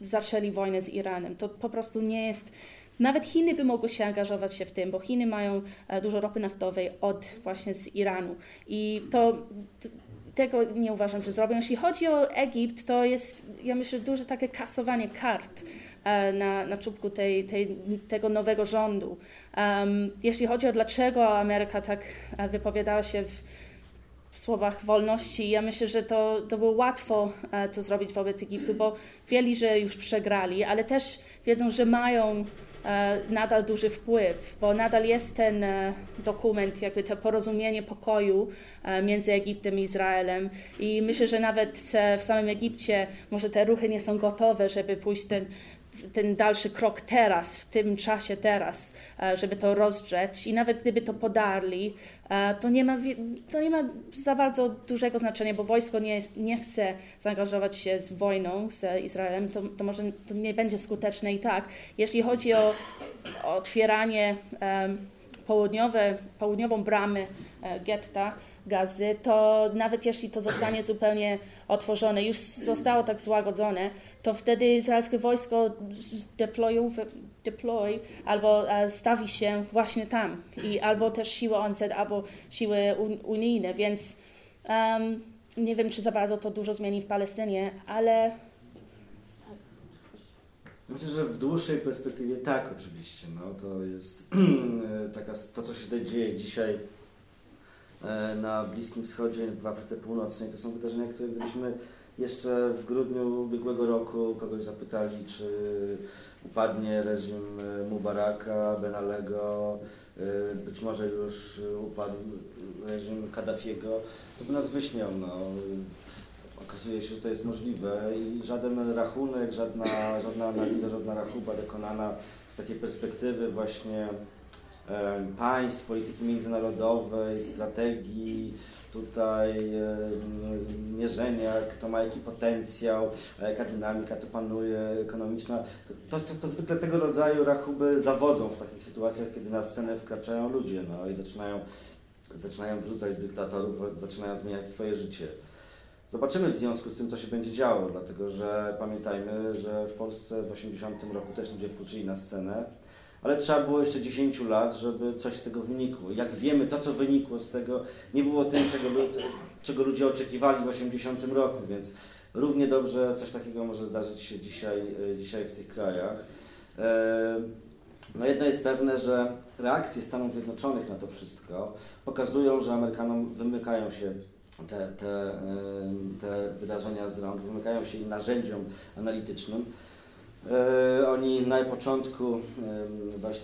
zaczęli wojnę z Iranem. To po prostu nie jest. Nawet Chiny by mogły się angażować się w tym, bo Chiny mają e, dużo ropy naftowej od właśnie z Iranu. I to tego nie uważam, że zrobią. Jeśli chodzi o Egipt, to jest, ja myślę, duże takie kasowanie kart e, na, na czubku tej, tej, tego nowego rządu. Um, jeśli chodzi o dlaczego Ameryka tak e, wypowiadała się w, w słowach wolności, ja myślę, że to, to było łatwo e, to zrobić wobec Egiptu, bo wiedzieli, że już przegrali, ale też wiedzą, że mają e, nadal duży wpływ, bo nadal jest ten dokument, jakby to porozumienie pokoju między Egiptem i Izraelem. I myślę, że nawet w samym Egipcie może te ruchy nie są gotowe, żeby pójść ten ten dalszy krok teraz, w tym czasie teraz, e, żeby to rozdrzeć i nawet gdyby to podarli, e, to nie ma, to nie ma za bardzo dużego znaczenia, bo wojsko nie, nie chce zaangażować się z wojną z Izraelem, to, to może to nie będzie skuteczne i tak. Jeśli chodzi o, otwieranie południowe, południową bramy e, getta, gazy, to nawet jeśli to zostanie zupełnie otworzone, już zostało tak złagodzone, to wtedy izraelskie wojsko deploy albo e, stawi się właśnie tam i albo też siły ONZ, albo siły unijne, więc um, nie wiem, czy za bardzo to dużo zmieni w Palestynie, ale Myślę, że w dłuższej perspektywie tak, oczywiście. No, to jest taka, to, co się dzieje dzisiaj e, na Bliskim Wschodzie, w Afryce Północnej, to są wydarzenia, które gdybyśmy jeszcze w grudniu ubiegłego roku kogoś zapytali, czy upadnie reżim e, Mubaraka, Benalego, e, być może już upadł reżim Kaddafiego, to by nas wyśmiał. No. Okazuje się, że to jest możliwe i żaden rachunek, żadna, żadna analiza, żadna rachuba dokonana z takiej perspektywy właśnie e, państw, polityki międzynarodowej, strategii, tutaj e, mierzenia, kto ma jaki potencjał, jaka dynamika to panuje ekonomiczna. To, to, to zwykle tego rodzaju rachuby zawodzą w takich sytuacjach, kiedy na scenę wkraczają ludzie no, i zaczynają, zaczynają wrzucać dyktatorów, zaczynają zmieniać swoje życie. Zobaczymy w związku z tym, co się będzie działo, dlatego że pamiętajmy, że w Polsce w 1980 roku też ludzie wkroczyli na scenę ale trzeba było jeszcze 10 lat, żeby coś z tego wynikło. Jak wiemy, to co wynikło z tego nie było tym, czego, czego ludzie oczekiwali w 80 roku, więc równie dobrze coś takiego może zdarzyć się dzisiaj, e, dzisiaj w tych krajach. E, no jedno jest pewne, że reakcje Stanów Zjednoczonych na to wszystko pokazują, że Amerykanom wymykają się te, te, e, te wydarzenia z rąk, wymykają się narzędziom analitycznym. E, oni na początku,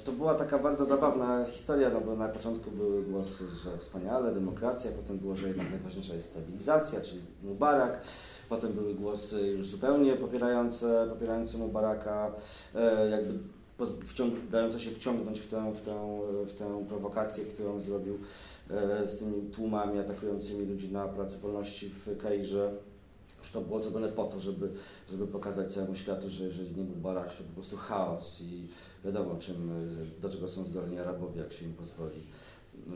to była taka bardzo zabawna historia, no bo na początku były głosy, że wspaniale, demokracja, potem było, że jednak najważniejsza jest stabilizacja, czyli Mubarak, potem były głosy już zupełnie popierające, popierające Mubaraka, e, jakby dające się wciągnąć w tę, w, tę, w tę prowokację, którą zrobił e, z tymi tłumami atakującymi ludzi na Placu Wolności w Kairze. Że to było zrobione po to, żeby, żeby pokazać całemu światu, że jeżeli nie Mubarak, to po prostu chaos i wiadomo, czym, do czego są zdolni Arabowie, jak się im pozwoli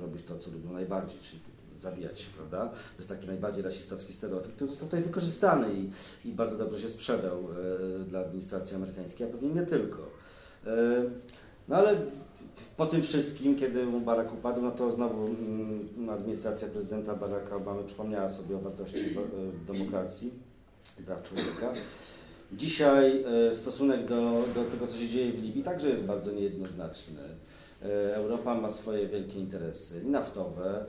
robić to, co lubią najbardziej, czyli zabijać, prawda? To jest taki najbardziej rasistowski stereotyp, który został tutaj wykorzystany i, i bardzo dobrze się sprzedał e, dla administracji amerykańskiej, a pewnie nie tylko. E, no ale po tym wszystkim, kiedy Mubarak upadł, no to znowu mm, administracja prezydenta Baracka Obamy przypomniała sobie o wartości e, demokracji praw człowieka. Dzisiaj e, stosunek do, do tego, co się dzieje w Libii, także jest bardzo niejednoznaczny. E, Europa ma swoje wielkie interesy naftowe,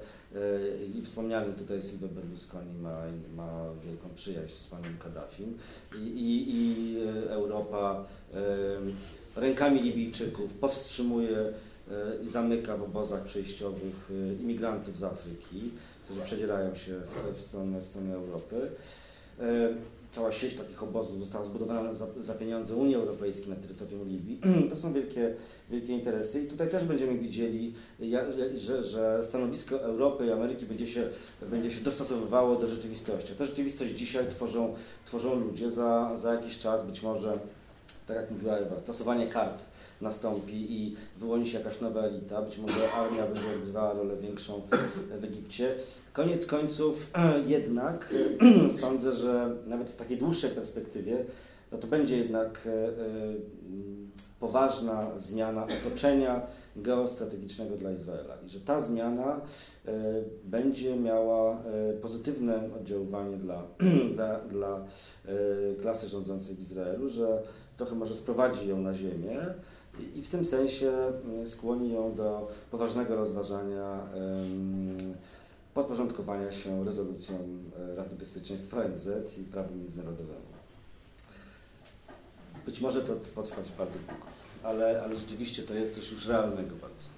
i wspomniany tutaj Silvio Berlusconi ma, ma wielką przyjaźń z panem Kaddafim i, i, i Europa rękami Libijczyków powstrzymuje i zamyka w obozach przejściowych e, imigrantów z Afryki, którzy przedzierają się w, w, stronę, w stronę Europy. E, Cała sieć takich obozów została zbudowana za, za pieniądze Unii Europejskiej na terytorium Libii. To są wielkie, wielkie interesy i tutaj też będziemy widzieli, że, że stanowisko Europy i Ameryki będzie się, będzie się dostosowywało do rzeczywistości. A tę rzeczywistość dzisiaj tworzą, tworzą ludzie za, za jakiś czas, być może, tak jak mówiła Ewa, stosowanie kart nastąpi i wyłoni się jakaś nowa elita, być może armia będzie odgrywała rolę większą w Egipcie. Koniec końców jednak sądzę, że nawet w takiej dłuższej perspektywie no to będzie jednak e, e, poważna zmiana otoczenia geostrategicznego dla Izraela. I że ta zmiana e, będzie miała pozytywne oddziaływanie dla, dla, dla klasy rządzącej w Izraelu, że trochę może sprowadzi ją na ziemię i- w tym sensie mm, skłoni ją do poważnego rozważania podporządkowania się rezolucjom e, Rady Bezpieczeństwa ONZ i prawu międzynarodowemu. Być może to potrwać bardzo długo, ale, ale rzeczywiście to jest coś już realnego bardzo.